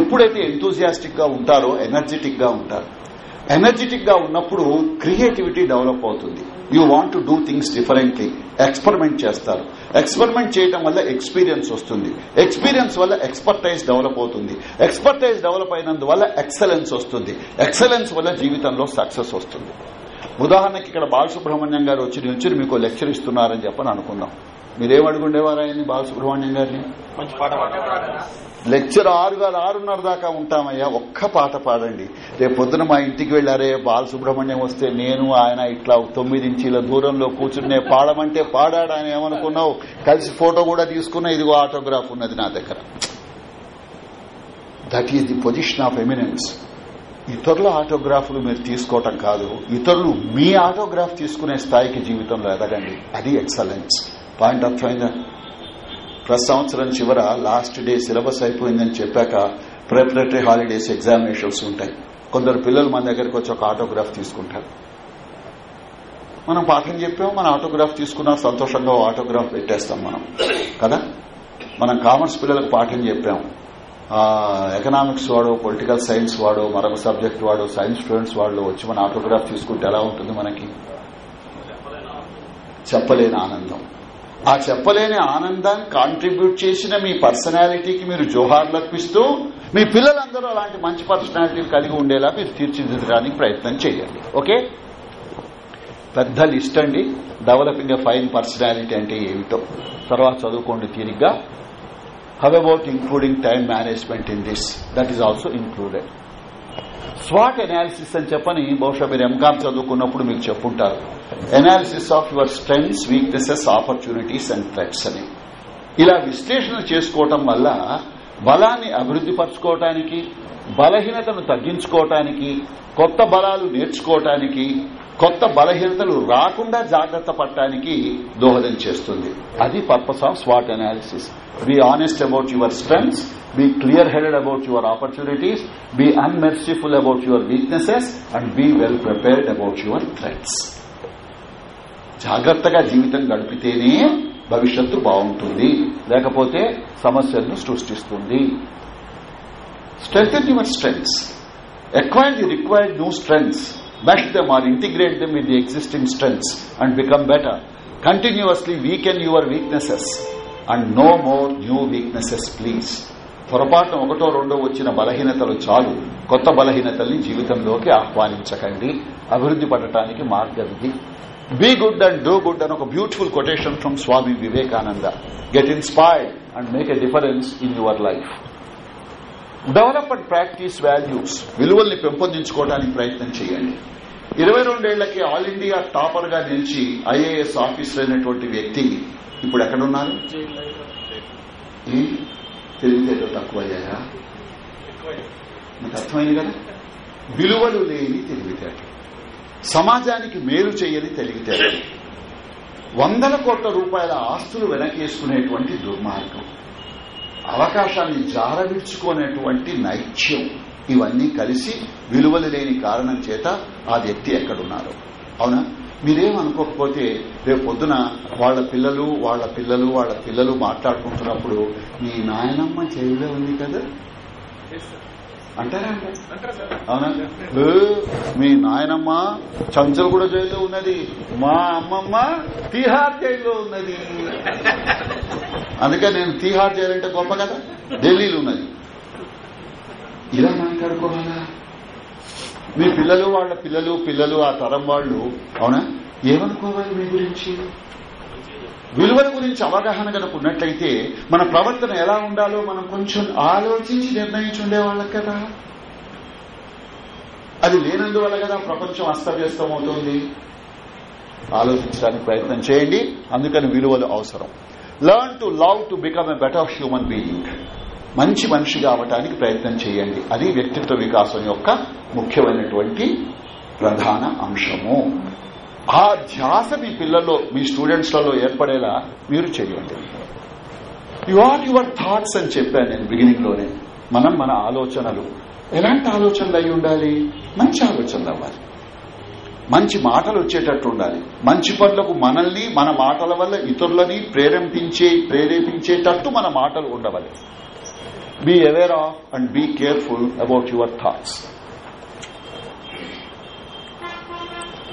Speaker 1: ఎప్పుడైతే ఎంతూజియాస్టిక్గా ఉంటారో ఎనర్జెటిక్గా ఉంటారు. ఎనర్జెటిక్గా ఉన్నప్పుడు క్రియేటివిటీ డెవలప్ అవుతుంది. You want to do things differently. Experiment చేస్తారు. Experiment చేయడం వల్ల ఎక్స్పీరియన్స్ వస్తుంది. ఎక్స్పీరియన్స్ వల్ల ఎక్స్పర్టైజ్ డెవలప్ అవుతుంది. ఎక్స్పర్టైజ్ డెవలప్ అయినందువల్ల ఎక్సలెన్స్ వస్తుంది. ఎక్సలెన్స్ వల్ల జీవితంలో సక్సెస్ వస్తుంది. ఉదాహరణకి ఇక్కడ బాలసుబ్రహ్మణ్యం గారు వచ్చి నుంచి మీకు లెక్చర్ ఇస్తున్నారని చెప్పని అనుకుందాం. మీరేం అడుగుండేవారు ఆయన్ని బాలసుబ్రహ్మణ్యం గారిని?
Speaker 4: మంచి పాట
Speaker 1: లెక్చర్ ఆరు గారు ఆరున్నర దాకా ఉంటామయ్యా. ఒక్క పాట పాడండి. రేపు పొద్దున మా ఇంటికి వెళ్ళారే బాలసుబ్రహ్మణ్యం వస్తే నేను ఆయన ఇట్లా తొమ్మిది ఇంచీల దూరంలో కూర్చునే పాడమంటే పాడాడు ఆయన ఏమనుకున్నావు? కలిసి ఫోటో కూడా తీసుకున్నా ఇదిగో ఆటోగ్రాఫ్ ఉన్నది నా దగ్గర. That is the position of eminence ఇతరుల ఆటోగ్రాఫ్లు మీరు తీసుకోవటం కాదు. ఇతరులు మీ ఆటోగ్రాఫ్ తీసుకునే స్థాయికి జీవితంలో ఎదగండి. అది ఎక్సలెన్స్. పాయింట్ అర్థమైందా ప్రతి సంవత్సరం చివర లాస్ట్ డే సిలబస్ అయిపోయిందని చెప్పాక ప్రిపరేటరీ హాలిడేస్ ఎగ్జామినేషన్స్ ఉంటాయి. కొందరు పిల్లలు మన దగ్గరకు వచ్చి ఒక ఆటోగ్రాఫ్ తీసుకుంటారు. మనం పాఠం చెప్పాం మన ఆటోగ్రాఫ్ తీసుకున్నా సంతోషంగా ఆటోగ్రాఫ్ పెట్టేస్తాం మనం. కదా? మనం కామర్స్ పిల్లలకు పాఠం చెప్పాం ఎకనామిక్స్ వాడు పొలిటికల్ సైన్స్ వాడు మరొక సబ్జెక్ట్ వాడు సైన్స్ స్టూడెంట్స్ వాళ్ళు వచ్చి మన ఆటోగ్రాఫ్ తీసుకుంటే ఎలా ఉంటుంది మనకి? చెప్పలేని ఆనందం. ఆ చెప్పలేని ఆనందాన్ని కాంట్రిబ్యూట్ చేసిన మీ పర్సనాలిటీకి మీరు జోహార్లు అర్పిస్తూ మీ పిల్లలందరూ అలాంటి మంచి పర్సనాలిటీలు కలిగి ఉండేలా మీరు తీర్చిదిద్దడానికి ప్రయత్నం చేయండి. ఓకే? పెద్ద లిస్ట్ అండి. డెవలపింగ్ ఎ ఫైన్ పర్సనాలిటీ అంటే ఏమిటో. తర్వాత చదువుకోండి తీరిగ్గా. How about including time management in this that is also included swat analysis అని చెప్పని బహుశా మీరు ఎంకామ్ చదువుకున్నప్పుడు మీకు చెప్పుంటారు. Analysis of your strengths weaknesses opportunities and threats అని. ఇలా విశ్లేషణ చేసుకోవటం వల్ల బలాన్ని అభివృద్ధి పరచుకోవటానికి బలహీనతను తగ్గించుకోవటానికి కొత్త బలాలు నేర్చుకోవటానికి కొత్త బలహీనతలు రాకుండా జాగ్రత్త పడటానికి దోహదం చేస్తుంది. అది purpose of swat analysis be honest about your strengths. Be clear headed about your opportunities. Be unmerciful about your weaknesses. And be well prepared about your threats. జాగ్రత్తగా జీవితం గడిపితేనే భవిష్యత్తు బాగుంటుంది. లేకపోతే సమస్యలను సృష్టిస్తుంది. Strengthen your strengths acquire the required new strengths, mesh them or integrate them with the existing strengths and become better. Continuously weaken your weaknesses. And no more new weaknesses please పొరపాటున ఒకటో రెండో వచ్చిన బలహీనతలు చాలు. కొత్త బలహీనతల్ని జీవితంలోకి ఆహ్వానించకండి. అభివృద్ధి పడటానికి మార్గం ఇది be good and do good అని ఒక beautiful quotation from Swami Vivekananda. Get inspired and make a difference in your life develop and practice values విలువల్ని పెంపొందించుకోవడానికి ప్రయత్నం చేయండి. ఇరవై రెండేళ్ళకి ఆల్ ఇండియా టాపర్గా నిలిచి ఐఏఎస్ ఆఫీసర్ అయినటువంటి వ్యక్తి ఇప్పుడు ఎక్కడున్నారు? తెలివితేటలు తక్కువయ్యాయా? మీకు అర్థమైంది కదా? విలువలు లేని తెలివితేటలు. సమాజానికి మేలు చేయని తెలివితేటలు. వందల కోట్ల రూపాయల ఆస్తులు వెనకేసుకునేటువంటి దుర్మార్గం. అవకాశాన్ని జారవిడ్చుకునేటువంటి నైత్యం ఇవన్నీ కలిసి విలువలు లేని కారణం చేత ఆ వ్యక్తి ఎక్కడున్నారు. అవునా? మీరేం అనుకోకపోతే రేపు పొద్దున వాళ్ళ పిల్లలు వాళ్ళ పిల్లలు వాళ్ళ పిల్లలు మాట్లాడుకుంటున్నప్పుడు మీ నాయనమ్మ జైల్లో ఉంది కదా? అంటారా? అవునా? మీ నాయనమ్మ చంచల్ కూడా జైల్లో ఉన్నది మా అమ్మమ్మ తీహార్ జైల్లో ఉన్నది. [LAUGHS] అందుకే నేను తీహార్ జైలు అంటే గొప్ప కదా. ఢిల్లీలో ఉన్నది. ఇలా మాట్లాడుకోవాలా? మీ పిల్లలు వాళ్ళ పిల్లలు పిల్లలు ఆ తరం వాళ్ళు అవునా? ఏమనుకోవాలి మీ గురించి? విలువల గురించి అవగాహన కనుక ఉన్నట్లయితే మన ప్రవర్తన ఎలా ఉండాలో మనం కొంచెం ఆలోచించి నిర్ణయించుండే వాళ్ళం కదా. అది లేనందువల్ల కదా ప్రపంచం అస్తవ్యస్తం అవుతుంది ఆలోచించడానికి ప్రయత్నం చేయండి అందుకని విలువలు అవసరం. Learn to love to become a better human being మంచి మనిషిగా అవటానికి ప్రయత్నం చేయండి. అది వ్యక్తిత్వ వికాసం యొక్క ముఖ్యమైనటువంటి ప్రధాన అంశము. ఆ ధ్యాస మీ పిల్లల్లో మీ స్టూడెంట్స్లలో ఏర్పడేలా మీరు చేయండి. యు ఆర్ యువర్ థాట్స్ అని చెప్పాను నేను బిగినింగ్లోనే మనం మన ఆలోచనలు. ఎలాంటి ఆలోచనలు అయి ఉండాలి? మంచి ఆలోచనలు అవ్వాలి. మంచి మాటలు వచ్చేటట్టు ఉండాలి. మంచి పనులకు మనల్ని మన మాటల వల్ల ఇతరులని ప్రేరేపించే ప్రేరేపించేటట్టు మన మాటలు ఉండవాలి. Be aware of and be careful about your thoughts.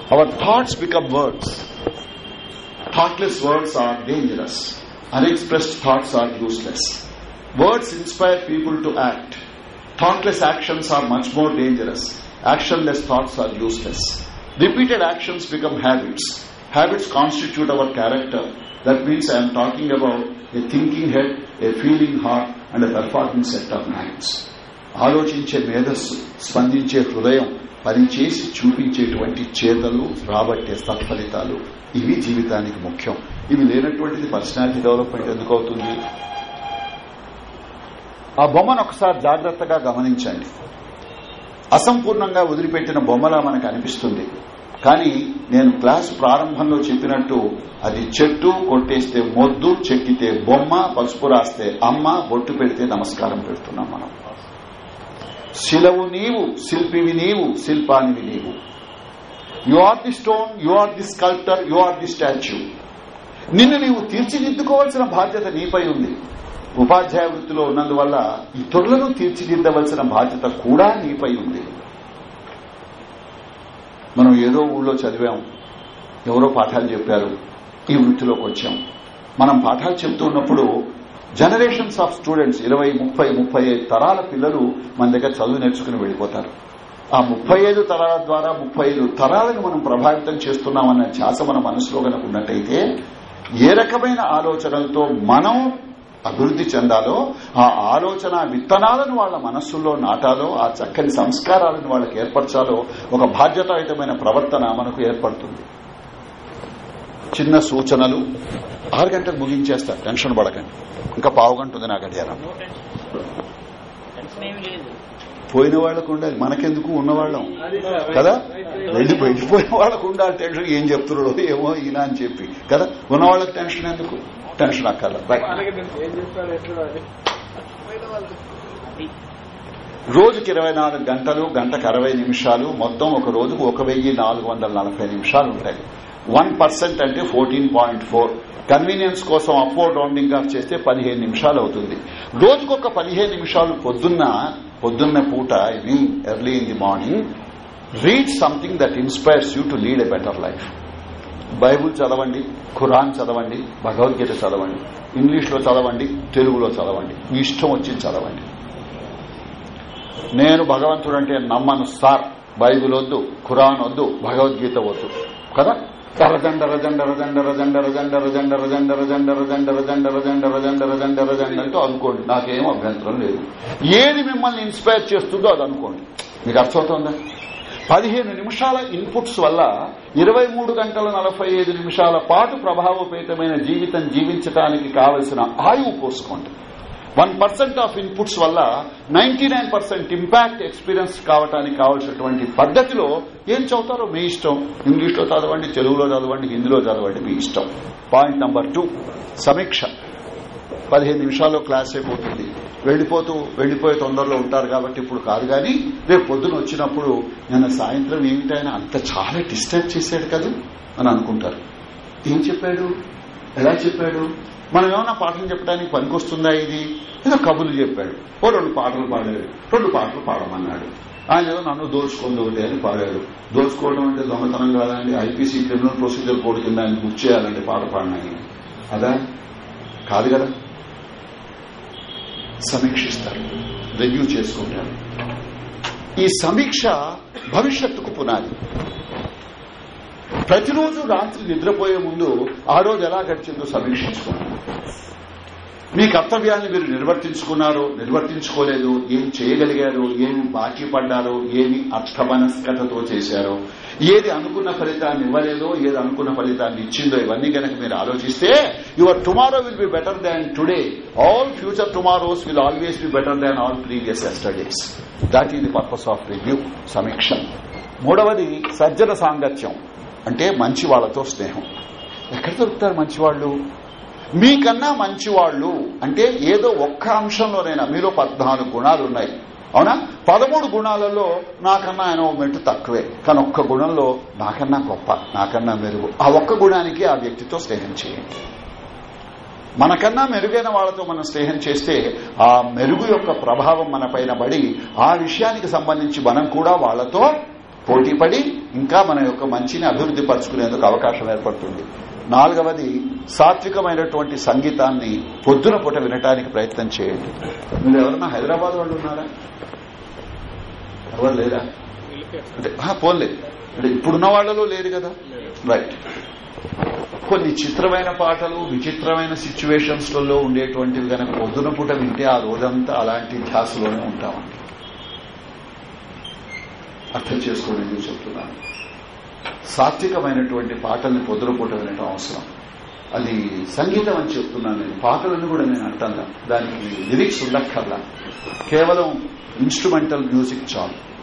Speaker 1: Our thoughts become words. Thoughtless words are dangerous. Unexpressed thoughts are useless. Words inspire people to act. Thoughtless actions are much more dangerous. Actionless thoughts are useless. Repeated actions become habits. Habits constitute our character. That means I am talking about a thinking head, a feeling heart, and performing set of of ఆలోచించే మేధస్సు స్పందించే హృదయం పనిచేసి చూపించేటువంటి చేతలు రాబట్టే సత్ఫలితాలు ఇవి జీవితానికి ముఖ్యం. ఇవి లేనటువంటిది పర్సనాలిటీ డెవలప్మెంట్ ఎందుకు అవుతుంది? ఆ బొమ్మను ఒకసారి జాగ్రత్తగా గమనించండి. అసంపూర్ణంగా వదిలిపెట్టిన బొమ్మలా మనకు అనిపిస్తుంది. కానీ నేను క్లాస్ ప్రారంభంలో చెప్పినట్టు అది చెట్టు కొట్టేస్తే మొద్దు చెక్కితే బొమ్మ పసుపు రాస్తే అమ్మ బొట్టు పెడితే నమస్కారం పెడుతున్నాం మనం. శిలవు నీవు శిల్పివి నీవు శిల్పానివి నీవు. You are the stone you are the sculptor you are the statue నిన్ను నీవు తీర్చిదిద్దుకోవాల్సిన బాధ్యత నీపై ఉంది. ఉపాధ్యాయ వృత్తిలో ఉన్నందువల్ల ఇతరులను తీర్చిదిద్దవలసిన బాధ్యత కూడా నీపై ఉంది. మనం ఏదో ఊళ్ళో చదివాం. ఎవరో పాఠాలు చెప్పారు. ఈ వృత్తిలోకి వచ్చాం. మనం పాఠాలు చెప్తూ ఉన్నప్పుడు జనరేషన్స్ ఆఫ్ స్టూడెంట్స్ ఇరవై ముప్పై ముప్పై ఐదు తరాల పిల్లలు మన దగ్గర చదువు నేర్చుకుని వెళ్ళిపోతారు. ఆ ముప్పై ఐదు తరాల ద్వారా ముప్పై ఐదు తరాలను మనం ప్రభావితం చేస్తున్నామన్న ధ్యాస మన మనసులో కనుక ఉన్నట్టయితే ఏ రకమైన ఆలోచనలతో మనం అభివృద్ది చెందాలో ఆ ఆలోచన విత్తనాలను వాళ్ళ మనస్సుల్లో నాటాలో ఆ చక్కని సంస్కారాలను వాళ్ళకి ఏర్పరచాలో ఒక బాధ్యతాయుతమైన ప్రవర్తన మనకు ఏర్పడుతుంది. చిన్న సూచనలు ఆరు గంటలకు ముగించేస్తా టెన్షన్ పడకండి. ఇంకా పావు గంట ఉంది నా గడియారం. పోయిన వాళ్ళకు ఉండాలి మనకెందుకు ఉన్నవాళ్ళం? కదా? వెళ్ళి వెళ్ళిపోయిన వాళ్ళకు ఉండాలి టెన్షన్ ఏం చెప్తున్నాడో ఏమో ఈయన అని చెప్పి. కదా? ఉన్న వాళ్ళకి టెన్షన్ ఎందుకు? టెన్షన్ అక్కర్ల రోజుకి ఇరవై నాలుగు గంటలు గంటకు అరవై నిమిషాలు మొత్తం ఒక రోజుకు ఒక వెయ్యి నాలుగు వందల నలభై నిమిషాలు ఉంటాయి. వన్ పర్సెంట్ అంటే ఫోర్టీన్ పాయింట్ ఫోర్ కన్వీనియన్స్ కోసం అఫోర్డ్ రౌండింగ్ ఆఫ్ చేస్తే పదిహేను నిమిషాలు అవుతుంది. రోజుకొక పదిహేను నిమిషాలు పొద్దున్న పొద్దున్న పూట ఇది early in the morning read something that inspires you to lead a better life Bible చదవండి ఖురాన్ చదవండి భగవద్గీత చదవండి ఇంగ్లీష్లో చదవండి తెలుగులో చదవండి మీ ఇష్టం వచ్చింది చదవండి నేను భగవంతుడు అంటే నమ్మను సార్ బైబిల్ వద్దు ఖురాన్ వద్దు భగవద్గీత వద్దు కదా రజండ రజండ రజండ రజండ రజండ రజండ రజండ రజండ రజండ రజండ రజండ రజండ రజండ రజండ అంటూ అనుకోండి నాకేం అభ్యంతరం లేదు ఏది మిమ్మల్ని ఇన్స్పైర్ చేస్తుందో అది అనుకోండి మీకు అర్థమవుతుందా పదిహేను నిమిషాల ఇన్పుట్స్ వల్ల ఇరవై మూడు గంటల నలభై ఐదు నిమిషాల పాటు ప్రభావపేతమైన జీవితం జీవించడానికి కావలసిన ఆయువు పోసుకోండి. వన్ పర్సెంట్ ఆఫ్ ఇన్పుట్స్ వల్ల ninety nine percent impact experience కావడానికి కావాల్సినటువంటి పద్ధతిలో ఏం చదువుతారో మీ ఇష్టం. ఇంగ్లీష్లో చదవండి తెలుగులో చదవండి హిందీలో చదవండి మీ ఇష్టం. పాయింట్ నంబర్ టూ సమీక్ష. పదిహేను నిమిషాల్లో క్లాస్ అయిపోతుంది. వెళ్ళిపోతూ వెళ్ళిపోయే తొందరలో ఉంటారు కాబట్టి ఇప్పుడు కాదు కానీ రేపు పొద్దున వచ్చినప్పుడు నిన్న సాయంత్రం ఏమిటైనా అంత చాలా డిస్టర్బ్ చేశాడు కదా అని అనుకుంటారు. ఏం చెప్పాడు? ఎలా చెప్పాడు? మనం ఏమన్నా పాటలు చెప్పడానికి పనికొస్తుందా ఇది? ఏదో కబులు చెప్పాడు. ఓ రెండు పాటలు పాడాడు. రెండు పాటలు పాడమన్నాడు. ఆయన ఏదో నన్ను దోచుకుంది ఒకటి అని పాడాడు. దోచుకోవడం అంటే దొంగతనం కాదండి. ఐపీసీ క్రిమినల్ ప్రొసీజర్ కోడ్ కింద ఆయన బుక్ చేయాలండి పాట పాడినాయి అదా? కాదు కదా? సమీక్షిస్తారు. రివ్యూ చేసుకుంటారు ఈ సమీక్ష భవిష్యత్తుకు పునాది. ప్రతిరోజు రాత్రి నిద్రపోయే ముందు ఆ రోజు ఎలా గడిచిందో సమీక్షించుకుంటారు మీ కర్తవ్యాన్ని మీరు నిర్వర్తించుకున్నారో నిర్వర్తించుకోలేదు ఏం చేయగలిగారు ఏమి బాకీ పడ్డారో ఏమి అర్థమనస్కతతో చేశారో ఏది అనుకున్న ఫలితాన్ని ఇవ్వలేదో ఏది అనుకున్న ఫలితాన్ని ఇచ్చిందో ఇవన్నీ కనుక మీరు ఆలోచిస్తే your tomorrow will be better than today. All future tomorrows will always be better than all previous yesterdays that is the purpose of review సమీక్ష. మూడవది సజ్జన సాంగత్యం అంటే మంచి వాళ్ళతో స్నేహం. ఎక్కడ దొరుకుతారు మంచివాళ్ళు మీకన్నా మంచివాళ్ళు అంటే ఏదో ఒక్క అంశంలోనైనా మీలో పద్నాలుగు గుణాలు ఉన్నాయి. అవునా? పదమూడు గుణాలలో నాకన్నా ఆయన మెట్టు తక్కువే. కానీ ఒక్క గుణంలో నాకన్నా గొప్ప నాకన్నా మెరుగు. ఆ ఒక్క గుణానికి ఆ వ్యక్తితో స్నేహం చేయండి. మనకన్నా మెరుగైన వాళ్ళతో మనం స్నేహం చేస్తే ఆ మెరుగు యొక్క ప్రభావం మన పైన పడి ఆ విషయానికి సంబంధించి మనం కూడా వాళ్ళతో పోటీపడి ఇంకా మన యొక్క మంచిని అభివృద్ధి పరుచుకునేందుకు అవకాశం ఏర్పడుతుంది. నాలుగవది సాత్వికమైనటువంటి సంగీతాన్ని పొద్దున పూట వినటానికి ప్రయత్నం చేయండి. మీరు ఎవరన్నా హైదరాబాద్ వాళ్ళు ఉన్నారా? ఎవరు లేరా? అంటే పోన్లే అంటే ఇప్పుడున్న వాళ్ళలో లేరు కదా? రైట్ కొన్ని చిత్రమైన పాటలు విచిత్రమైన సిచ్యువేషన్స్లలో ఉండేటువంటివి కనుక పొద్దున పూట వింటే ఆ రోజంతా అలాంటి ధ్యాసలోనే ఉంటామండి. అర్థం చేసుకోండి చెప్తున్నాను. సాత్వికమైనటువంటి పాటల్ని పొద్దున పూట వినటం అవసరం. అది సంగీతం అని చెప్తున్నాను నేను. పాటలను కూడా నేను అంటాను. దానికి లిరిక్స్ ఉండక్కర్లా. కేవలం ఇన్స్ట్రుమెంటల్ మ్యూజిక్ చాలు.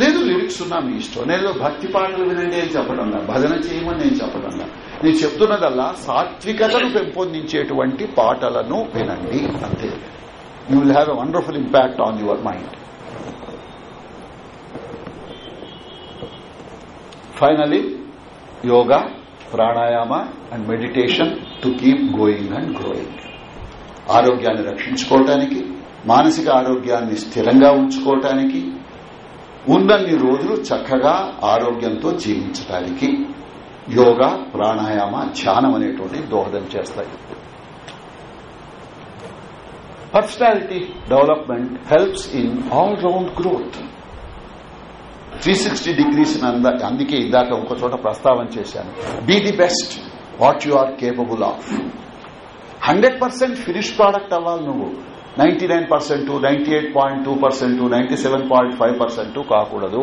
Speaker 1: లేదు లిరిక్స్ ఉన్నా మీ ఇష్టం. నేను భక్తి పాటలు వినండి అని చెప్పడంలా భజన చేయమని నేను చెప్పడంలా నేను చెప్తున్నదల్లా సాత్వికతను పెంపొందించేటువంటి పాటలను వినండి. అంతే. You will have a wonderful impact on your mind finally yoga pranayama and meditation to keep going and growing ఆరోగ్యాన్ని రక్షించుకోవటానికి మానసిక ఆరోగ్యాన్ని స్థిరంగా ఉంచుకోవటానికి ఉన్నన్ని రోజులు చక్కగా ఆరోగ్యంతో జీవించడానికి యోగా ప్రాణాయామ ధ్యానం అనేటువంటి దోహదం చేస్తాయి personality development helps in all round growth three sixty degrees అందుకే ఇందాక ఇంకో చోట ప్రస్తావన చేశాను. Be the best what you are capable of hundred percent finish product అవ్వాలి నువ్వు. Ninety nine percent ninety eight point two percent ninety seven point five percent కాకూడదు.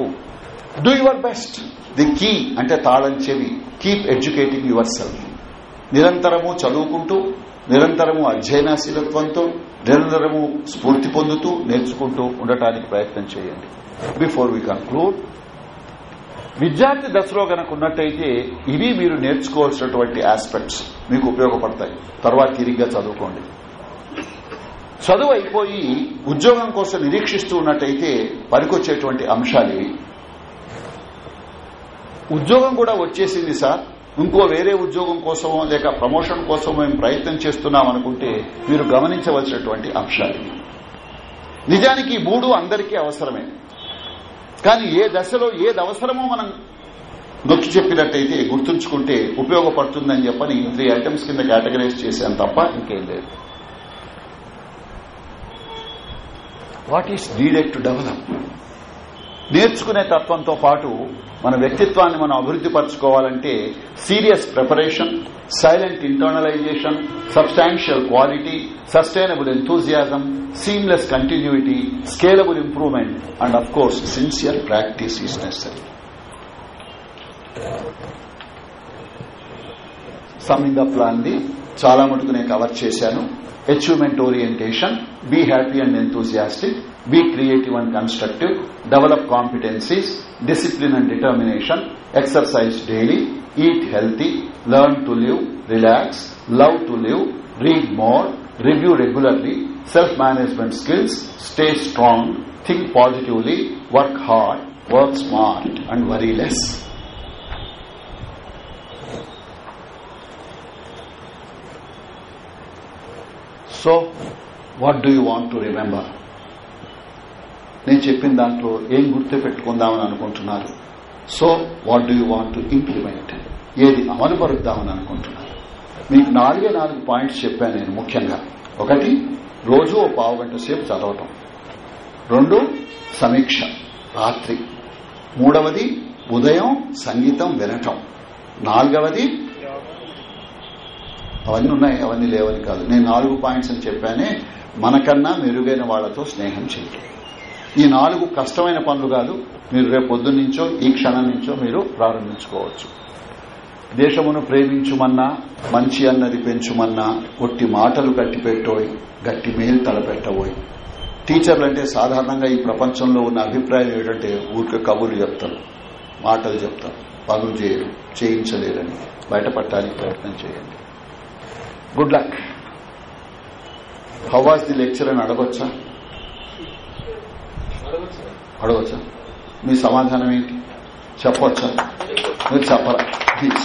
Speaker 1: Do your best the key అంటే తాళం చెవి. కీప్ ఎడ్యుకేటింగ్ యువర్ సెల్ఫ్ నిరంతరము చదువుకుంటూ నిరంతరము అధ్యయనశీలత్వంతో నిరంతరము స్ఫూర్తి పొందుతూ నేర్చుకుంటూ ఉండటానికి ప్రయత్నం చేయండి. బిఫోర్ వి కన్క్లూడ్ విద్యార్థి దశలో గనక ఉన్నట్టయితే ఇవి మీరు నేర్చుకోవాల్సినటువంటి ఆస్పెక్ట్స్ మీకు ఉపయోగపడతాయి. తర్వాత తిరిగ్గా చదువుకోండి. చదువు అయిపోయి ఉద్యోగం కోసం నిరీక్షిస్తూ ఉన్నట్టయితే పనికొచ్చేటువంటి అంశాలు. ఉద్యోగం కూడా వచ్చేసింది సార్. ఇంకో వేరే ఉద్యోగం కోసమో లేక ప్రమోషన్ కోసమో మేము ప్రయత్నం చేస్తున్నాం అనుకుంటే మీరు గమనించవలసినటువంటి అంశాలు. నిజానికి మూడు అందరికీ అవసరమే. కానీ ఏ దశలో ఏది అవసరమో మనం నొక్కి చెప్పినట్టయితే గుర్తుంచుకుంటే ఉపయోగపడుతుందని చెప్పని త్రీ ఐటమ్స్ కింద కేటగరైజ్ చేశాను తప్ప ఇంకేం లేదు. What is needed to develop నేర్చుకునే తత్వంతో పాటు మన వ్యక్తిత్వాన్ని మనం అభివృద్ధి పరచుకోవాలంటే serious preparation silent internalization substantial quality sustainable enthusiasm seamless continuity scalable improvement and of course sincere practice is necessary summing up లాంటి చాలా మటుకు నేను కవర్ చేశాను. Achievement orientation be happy and enthusiastic Be creative and constructive, develop competencies, discipline and determination, exercise daily, eat healthy, learn to live, relax, love to live, read more, review regularly, self-management skills, stay strong, think positively, work hard, work smart and worry less. So, what do you want to remember? నేను చెప్పిన దాంట్లో ఏం గుర్తు పెట్టుకుందామని అనుకుంటున్నారు? So what do you want to implement ఏది అమలు పరుద్దామని అనుకుంటున్నారు? మీకు నాలుగే నాలుగు పాయింట్స్ చెప్పాను నేను ముఖ్యంగా. ఒకటి రోజు ఓ పావు గంట సేపు చదవటం. రెండు సమీక్ష రాత్రి. మూడవది ఉదయం సంగీతం వినటం. నాలుగవది అవన్నీ ఉన్నాయి అవన్నీ లేవని కాదు. నేను నాలుగు పాయింట్స్ అని చెప్పానే మనకన్నా మెరుగైన వాళ్ళతో స్నేహం చేయటం. ఈ నాలుగు కష్టమైన పనులు కాదు మీరు రేపు పొద్దున్న నుంచో ఈ క్షణం నుంచో మీరు ప్రారంభించుకోవచ్చు. దేశమును ప్రేమించుమన్నా మంచి అన్నది పెంచుమన్నా ఒట్టి మాటలు కట్టిపెట్టోయి గట్టి మేలు తలపెట్టబోయి. టీచర్లు అంటే సాధారణంగా ఈ ప్రపంచంలో ఉన్న అభిప్రాయం ఏంటంటే ఊరికే కబుర్లు చెప్తారు మాటలు చెప్తారు. పనులు చేయరు చేయించలేరని. బయటపడటానికి ప్రయత్నం చేయండి. Good luck. How was the lecture అని అడగొచ్చా? అడగొచ్చా? మీ సమాధానం ఏంటి? చెప్పొచ్చా? మీరు చెప్పరా. ఇది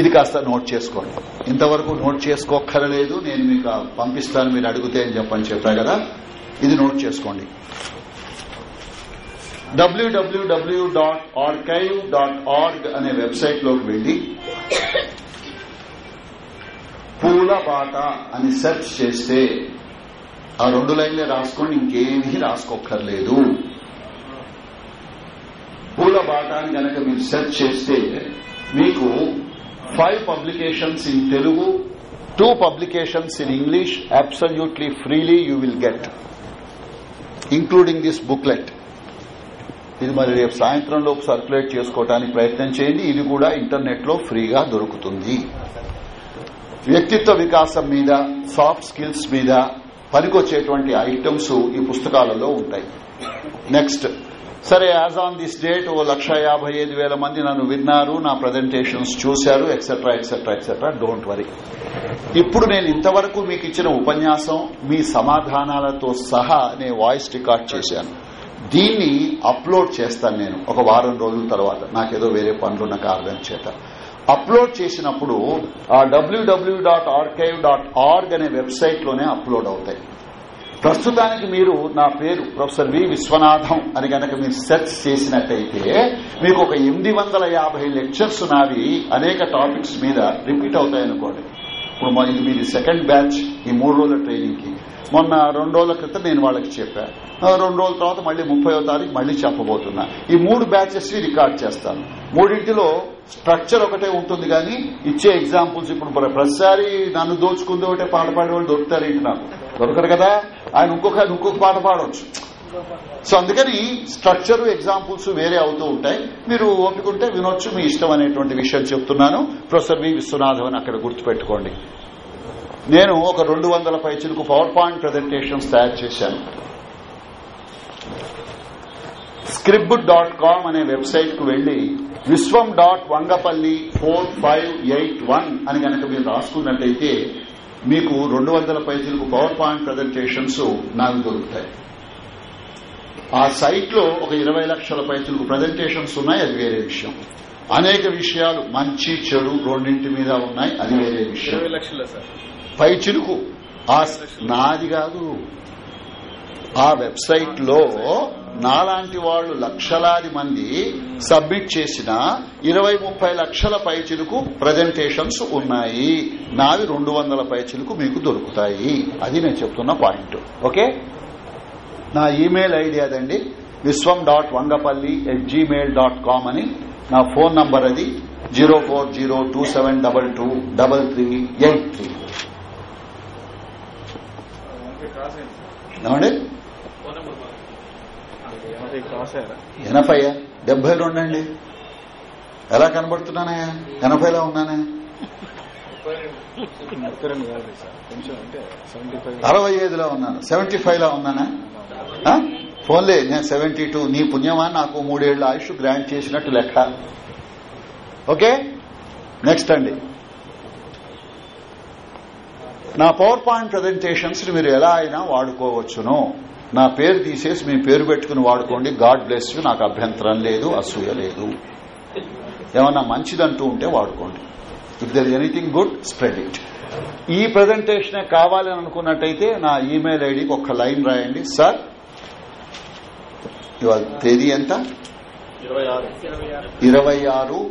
Speaker 1: ఇది కాస్త నోట్ చేసుకోండి. ఇంతవరకు నోట్ చేసుకోక్కర్లేదు. నేను మీకు పంపిస్తాను మీరు అడిగితే అని చెప్పని చెప్పా కదా. ఇది నోట్ చేసుకోండి. డబ్ల్యూడబ్ల్యూడబ్ల్యూ డాట్ ఆర్కైవ్ డాట్ ఆర్గ్ అనే వెబ్సైట్లోకి వెళ్ళి పూల బాట అని సెర్చ్ చేస్తే ఆ రెండు లైన్లే రాసుకోండి ఇంకేమీ రాసుకోక్కర్లేదు. పూల బాటాన్ని అని గనక మీరు సెర్చ్ చేస్తే మీకు five publications in Telugu two publications in English absolutely freely you will get including this booklet ఇది మరి రేపు సాయంత్రంలోపు సర్క్యులేట్ చేసుకోవడానికి ప్రయత్నం చేయండి ఇది కూడా ఇంటర్నెట్లో ఫ్రీగా దొరుకుతుంది. వ్యక్తిత్వ వికాసం మీద సాఫ్ట్ స్కిల్స్ మీద పనికొచ్చేటువంటి ఐటమ్స్ ఈ పుస్తకాలలో ఉంటాయి. నెక్స్ట్ సరే యాజ్ ఆన్ దిస్ డేట్ ఓ లక్ష యాభై ఐదు వేల మంది నన్ను విన్నారు నా ప్రజెంటేషన్స్ చూశారు etcetera etcetera etcetera don't worry ఇప్పుడు నేను ఇంతవరకు మీకు ఇచ్చిన ఉపన్యాసం మీ సమాధానాలతో సహా నేను వాయిస్ రికార్డ్ చేశాను. దీన్ని అప్లోడ్ చేస్తాను నేను ఒక వారం రోజుల తర్వాత. నాకేదో వేరే పనులున్న కారణం చేత. అప్లోడ్ చేసినప్పుడు ఆ W W dot archive dot org అనే వెబ్సైట్లోనే అప్లోడ్ అవుతాయి. ప్రస్తుతానికి మీరు నా పేరు ప్రొఫెసర్ వి విశ్వనాథం అని గనక మీరు సెర్చ్ చేసినట్టయితే మీకు ఒక ఎనిమిది వందల యాభై లెక్చర్స్ నావి అనేక టాపిక్స్ మీద రిపీట్ అవుతాయనుకోండి. ఇప్పుడు ఇది మీది సెకండ్ బ్యాచ్ ఈ మూడు రోజుల ట్రైనింగ్కి మొన్న రెండు రోజుల క్రితం నేను వాళ్ళకి చెప్పాను రెండు రోజుల తర్వాత మళ్ళీ ముప్పయో తారీఖు మళ్ళీ చెప్పబోతున్నా. ఈ మూడు బ్యాచెస్ రికార్డ్ చేస్తాను. మూడింటిలో స్ట్రక్చర్ ఒకటే ఉంటుంది కానీ ఇచ్చే ఎగ్జాంపుల్స్ ఇప్పుడు ప్ర- ప్రతిసారి నన్ను దోచుకుంది ఒకటే పాట పాడేవాళ్ళు దొరుకుతారు ఏంటి నాకు? దొరకరు కదా? ఆయన ఇంకొక ఇంకొక పాట పాడవచ్చు సో అందుకని స్ట్రక్చర్ ఎగ్జాంపుల్స్ వేరే అవుతూ ఉంటాయి. మీరు ఓపికంటే వినొచ్చు మీ ఇష్టం అనేటువంటి విషయం చెప్తున్నాను. ప్రొఫెసర్ వి విశ్వనాథం అని అక్కడ గుర్తుపెట్టుకోండి. నేను ఒక రెండు వందల పైచులకు పవర్ పాయింట్ ప్రజెంటేషన్స్ తయారు చేశాను. స్క్రిబ్ డాట్ కామ్ అనే వెబ్సైట్కు వెళ్ళి Vishwam dot Vangapalli four five eight one అని కనుక మీరు రాసుకున్నట్టయితే మీకు రెండు వందల పైసలకు పవర్ పాయింట్ ప్రజెంటేషన్స్ నాకు దొరుకుతాయి. ఆ సైట్లో ఒక ఇరవై లక్షల పైసలకు ప్రజెంటేషన్స్ ఉన్నాయి అది వేరే విషయం. అనేక విషయాలు మంచి చెడు రెండింటి మీద ఉన్నాయి అది వేరే విషయం.
Speaker 4: ఇరవై లక్షల సార్?
Speaker 1: పై చిలుకు. ఆ నాది కాదు. ఆ వెబ్సైట్లో నాలాంటి వాళ్ళు లక్షలాది మంది సబ్మిట్ చేసిన ఇరవై ముప్పై లక్షల పైచిలుకు ప్రజెంటేషన్స్ ఉన్నాయి. నావి రెండు వందల పైచిలుకు మీకు దొరుకుతాయి. అది నేను చెప్తున్న పాయింట్. ఓకే? నా ఈమెయిల్ ఐడి అదండి. Vishwam dot Vangapalli at Gmail dot com అని. నా ఫోన్ నంబర్ అది zero four zero two seven double two double three eight three. ఏమండి? ఎనభై డెబ్బై రెండు అండి ఎలా కనబడుతున్నానయ్యా ఎనభైలో ఉన్నానే? అరవై ఐదులో ఉన్నాను. సెవెంటీ ఫైవ్లో ఉన్నానా? ఫోన్లే నేను సెవెంటీ టూ. నీ పుణ్యమా? నాకు మూడేళ్ళ ఆయుష్ గ్రాంట్ చేసినట్టు లెక్క. ఓకే? నెక్స్ట్ అండి. నా పవర్ పాయింట్ ప్రజెంటేషన్స్ని మీరు ఎలా అయినా వాడుకోవచ్చును. నా పేరు తీసేసి మీ పేరు పెట్టుకుని వాడుకోండి. God bless you. నాకు అభ్యంతరం లేదు అసూయ లేదు. ఏమన్నా మంచిదంటూ ఉంటే వాడుకోండి. If there anything good spread it ఈ ప్రజెంటేషన్ కావాలని అనుకున్నట్టయితే నా ఈమెయిల్ ఐడికి ఒక లైన్ రాయండి. సార్ ఇవాళ తేదీ ఎంత? ఇరవై ఆరు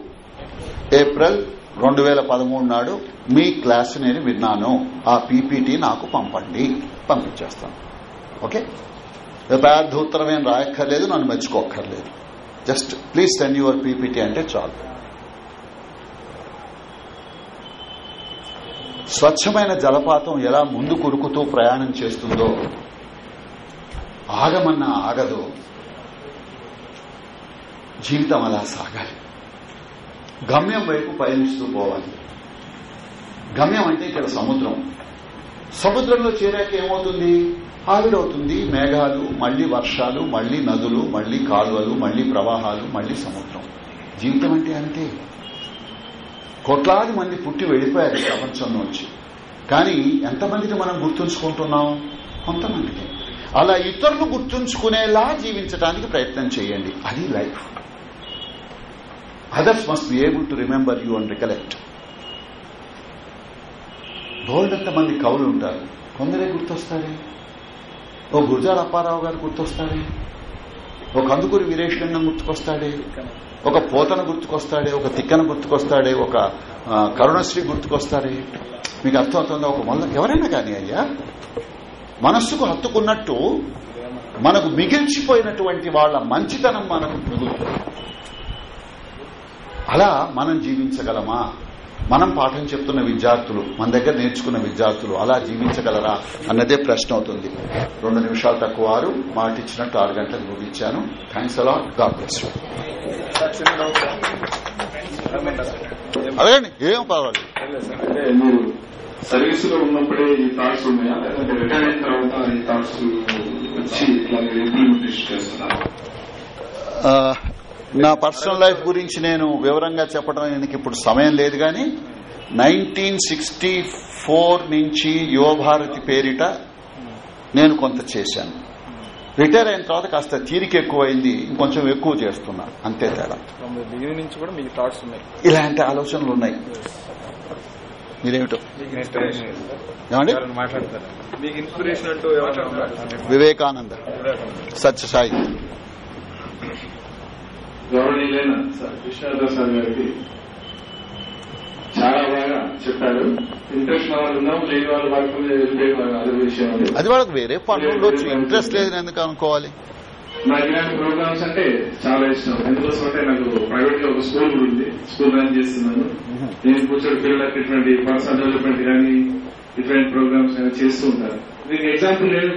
Speaker 1: ఏప్రిల్ రెండు వేల పదమూడు నాడు మీ క్లాస్ నేను విన్నాను. ఆ పీపీటీ నాకు పంపండి. పంపించేస్తాను. ఓకే? పెద్ద ఉత్తరం ఏం రాయక్కర్లేదు నన్ను మెచ్చుకోక్కర్లేదు. Just please send your PPT అంటే చాలు. స్వచ్ఛమైన జలపాతం ఎలా ముందు కురుకుతూ ప్రయాణం చేస్తుందో ఆగమన్నా ఆగదు. జీవితం అలా సాగాలి. గమ్యం వైపు పయనిస్తూ పోవాలి. గమ్యం అంటే ఇక్కడ సముద్రం. సముద్రంలో చేరాక ఏమవుతుంది? ఆవిరవుతుంది మేఘాలు మళ్ళీ వర్షాలు మళ్ళీ నదులు మళ్ళీ కాలువలు మళ్ళీ ప్రవాహాలు మళ్ళీ సముద్రం. జీవితం అంటే అంతే. కోట్లాది మంది పుట్టి వెళ్ళిపోయారు ఈ ప్రపంచంలోంచి కానీ ఎంతమందిని మనం గుర్తుంచుకుంటున్నాం? కొంతమందికి అలా ఇతరులు గుర్తుంచుకునేలా జీవించడానికి ప్రయత్నం చేయండి. అది life. Others must be able to remember you and recollect బోల్డంత మంది కవులు ఉంటారు. కొందరే గుర్తొస్తారే. ఓ గురజాల అప్పారావు గారు గుర్తొస్తాడే ఒక కందుకూరి వీరేశలింగం గుర్తుకొస్తాడే. ఒక పోతన గుర్తుకొస్తాడే. ఒక తిక్కన గుర్తుకొస్తాడే. ఒక కరుణశ్రీ గుర్తుకొస్తాడే. మీకు అర్థమవుతుందా? ఒక మొల్ల ఎవరైనా కానీ అయ్యా మనస్సుకు హత్తుకున్నట్టు మనకు మిగిల్చిపోయినటువంటి వాళ్ళ మంచితనం మనకు మిగులుతుంది. అలా మనం జీవించగలమా? మనం పాఠం చెప్తున్న విద్యార్థులు మన దగ్గర నేర్చుకున్న విద్యార్థులు అలా జీవించగలరా అన్నదే ప్రశ్న అవుతుంది. రెండు నిమిషాలు తక్కువ ఆరు మాట ఇచ్చినట్టు ఆరు గంటలకు ముగించాను థ్యాంక్స్ అలా గాడ్ బ్లెస్ అడగండి ఏం పర్వాలేదు
Speaker 10: మీరు సర్వీస్లో ఉన్నప్పుడే ఈ థాట్స్ ఉన్నాయా? లేదంటే రిటైర్ అయిన తర్వాత ఈ థాట్స్ వచ్చి ఇట్లా ఇంప్లిమెంటేషన్ చేస్తున్నారా?
Speaker 1: నా పర్సనల్ లైఫ్ గురించి నేను వివరంగా చెప్పడానికి ఇప్పుడు సమయం లేదు కానీ నైన్టీన్ సిక్స్టీ ఫోర్ నుంచి యువభారతి పేరిట నేను కొంత చేశాను. రిటైర్ అయిన తర్వాత కాస్త తీరిక ఎక్కువైంది ఇంకొంచెం ఎక్కువ చేస్తున్నా. అంతే తేడా. ఇలాంటి ఆలోచనలు ఉన్నాయి. మీరేమిటో? వివేకానంద. సత్యసాయి.
Speaker 10: గౌరవనీయులైన విశ్వనాథ గారికి చాలా బాగా చెప్పారు. ఇంట్రెస్ట్ వాళ్ళు ఉన్నాం లేని వాళ్ళు అదే విషయం అది
Speaker 1: వాళ్ళకి వేరే పనులు ఉండొచ్చు. ఇంట్రెస్ట్ లేదని ఎందుకు అనుకోవాలి?
Speaker 10: నాకు ఇలాంటి ప్రోగ్రామ్స్ అంటే చాలా ఇష్టం. ఎందుకోసం అంటే నాకు ప్రైవేట్గా ఒక స్కూల్ కూడా ఉంది. స్కూల్ రన్ చేస్తున్నాను. నేను కూర్చొని పిల్లలకి ఇటువంటి పర్సనల్ డెవలప్మెంట్ కానీ ఇటువంటి ప్రోగ్రామ్స్ కానీ చేస్తూ ఉంటాను. దీనికి ఎగ్జాంపుల్ నేను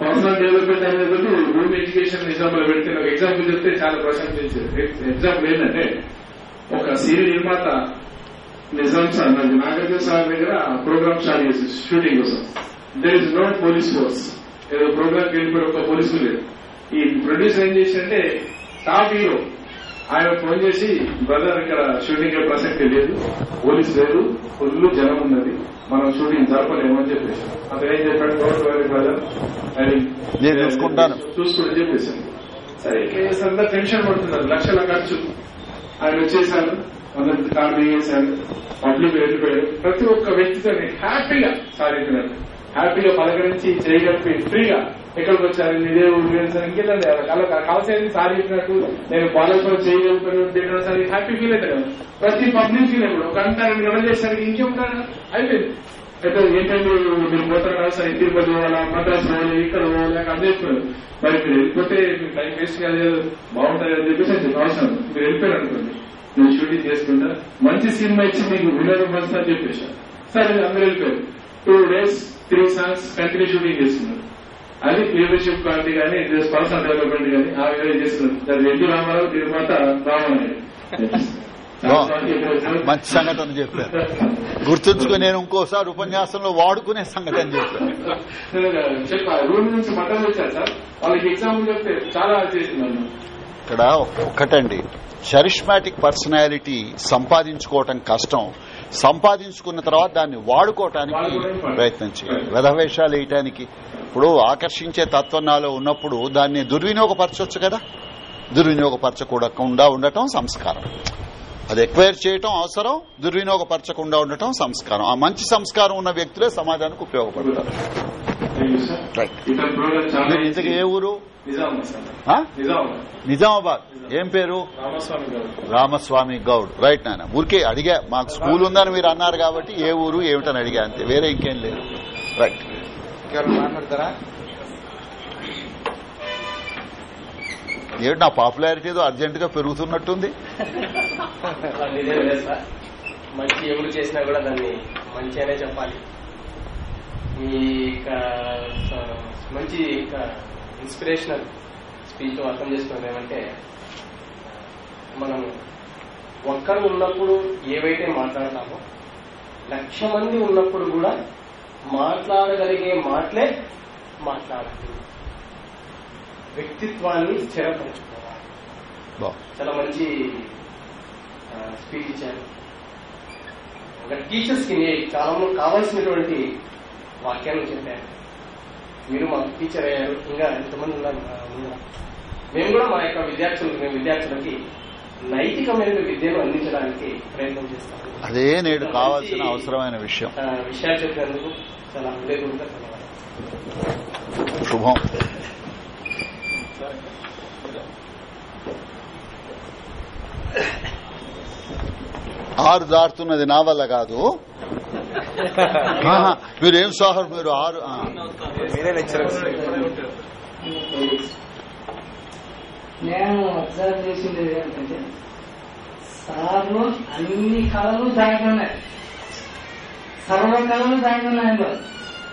Speaker 10: పర్సనల్ డెవలప్మెంట్ అనేది బట్టి రూమ్ ఎడ్యుకేషన్ నిజాంలో పెడితే నాకు ఎగ్జాంపుల్ చెప్తే చాలా ప్రశంసించారు ఎగ్జాంపుల్ ఏంటంటే ఒక సీరి నిర్మాత నిజాం సార్ నాకు నాగార్జున సార్ దగ్గర ప్రోగ్రామ్ స్టార్ట్ చేసి షూటింగ్ కోసం. There is not police force ఏదో ప్రోగ్రామ్ వెళ్ళిపోయి ఒక పోలీసు లేదు ఈ ప్రొడ్యూసర్ ఏం చేసిందంటే టాప్ హీరో ఆయన ఫోన్ చేసి బ్రదర్ ఇక్కడ షూటింగ్కి ప్రసక్తి లేదు పోలీస్ లేదు. ఫుల్ జనం ఉన్నది. మనం షూటింగ్ జరపలేము అని చెప్పేసి. అతను ఏం చెప్పాడు? డోంట్ వరీ బ్రదర్
Speaker 1: నేను చూసుకుంటాను.
Speaker 10: చూసుకుంటూ చెప్పేసాను. సరే అంతా టెన్షన్ పడుతున్నారు. లక్షల ఖర్చు. ఆయన వచ్చేసారు. అందరికి కార్డు వేసారు పబ్లిక్ వెళ్ళిపోయారు ప్రతి ఒక్క వ్యక్తితో హ్యాపీగా సాధించినారు. హ్యాపీగా పలకరించి చేయగలిపి ఫ్రీగా ఎక్కడికి వచ్చారు ఇదే ఊరు సార్ ఇంకెళ్ళండి అలా కావాల్సింది సార్ చెప్పినట్టు నేను బాలస్వామి చేయగలుగుతాను తినడం సార్ హ్యాపీ ఫీల్ అవుతాడు ప్రతి పబ్లిక్ ఫీల్ అయ్యాడు ఒక గంట రెండు గంటలు చేసరికి ఇంకేముంటారు అయిపోయింది. అయితే ఏంటంటే మీరు పోతారా సార్ తిరుపతి పోవాలా మద్రాసు పోవాలి ఇక్కడ పోవాలి నాకు చెప్పారు మరి మీరు వెళ్ళిపోతే మీకు టైం వేస్ట్ కాదు బాగుంటుంది అని చెప్పేసి నేను అవసరం మీరు వెళ్ళిపోయారు అనుకోండి. నేను షూటింగ్ చేసుకుంటా మంచి సినిమా ఇచ్చి మీకు వినోదం వస్తా అని చెప్పేసి. సరే అందరూ వెళ్ళిపోయారు. Two days three songs continue shooting చేస్తున్నారు. అది లీడర్షిప్ క్వాలిటీ కానీ పర్సనల్ డెవలప్మెంట్ కానీ ఆ విధంగా చేస్తున్నారు. దాని ఎన్టీ రామారావు నిర్మాత రామారావు
Speaker 1: మంచి సంఘటన చెప్పారు. గుర్తుంచుకుని నేను ఇంకోసారి ఉపన్యాసంలో వాడుకునే సంఘటన చెప్పాను.
Speaker 10: చెప్పా రూమ్ నుంచి మటన్ వచ్చారు సార్. వాళ్ళకి ఎగ్జాంపుల్ చెప్తే చాలా చేసిందన్న
Speaker 1: ఇక్కడ ఒక్కటండి. చరిష్మాటిక్ పర్సనాలిటీ సంపాదించుకోవటం కష్టం. సంపాదించుకున్న తర్వాత దాన్ని వాడుకోవటానికి ప్రయత్నం చేయాలి. వెధవేషాలు వేయటానికి. ఇప్పుడు ఆకర్షించే తత్వం నాలో ఉన్నప్పుడు దాన్ని దుర్వినియోగపరచవచ్చు కదా? దుర్వినియోగపరచకుండా ఉండటం సంస్కారం. అది ఎక్వైర్ చేయటం అవసరం దుర్వినియోగపరచకుండా ఉండటం సంస్కారం. ఆ మంచి సంస్కారం ఉన్న వ్యక్తులే సమాజానికి ఉపయోగపడతారు. ఇంతకీ ఏ ఊరు?
Speaker 10: నిజామాబాద్
Speaker 1: ఏం పేరు?
Speaker 10: రామస్వామి
Speaker 1: గౌడ్. రైట్ నాన్న ఊరికే అడిగా మాకు స్కూల్ ఉందని మీరు అన్నారు కాబట్టి ఏ ఊరు ఏమిటని అడిగా అంతే. వేరే ఇంకేం లేదు. రైట్ ఏంటి నా పాపులారిటీ ఏదో అర్జెంట్గా పెరుగుతున్నట్టుంది.
Speaker 4: మంచి ఎవరు చేసినా కూడా దాన్ని మంచి అనే చెప్పాలి. మీ మంచి ఇన్స్పిరేషనల్ స్పీచ్ అర్థం చేసుకున్నది ఏమంటే మనం ఒక్కరు ఉన్నప్పుడు ఏవైతే మాట్లాడతామో లక్ష మంది ఉన్నప్పుడు కూడా మాట్లాడగలిగే మాటలే మాట్లాడాలి వ్యక్తిత్వాన్ని స్థిరపరచుకోవాలి. చాలా మంచి స్పీచ్ ఇచ్చారు. ఒక టీచర్స్కి కాలంలో కావాల్సినటువంటి వాక్యాలను చెప్పారు మీరు మాకు టీచర్ అయ్యారు ఇంకా ఎంతమంది ఉన్నారు. మేము కూడా మా యొక్క విద్యార్థులకు మేము విద్యార్థులకి నైతికమైన విద్యను అందించడానికి ప్రయత్నం చేస్తాము.
Speaker 1: అదే నేడు కావాల్సిన అవసరమైన విషయం.
Speaker 4: విషయాలు చెప్పినందుకు చాలా హృదయపూర్వక
Speaker 1: శుభం. ఆరు దాటుతున్నది నా వల్ల కాదు. మీరేం సార్ మీరు ఆరు
Speaker 8: నేను అబ్జర్వ్ చేసింది ఏంటంటే సార్లు అన్ని కళలు దాగి ఉన్నాయి. సర్వ కళలు దాగి ఉన్నాయి అందులో.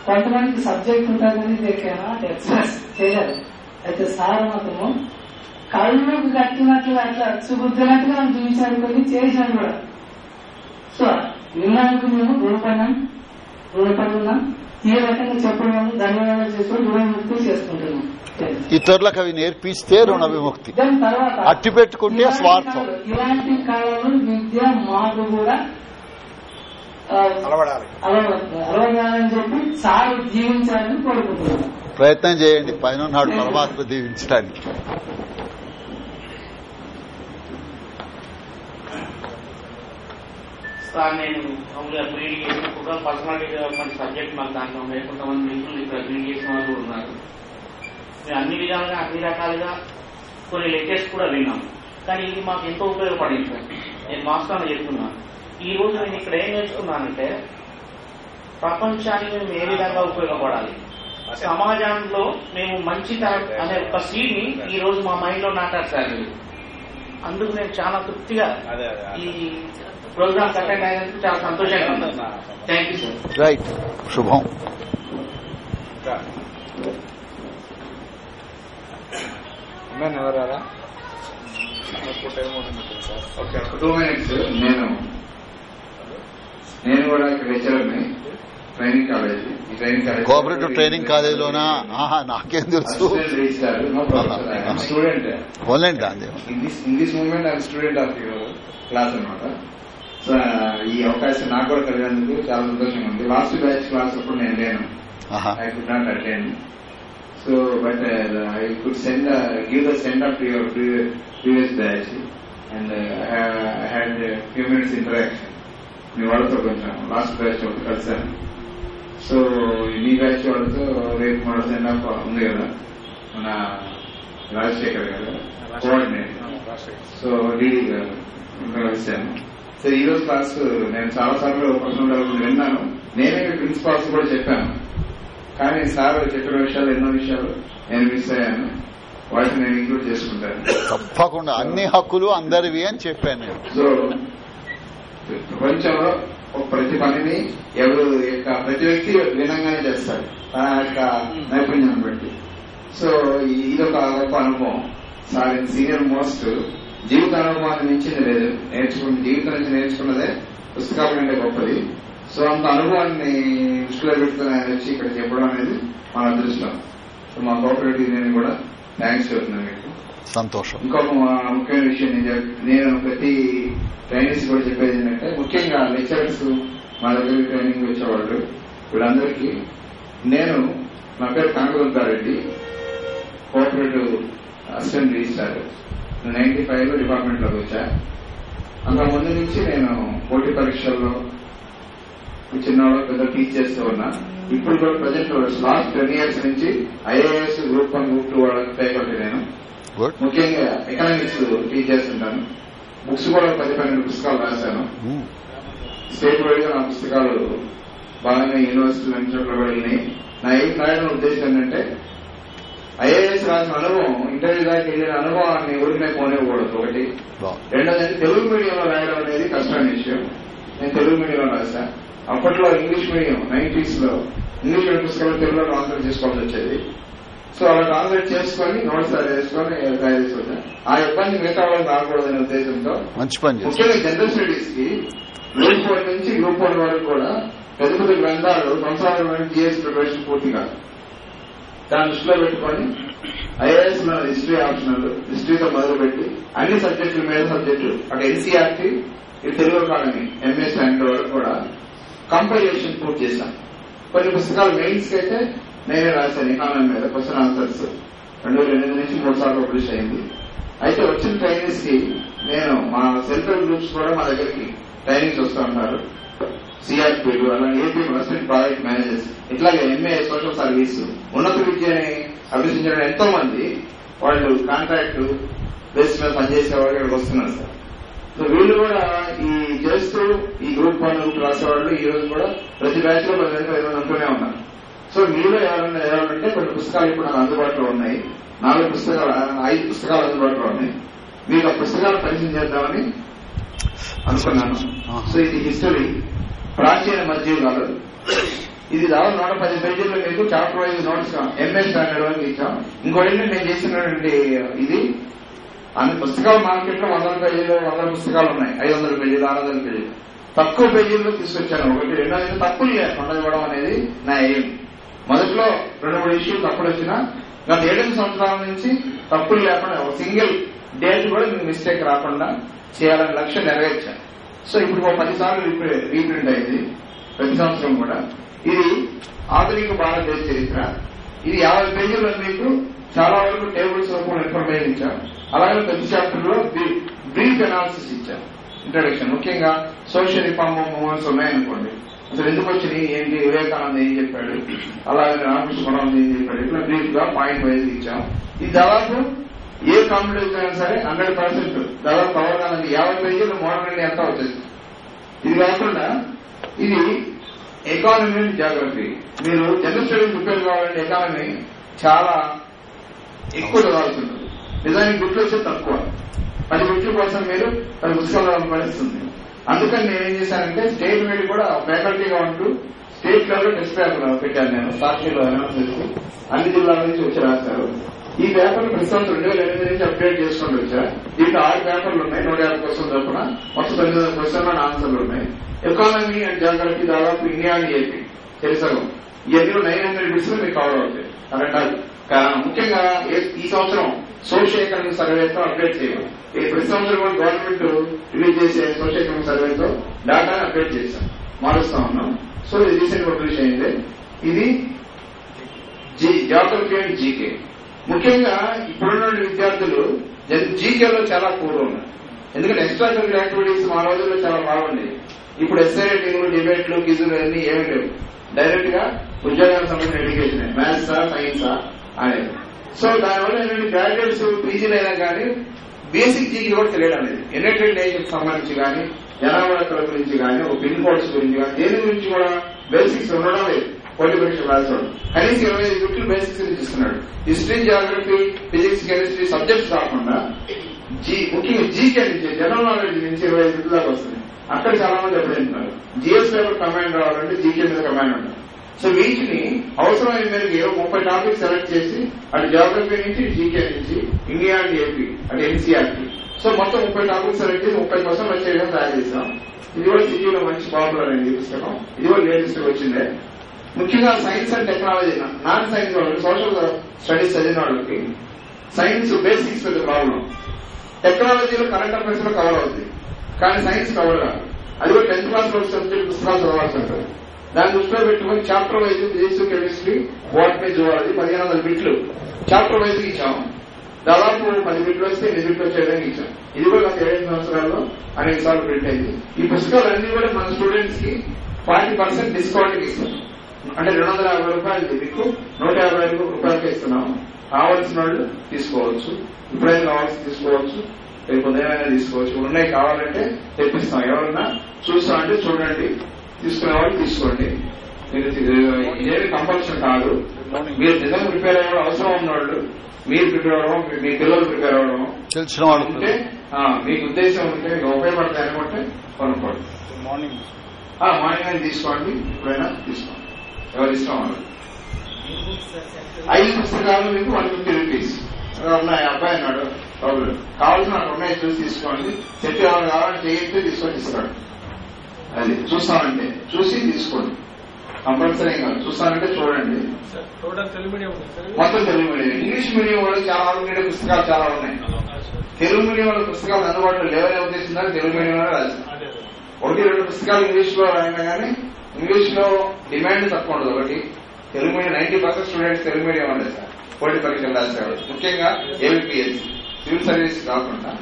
Speaker 8: కొంతమందికి సబ్జెక్ట్ ఉంటుందని దగ్గర ఎక్స్ప్రెస్ చేయలేదు. అయితే సార్ మాత్రము కళ్ళకు కట్టినట్లు అట్లా చూపుతున్నట్టుగా చూపించారు కొన్ని చేశాను కూడా. సో విన్నానికి మేము రుణపడినాం రుణపడి ఉన్నాం ఈ రకంగా చెప్పడం ధన్యవాదాలు చేసుకుని రుణముక్తి చేసుకుంటున్నాం.
Speaker 1: ఇతరులకు అవి నేర్పిస్తే రుణ విముక్తి.
Speaker 8: దాని తర్వాత
Speaker 1: అట్టి పెట్టుకుంటే
Speaker 8: ఇలాంటి
Speaker 1: స్వార్థం.
Speaker 8: ఇలాంటి కళలు విద్య మాకు కూడా
Speaker 11: అలవడాలి.
Speaker 8: అలవ- అలవడాలని చెప్పి సార్ జీవించాలని కోరుకుంటున్నాను
Speaker 1: ప్రయత్నం చేయండి. పైన నాడు పరమాత్మ దీవించడానికి.
Speaker 2: సార్ నేను మామూలుగా బ్రీడ్ చేసిన కూడా పర్సనాలిటీ డెవలప్మెంట్ సబ్జెక్ట్ మాకు దాంట్లో ఉన్నాయి కొంతమంది మిత్రులు ఇక్కడ బ్రీడ్ చేసిన వాళ్ళు కూడా ఉన్నారు. మేము అన్ని విధాలుగా అన్ని రకాలుగా కొన్ని లెక్చర్స్ కూడా విన్నాం. కానీ ఇది మాకు ఎంతో ఉపయోగపడింది సార్. నేను మాస్టర్లో చెప్తున్నా. ఈ రోజు నేను ఇక్కడ ఏం నేర్చుకున్నానంటే ప్రపంచానికి మేము ఏ విధంగా ఉపయోగపడాలి? సమాజంలో మేము మంచి తరం అనే ఒక సీడ్ని ఈ రోజు మా మైండ్లో నాటారు. సార్ అందుకు నేను చాలా తృప్తిగా ఈ ప్రోగ్రామ్ అటెండ్ అయినందుకు చాలా సంతోషంగా ఉంది. థ్యాంక్ యూ సార్
Speaker 1: రైట్ శుభం
Speaker 11: ఎవరారా టైం ఉంటుంది సార్
Speaker 12: ఓకే ఒక టూ మినిట్స్ నేను. నేను కూడా ఇక్కడ లెక్చరర్ని ట్రైనింగ్ కాలేజ్
Speaker 1: కోఆపరేటివ్ ట్రైనింగ్ కాలేజీలోనా ఆహా నాకేం తెలుసు.
Speaker 12: Student in this moment of your class అనమాట సో ఈ అవకాశం నాకు కూడా కలిగినందుకు చాలా సంతోషంగా ఉంది. లాస్ట్ బ్యాచ్ క్లాస్ అప్పుడు నేను లేను I could send, uh, give the send up to your previous, previous batch, and uh, I I had a few minutes interaction. మీ వాళ్ళతో కొంచెం లాస్ట్ బ్యాచ్ ఒకటి కలిసాను సో మీ బ్యాచ్ వాళ్ళతో రేపు మన సెండ్ ఆఫ్ ఉంది కదా? మన రాజశేఖర్ గారు. కోఆర్డినేటర్ సో డీడీ గారు. ఇంకా కలిశాను సో ఈ రోజు క్లాస్ నేను చాలా సార్లు పర్సనల్ డెవలప్మెంట్ విన్నాను. నేనే ప్రిన్సిపాల్స్ కూడా చెప్పాను. కానీ సార్ చెప్పిన విషయాలు ఎన్నో విషయాలు నేను మిస్ అయ్యాను. వాటిని నేను ఇంక్లూడ్ చేసుకుంటాను.
Speaker 1: తప్పకుండా. అన్ని హక్కులు అందరివి అని చెప్పాను నేను.
Speaker 12: సో ప్రపంచంలో ప్రతి పనిని ఎవరు యొక్క ప్రతి వ్యక్తి భిన్నంగానే చేస్తాడు. తన యొక్క నైపుణ్యాన్ని బట్టి. సో ఇది ఒక గొప్ప అనుభవం. సార్ సీనియర్ మోస్ట్ జీవిత అనుభవాన్ని మించింది లేదు. నేర్చుకున్న జీవితం నుంచి నేర్చుకున్నదే పుస్తకాల కంటే గొప్పది. సో అంత అనుభవాన్ని దృష్టిలో పెట్టుకుని ఆయన వచ్చి ఇక్కడ చెప్పడం అనేది మన అదృష్టం. సో మా కోఆపరేటివ్ యూనియన్ కూడా థ్యాంక్స్ చెప్తున్నాను మీకు.
Speaker 1: సంతోషం.
Speaker 12: ఇంకొక ముఖ్యమైన విషయం నేను ప్రతి ట్రైనర్స్ కూడా చెప్పేది ఏంటంటే ముఖ్యంగా లెక్చరర్స్ మా దగ్గర ట్రైనింగ్ వచ్చేవాళ్ళు. వీళ్ళందరికీ నేను నా పేరు Kanakadurga Reddy cooperative assistant registrar ninety ఫైవ్లో డిపార్ట్మెంట్లోకి వచ్చా. అంత ముందు నుంచి నేను పోటీ పరీక్షల్లో చిన్నవాళ్ళు పెద్ద టీచ్ చేస్తూ ఉన్నా. ఇప్పుడు కూడా ప్రజెంట్ లాస్ట్ టెన్ ఇయర్స్ నుంచి IAS group one group two వాళ్ళకి ఫ్యాకల్టీ నేను.
Speaker 1: గుడ్
Speaker 12: ముఖ్యంగా ఎకనామిక్స్ టీచ్ చేస్తుంటాను బుక్స్ కూడా పది పన్నెండు పుస్తకాలు రాశాను. స్టేట్ వైడ్గా నా పుస్తకాలు బాగానే యూనివర్సిటీ వెంచర్లో వెళ్ళినాయి. నా ఏం రాయడం ఉద్దేశం ఏంటంటే ఐఏఎస్ రాసిన అనుభవం ఇంటర్వ్యూ దాకా వెళ్ళిన అనుభవాన్ని ఊరినే పోనివ్వకూడదు. ఒకటి. రెండోది తెలుగు మీడియంలో రాయడం అనేది కష్టమైన విషయం. నేను తెలుగు మీడియంలో రాశా. అప్పట్లో ఇంగ్లీష్ మీడియం నైన్టీస్లో. ఇంగ్లీష్ మీడియం పుస్తకాలు తెలుగులో ట్రాన్స్లేట్ చేసుకోవాల్సి వచ్చేది. సో అలా ట్రాన్స్లేట్ చేసుకొని నోట్స్ అది వేసుకొని తయారు చేసుకుంటాను ఆ ఇబ్బంది మిగతా వాళ్ళకి రాకూడదనే ఉద్దేశంతో
Speaker 1: మంచి పని
Speaker 12: ముఖ్యంగా జనరల్ స్టడీస్కి గ్రూప్ వన్ నుంచి గ్రూప్ వన్ వరకు కూడా పెద్ద పెద్ద గ్రంథాలు సంవత్సరాల జిఎస్ ప్రిపరేషన్ పూర్తి కాదు. దాన్ని దృష్టిలో పెట్టుకొని ఐఏఎస్లో హిస్టరీ ఆప్షనల్ హిస్టరీతో మొదలుపెట్టి అన్ని సబ్జెక్టుల మీద సబ్జెక్టులు అటు ఎన్సీఆర్టీ ఇటు తెలుగు కాలని ఎంఏ స్టాండర్డ్ వరకు కూడా కంపైలేషన్ పూర్తి చేశాం. కొన్ని పుస్తకాలు మెయిన్స్ అయితే నేనే రాశాను ఎకానమీ మీద క్వశ్చన్ ఆన్సర్స్ రెండు వేల ఎనిమిది నుంచి మూడు సార్లు పబ్లిష్ అయింది. అయితే వచ్చిన ట్రైనింగ్స్కి నేను మా సెంట్రల్ గ్రూప్స్ కూడా మా దగ్గరికి ట్రైనింగ్స్ వస్తూ ఉంటారు. సిఆర్పీలు అలాగే ఏపీ అసిస్టెంట్ ప్రాజెక్ట్ మేనేజర్స్ ఇట్లాగే ఎంఏ సోషల్ సర్వీస్ ఉన్నత విద్యని అభ్యసించిన ఎంతో మంది వాళ్ళు కాంట్రాక్ట్ బేస్ మీద పనిచేసే వాళ్ళు ఇక్కడికి వస్తున్నారు సార్. సో వీళ్ళు కూడా ఈ చేస్తూ ఈ గ్రూప్ వన్ గ్రూప్ రాసేవాళ్ళు. ఈ రోజు కూడా ప్రతి బ్యాచ్లో పది మంది ఇరవై ఉంటూనే ఉన్నారు. సో మీలో ఎవరైనా ఎవరంటే కొన్ని పుస్తకాలు ఇప్పుడు నాకు అందుబాటులో ఉన్నాయి. నాలుగు పుస్తకాలు ఐదు పుస్తకాలు అందుబాటులో ఉన్నాయి. మీకు ఆ పుస్తకాలు పరిచయం చేద్దామని అనుకున్నాను. సో ఇది హిస్టరీ ప్రాచీన మధ్యయుగాలు ఇది దాదాపు నూట పది పేజీల్లో మీకు chapter wise notes MA standard వరకు ఇచ్చాం. ఇంకోటి నేను చేసినటువంటి ఇది అన్ని పుస్తకాలు మార్కెట్లో వందల పేజీలు వందల పుస్తకాలు ఉన్నాయి. ఐదు వందల పేజీలు ఆరు వందల పేజీలు. తక్కువ పేజీల్లో తీసుకొచ్చాను. ఒకటి రెండోది తక్కువ లేకుండా ఇవ్వడం అనేది నా ఎయిమ్ మొదట్లో రెండు మూడు ఇష్యూలు తప్పులు వచ్చినా గత ఏడెనిమిది సంవత్సరాల నుంచి తప్పులు లేకుండా ఒక సింగిల్ డేట్ కూడా మీకు మిస్టేక్ రాకుండా చేయాలని లక్ష్యం నెరవేర్చాను. సో ఇప్పుడు ఒక పది సార్లు రీప్రింట్ అయింది ప్రతి సంవత్సరం కూడా. ఇది ఆధునిక భారతదేశ చరిత్ర. ఇది యాభై పేజీల్లో మీకు చాలా వరకు టేబుల్స్ రూపంలో ఇన్ఫర్మేషన్ ఇచ్చాం. అలాగే ప్రతి చాప్టర్లో బ్రీఫ్ అనాలిసిస్ ఇచ్చాం. ఇంట్రడక్షన్ ముఖ్యంగా సోషల్ రిఫార్మ్ మూవ్మెంట్స్ ఉన్నాయనుకోండి. అసలు ఎందుకు వచ్చినాయి ఏంటి? వివేకానంద ఏం చెప్పాడు? అలాగే రామకృష్ణ ఏం చెప్పాడు? ఇట్లా బ్రీఫ్గా పాయింట్ వైజ్ ఇచ్చాం. ఇది దాదాపు ఏ కాంపిటేటివ్ అయినా సరే హండ్రెడ్ పర్సెంట్ దాదాపు అవగాహన యాభై పేజీలు మోడల్ ఎంత అవుతుంది వచ్చేసింది. ఇది కాకుండా ఇది ఎకానమీ అండ్ జాగ్రఫీ మీరు జనరల్ స్టడీస్ ప్రిపేర్ కావాలంటే ఎకానమీ చాలా ఎక్కువ చదవాల్సి ఉంటుంది. నిజానికి గుర్తు వచ్చే తక్కువ. పది గుర్తుల కోసం మీరు పది పుస్తకాలు పడిస్తుంది అందుకని నేనేం చేశానంటే స్టేట్ వెళ్ళి కూడా ఫ్యాకల్టీగా ఉంటూ స్టేట్ లెవెల్ టెస్ట్ పేపర్ పెట్టాను నేను. సాక్షిలో అనౌన్స్ చేసి అన్ని జిల్లాల నుంచి వచ్చి రాశారు. ఈ పేపర్ ప్రస్తుతం రెండు వేల ఎనిమిది నుంచి అప్డేట్ చేసుకుంటూ వచ్చా. దీంట్లో ఆరు పేపర్లు ఉన్నాయి నూట యాభై క్వశ్చన్ చొప్పున మొత్తం తొమ్మిది వందల క్వశ్చన్ ఆన్సర్లు ఉన్నాయి. ఎకానమీ అండ్ జాగ్రఫీ దాదాపు ఇండియా అని చెప్పి తెలుసగం ఇవన్నీ నైన్ హండ్రెడ్ బిట్స్ మీకు కవర్ అవుతాయి. అలాంటి కారణం ముఖ్యంగా ఈ సంవత్సరం సోషల్ ఎకనామిక్ సర్వేతో అప్డేట్ చేయాలి ఈ ప్రతి సంవత్సరం కూడా గవర్నమెంట్ రిలీజ్ చేసే సోషల్ ఎకనామిక్ సర్వేతో డేటాని అప్డేట్ చేశాం మారుస్తా ఉన్నాం. సో ఇది రీసెంట్ పబ్లిష్ అయింది. ఇది జాగ్రఫీ అండ్ జీకే ముఖ్యంగా ఇప్పుడున్న విద్యార్థులు జీకేలో చాలా పూర్వం ఉన్నారు. ఎందుకంటే ఎక్స్ట్రా కరికులర్ యాక్టివిటీస్ మా రోజుల్లో చాలా బాగుండేవి. ఇప్పుడు ఎస్ఐ రేటింగ్లు డిబేట్లు క్విజులు అన్ని ఏమీ లేవు. డైరెక్ట్గా ఉద్యోగానికి సంబంధించిన ఎడ్యుకేషన్ మ్యాథ్సా సైన్సా అనేది సో దానివల్ల ఏంటంటే గ్రాడ్యుయేట్స్ పీజీలు అయినా కానీ బేసిక్ జీకి కూడా తెలియడం లేదు. ఎన్ఎటెడ్ ఏజెంట్ సంబంధించి కానీ జనాభా గురించి కానీ ఒక పిన్ కోడ్స్ గురించి కానీ దేని గురించి కూడా బేసిక్స్ ఉండడం లేదు. పోటీ పరీక్ష కనీసం ఇరవై ఐదు గుట్లు బేసిక్స్ నుంచి ఇస్తున్నాడు. History geography physics chemistry subjects కాకుండా జీ ముఖ్యంగా జీకే నుంచి జనరల్ నాలెడ్జ్ నుంచి ఇరవై ఐదు బిట్లు దాకా వస్తుంది అక్కడ చాలా మంది ఎప్పుడైతున్నారు జిఎస్ లెవెల్ కమాండ్ రావాలంటే జీకే మీద కమాండ్ ఉండాలి. సో వీటిని అవసరమైన మేరకు ఏవో ముప్పై టాపిక్స్ సెలెక్ట్ చేసి అటు జాగ్రఫీ నుంచి జీకే నుంచి ఇండియా అండ్ ఏపీ అటు ఎన్సీఆర్టీ సో మొత్తం ముప్పై టాపిక్స్ సెలెక్ట్ చేసి ముప్పై పర్సెంట్ వచ్చే విధంగా తయారు చేసాం ఇది కూడా సిటీలో మంచి పాపులర్ అయింది పుస్తకం ఇది కూడా లేటెస్ట్ వచ్చిందే. ముఖ్యంగా science and technology. Non science వాళ్ళకి సోషల్ స్టడీస్ చదివిన వాళ్ళకి సైన్స్ బేసిక్స్ పెద్ద ప్రాబ్లం. టెక్నాలజీలో కరెంట్ అఫైర్స్లో కవర్ అవుతుంది కానీ సైన్స్ కవర్ కాదు. అది కూడా టెన్త్ క్లాస్లో సబ్జెక్ట్ పుస్తకాలు చదవాల్సి ఉంటుంది. దాన్ని దృష్టిలో పెట్టుకుని chapter wise physics chemistry water zoology పదిహేను వందల బిట్లు. చాప్టర్ వైజ్ ఇచ్చాము. దాదాపు పది బిట్లు వస్తే ఎన్ని బిట్లు వచ్చే ఇచ్చాం. ఇది కూడా గత ఏడు సంవత్సరాల్లో అనేక సార్లు ప్రింట్ అయింది. ఈ పుస్తకాలన్నీ కూడా మన స్టూడెంట్స్కి ఫార్టీ పర్సెంట్ డిస్కౌంట్ ఇస్తాం. అంటే రెండు వందల యాభై రూపాయలు మీకు నూట యాభై ఐదు రూపాయలకి ఇస్తున్నాము. కావాల్సిన వాళ్ళు తీసుకోవచ్చు. ఇప్పుడైనా కావాల్సి తీసుకోవచ్చు. రేపు ఉదయమైనా తీసుకోవచ్చు. ఉన్నాయి కావాలంటే తెప్పిస్తాం. ఎవరన్నా చూస్తా అంటే చూడండి. తీసుకునే వాళ్ళు తీసుకోండి. మీరు ఇదేమి కంపల్షన్ కాదు. మీరు నిజంగా ప్రిపేర్ అయ్యే అవసరం ఉన్నవాళ్ళు. మీరు ప్రిపేర్ అవ్వడం మీ- పిల్లలు ప్రిపేర్ అవ్వడం
Speaker 1: తెలిసిన వాళ్ళు
Speaker 12: ఉంటే ఆ, మీకు ఉద్దేశం ఉంటే మీకు ఉపయోగపడతాయి అనుకుంటే కొనుక్కోండి.
Speaker 11: మార్నింగ్
Speaker 12: ఆ, మార్నింగ్ అయినా తీసుకోండి. ఎప్పుడైనా తీసుకోండి. ఎవరి ఇష్టం వాళ్ళు? ఐదు పుస్తకాలు మీకు వన్ ఫిఫ్టీ రూపీస్. ఉన్నాయి? అబ్బాయి అన్నాడు ప్రాబ్లం కావాల్సిన ఉన్నాయి చూసి తీసుకోండి. చెప్పి కావాలని చేయితే తీసుకొని ఇస్తాడు అది చూస్తానంటే చూసి తీసుకోండి. కంపల్సరీ కాదు. చూస్తానంటే చూడండి. మొత్తం తెలుగు మీడియం. ఇంగ్లీష్ మీడియం వాళ్ళు చాలా మీడియం పుస్తకాలు చాలా ఉన్నాయి. తెలుగు మీడియం వాళ్ళ పుస్తకాలు అందుబాటులో లేవనే ఉద్దేశించాలి. తెలుగు మీడియం వాళ్ళు
Speaker 9: అదే
Speaker 12: ఒకటి రెండు పుస్తకాలు ఇంగ్లీష్లో రాయినా కానీ ఇంగ్లీష్లో డిమాండ్ తక్కువ ఉండదు. ఒకటి Telugu medium ninety percent students Telugu medium వాళ్ళే సార్. పోటీ పరీక్షలు రాసేవాళ్ళు ముఖ్యంగా ఏబిపిఎస్సి సివిల్ సర్వీస్ కాకుండా.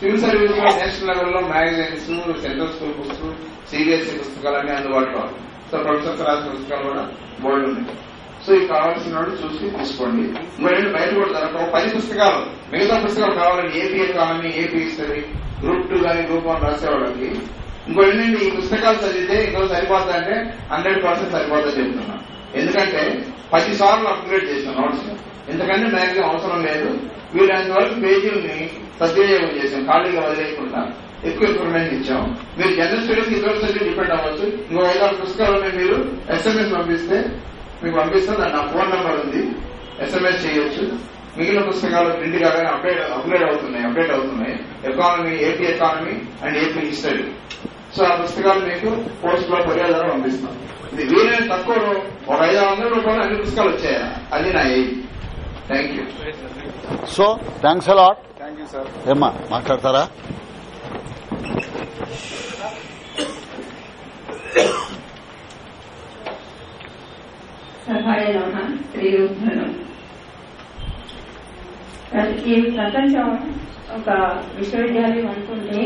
Speaker 12: సివిల్ సర్వీస్లో నేషనల్ లెవెల్లో magazines central school books CBSE పుస్తకాలన్నీ అందుబాటులో సో ప్రొఫెసర్స్ రాసిన పుస్తకాలు కూడా బోర్డు ఉన్నాయి. సో ఇవి కావాల్సిన వాళ్ళు చూసి తీసుకోండి. ఇంకోటి బయట కూడా దొరకవు పది పుస్తకాలు. మిగతా పుస్తకాలు కావాలని AP economy AP history group two కానీ గ్రూప్ వన్ రాసేవాళ్ళకి. ఇంకోటి ఈ పుస్తకాలు చదివితే ఇంకో సరిపోతా అంటే హండ్రెడ్ పర్సెంట్ సరిపోతా చెప్తున్నా. ఎందుకంటే పది సార్లు అప్గ్రేడ్ చేసాం నోట్స్. ఎందుకంటే మ్యాక్సిమం అవసరం లేదు. వీలైనంత వరకు పేజీలని సద్వినియోగం చేసాం ఖాళీగా వదిలేయకుండా. ఎక్కువ ఇన్ఫర్మేషన్ ఇచ్చాం మీరు జనరల్ స్టడీస్ ఇతర సబ్జెక్ట్ డిపెండ్ అవ్వచ్చు? ఇంకో ఐదారు పుస్తకాలు ఉన్నాయి మీరు ఎస్ఎంఎస్ పంపిస్తే మీకు పంపిస్తే దాని నా ఫోన్ నెంబర్ ఉంది. ఎస్ఎంఎస్ చేయొచ్చు. మిగిలిన పుస్తకాలు ప్రింట్ కాగానే అప్డేట్ అప్గ్రేడ్ అవుతున్నాయి అప్డేట్ అవుతున్నాయి. Economy AP economy and AP history so ఆ పుస్తకాలు మీకు పోస్ట్లో ద్వారా పంపిస్తాం. ఇది వీలైన తక్కువ ఒక ఐదు వందల రూపాయలు అన్ని పుస్తకాలు వచ్చాయా? అది నా aim thank you
Speaker 1: so thanks
Speaker 11: a lot thank you sir
Speaker 1: ఏమ్మా మాట్లాడతారా?
Speaker 13: సహాయ నమ ఈ ప్రపంచం ఒక విశ్వవిద్యాలయం అనుకుంటే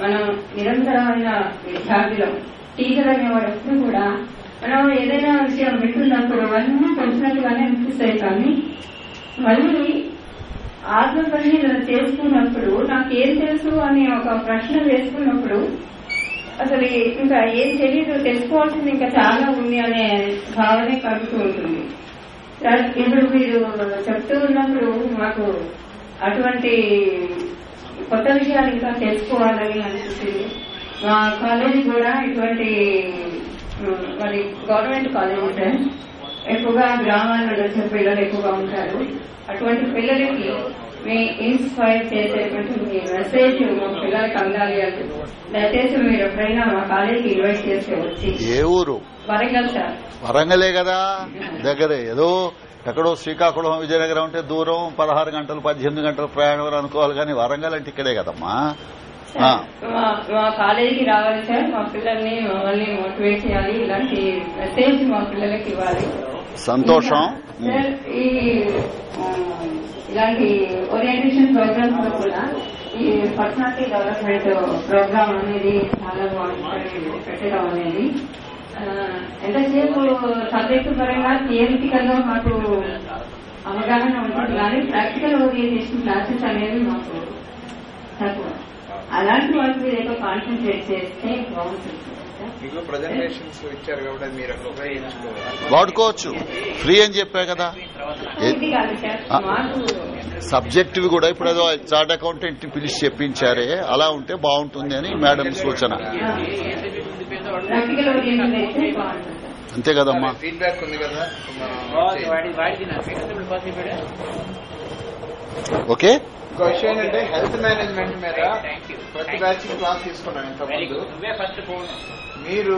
Speaker 13: మనం నిరంతరమైన విద్యార్థులం టీచర్ అనేవాడు కూడా మనం ఏదైనా విషయం వింటున్నప్పుడు అన్నీ తెలిసినట్టుగానే అనిపిస్తాయి కానీ మళ్ళీ ఆత్మ పరిశీలన చేసుకున్నప్పుడు నాకు ఏం తెలుసు అని ఒక ప్రశ్న వేసుకున్నప్పుడు అసలు ఇంకా ఏం తెలియదు తెలుసుకోవాల్సింది ఇంకా చాలా ఉంది అనే భావనే కలుగుతూ ఉంటుంది. సార్, ఇప్పుడు మీరు చెప్తూ ఉన్నప్పుడు మాకు అటువంటి కొత్త విషయాలు ఇంకా తెలుసుకోవాలని అనిపిస్తుంది. మా కాలేజీ కూడా ఇటువంటి మరి గవర్నమెంట్ కాలేజీ సార్. ఎక్కువగా గ్రామాల నుండి వచ్చే పిల్లలు ఎక్కువగా ఉంటారు. అటువంటి పిల్లలకి మీ ఇన్స్పైర్ చేసేటువంటి మీ మెసేజ్ మా పిల్లలకి అందాలి అంటే దయచేసి మీరు ఎప్పుడైనా మా కాలేజీకి ఇన్వైట్ చేస్తే వచ్చి.
Speaker 1: ఏ ఊరు?
Speaker 13: వరంగల్ సార్.
Speaker 1: వరంగలే కదా? దగ్గరే. ఏదో ఎక్కడో శ్రీకాకుళం విజయనగరం అంటే దూరం పదహారు గంటలు పద్దెనిమిది గంటల ప్రయాణం అని అనుకోవాలి కానీ వరంగల్ అంటే ఇక్కడే కదమ్మా.
Speaker 13: మా కాలేజీకి రావాలి సార్. మా పిల్లల్ని మమ్మల్ని మోటివేట్ చేయాలి. ఇలాంటి మెసేజ్ మా పిల్లలకి ఇవ్వాలి.
Speaker 1: సంతోషం.
Speaker 13: సార్ ఈ ఇలాంటి ఓరియంటేషన్ ప్రోగ్రామ్స్లో కూడా ఈ పర్సనాలిటీ డెవలప్మెంట్ ప్రోగ్రామ్ అనేది చాలా బాగుంటుంది. పెట్టడం అనేది. ఎంతసేపు సబ్జెక్టు పరంగా థియరిటికల్గా మాకు అవగాహన ఉంటుంది. కానీ ప్రాక్టికల్ ఓరియంటేషన్ క్లాసెస్ అనేవి మాకు తక్కువ. అలాంటి వాటి మీద ఏదో కాన్సన్ట్రేట్ చేస్తే బాగుంటుంది.
Speaker 1: వాడుకోవచ్చు. ఫ్రీ అని చెప్పా కదా. సబ్జెక్టివ్ కూడా ఇప్పుడు ఏదో చార్ట్ అకౌంటెంట్ పిలిచి చెప్పించారే అలా ఉంటే బాగుంటుంది అని మేడం సూచన. అంతే కదమ్మా.
Speaker 12: ఫీడ్బ్యాక్ ఉంది కదా. మనం
Speaker 1: ఓకే?
Speaker 12: ఇంకో విషయం ఏంటంటే హెల్త్ మేనేజ్మెంట్ మీద ప్రతి బ్యాచ్ క్లాస్ తీసుకున్నాను ఇంతకుముందు మీరు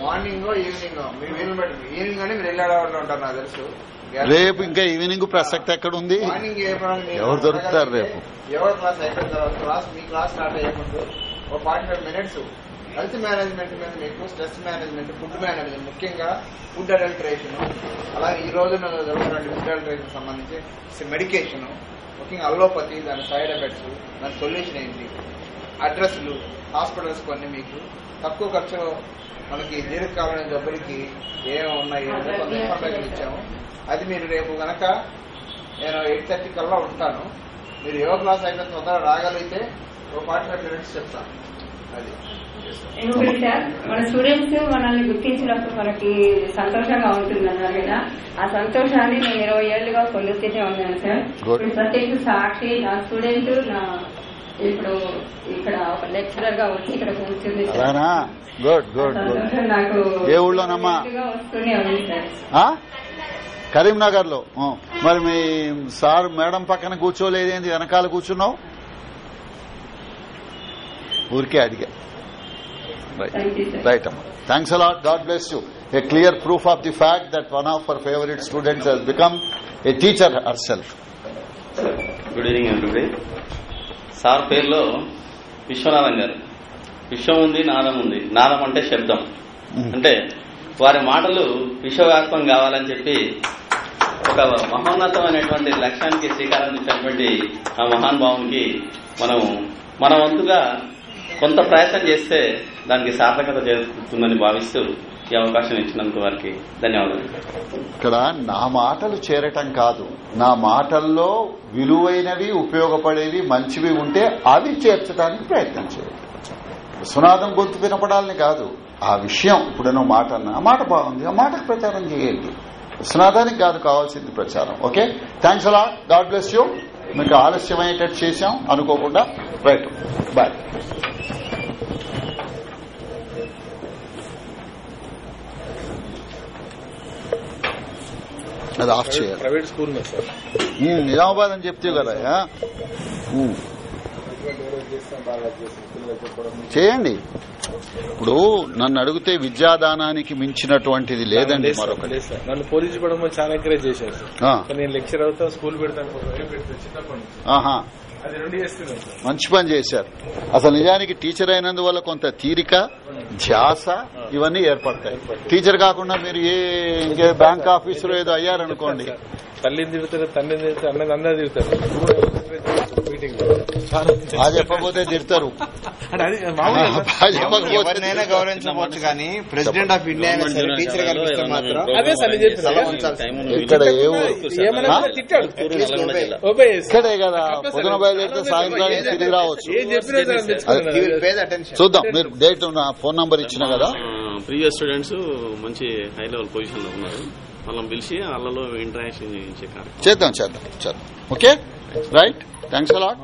Speaker 12: మార్నింగ్ ఈవినింగ్ మీరు వీలు బట్టి ఈవినింగ్ అని మీరు వెళ్ళేవాళ్ళు ఉంటారు నాకు తెలుసు.
Speaker 1: రేపు ఇంకా ఈవినింగ్ ప్రసక్తి ఎక్కడ ఉంది ఎవరు దొరుకుతారు రేపు?
Speaker 12: ఎవరి క్లాస్ అయిపోయిన తర్వాత క్లాస్ మీ క్లాస్ స్టార్ట్ అయ్యే ముందు ఒక forty five minutes health management మీద మీకు స్ట్రెస్ మేనేజ్మెంట్ ఫుడ్ మేనేజ్మెంట్ ముఖ్యంగా ఫుడ్ అడల్టరేషన్ అలాగే ఈ రోజున జరుగుతున్న ఫుడ్ అడల్టరేషన్ సంబంధించి మెడికేషన్ ముఖ్యంగా అల్లోపతి దాని సైడ్ ఎఫెక్ట్స్ దాని సొల్యూషన్ ఏంటి? అడ్రస్లు హాస్పిటల్స్ కొన్ని మీకు. తక్కువ ఖర్చులో మనకి దీర్ఘకాలమైన జబ్బులకి ఏమేమి ఉన్నాయి కొంత ఇన్ఫర్మేషన్ ఇచ్చాము. అది మీరు రేపు గనక నేను ఎయిట్ థర్టీ కల్లా ఉంటాను. మీరు యోగా క్లాస్ అయిన తొందరగా రాగలిగితే ఒక ఫార్టీ ఫైవ్ మినిట్స్ చెప్తాను అది.
Speaker 13: ఇంకొకటి మన స్టూడెంట్స్ మనల్ని గుర్తించినప్పుడు మనకి సంతోషంగా ఉంటుంది అన్నారు కదా ఆ సంతోషాన్ని నేను ఇరవై ఏళ్ళుగా పొందుతూనే ఉన్నాను సార్. ఇప్పుడు ప్రత్యేక సాక్షి నా స్టూడెంట్ నా ఇప్పుడు ఇక్కడ ఒక లెక్చరర్గా వచ్చి ఇక్కడ కూర్చుంది
Speaker 1: గుడ్ గుడ్
Speaker 13: నాకు
Speaker 1: ఏ ఊళ్ళోనమ్మా?
Speaker 13: వస్తూనే ఉంది సార్?
Speaker 1: కరీంనగర్లో. మరి మీ సార్ మేడం పక్కన కూర్చోలేదేంది వెనకాల కూర్చున్నావు ఊరికే అడిగా. రైట్ అమ్మా thanks a lot God bless you a clear proof of the fact that one of our favourite students he's become a teacher herself
Speaker 14: good evening everybody sir పేరులో విశ్వనాథం గారు. విశ్వం ఉంది నాదం ఉంది. నాదం అంటే శబ్దం. అంటే వారి మాటలు విశ్వవ్యాప్తం కావాలని చెప్పి ఒక మహోన్నతమైనటువంటి లక్ష్యానికి శ్రీకారం చుట్టినటువంటి ఆ మహానుభావునికి మనం మన వంతుగా కొంత ప్రయత్నం చేస్తే దానికి సార్థకత చేరుతుందని భావిస్తూ ఈ అవకాశం ఇచ్చినందుకు వారికి ధన్యవాదాలు.
Speaker 1: ఇక్కడ నా మాటలు చేరటం కాదు. నా మాటల్లో విలువైనవి ఉపయోగపడేవి మంచివి ఉంటే అవి చేర్చడానికి ప్రయత్నం చేయాలి సునాదం గొంతు వినపడాలని కాదు. ఆ విషయం ఇప్పుడు నువ్వు మాట అన్న ఆ మాట బాగుంది. ఆ మాటకు ప్రచారం చేయండి. సునాదానికి కాదు కావాల్సింది ప్రచారం. Okay? Thanks a lot God bless you మీకు ఆలస్యమయ్యేటట్టు చేశాం అనుకోకుండా రైట్ బాయ్ అది ఆఫ్ చేయాలి.
Speaker 12: ప్రైవేట్ స్కూల్
Speaker 1: నిజామాబాద్ అని చెప్తే కదా చేయండి. ఇప్పుడు నన్ను అడిగితే విద్యాదానానికి మించినటువంటిది లేదండి మరొకటి.
Speaker 12: నన్ను పోలీసు చాలా ఎంకరేజ్ చేశారు నేను లెక్చర్ అవుతా స్కూల్ పెడతాను
Speaker 1: మంచి పని చేశారు. అసలు నిజానికి టీచర్ అయినందువల్ల కొంత తీరిక ధ్యాస ఇవన్నీ ఏర్పడతాయి. టీచర్ కాకుండా మీరు ఏ ఇంకే బ్యాంక్ ఆఫీసులో ఏదో అయ్యారనుకోండి.
Speaker 12: తల్లిని తిడతారు తండ్రిని తిడతారు అన్నది అందరూ మీటింగ్
Speaker 1: బాగా చెప్పకపోతే తిడతారు.
Speaker 10: ఎవరినైనా గౌరవించవచ్చు కానీ ప్రెసిడెంట్ ఆఫ్ ఇండియా టీచర్ కనిపిస్తే మాత్రం.
Speaker 1: ఇక్కడ. ఇక్కడే కదా. పొద్దున బయలుదేరితే సాయంత్రానికి తిరిగి రావచ్చు. చూద్దాం. మీరు డేట్ నా ఫోన్ నంబర్ ఇచ్చిన కదా.
Speaker 15: ప్రీవియస్ స్టూడెంట్స్ మంచి హై లెవెల్ పొజిషన్లో ఉన్నారు. వాళ్ళని పిలిచి వాళ్ళలో ఇంటరాక్షన్ చేయించే కార్యక్రమం.
Speaker 1: చేద్దాం చేద్దాం చేద్దాం. Okay right thanks a lot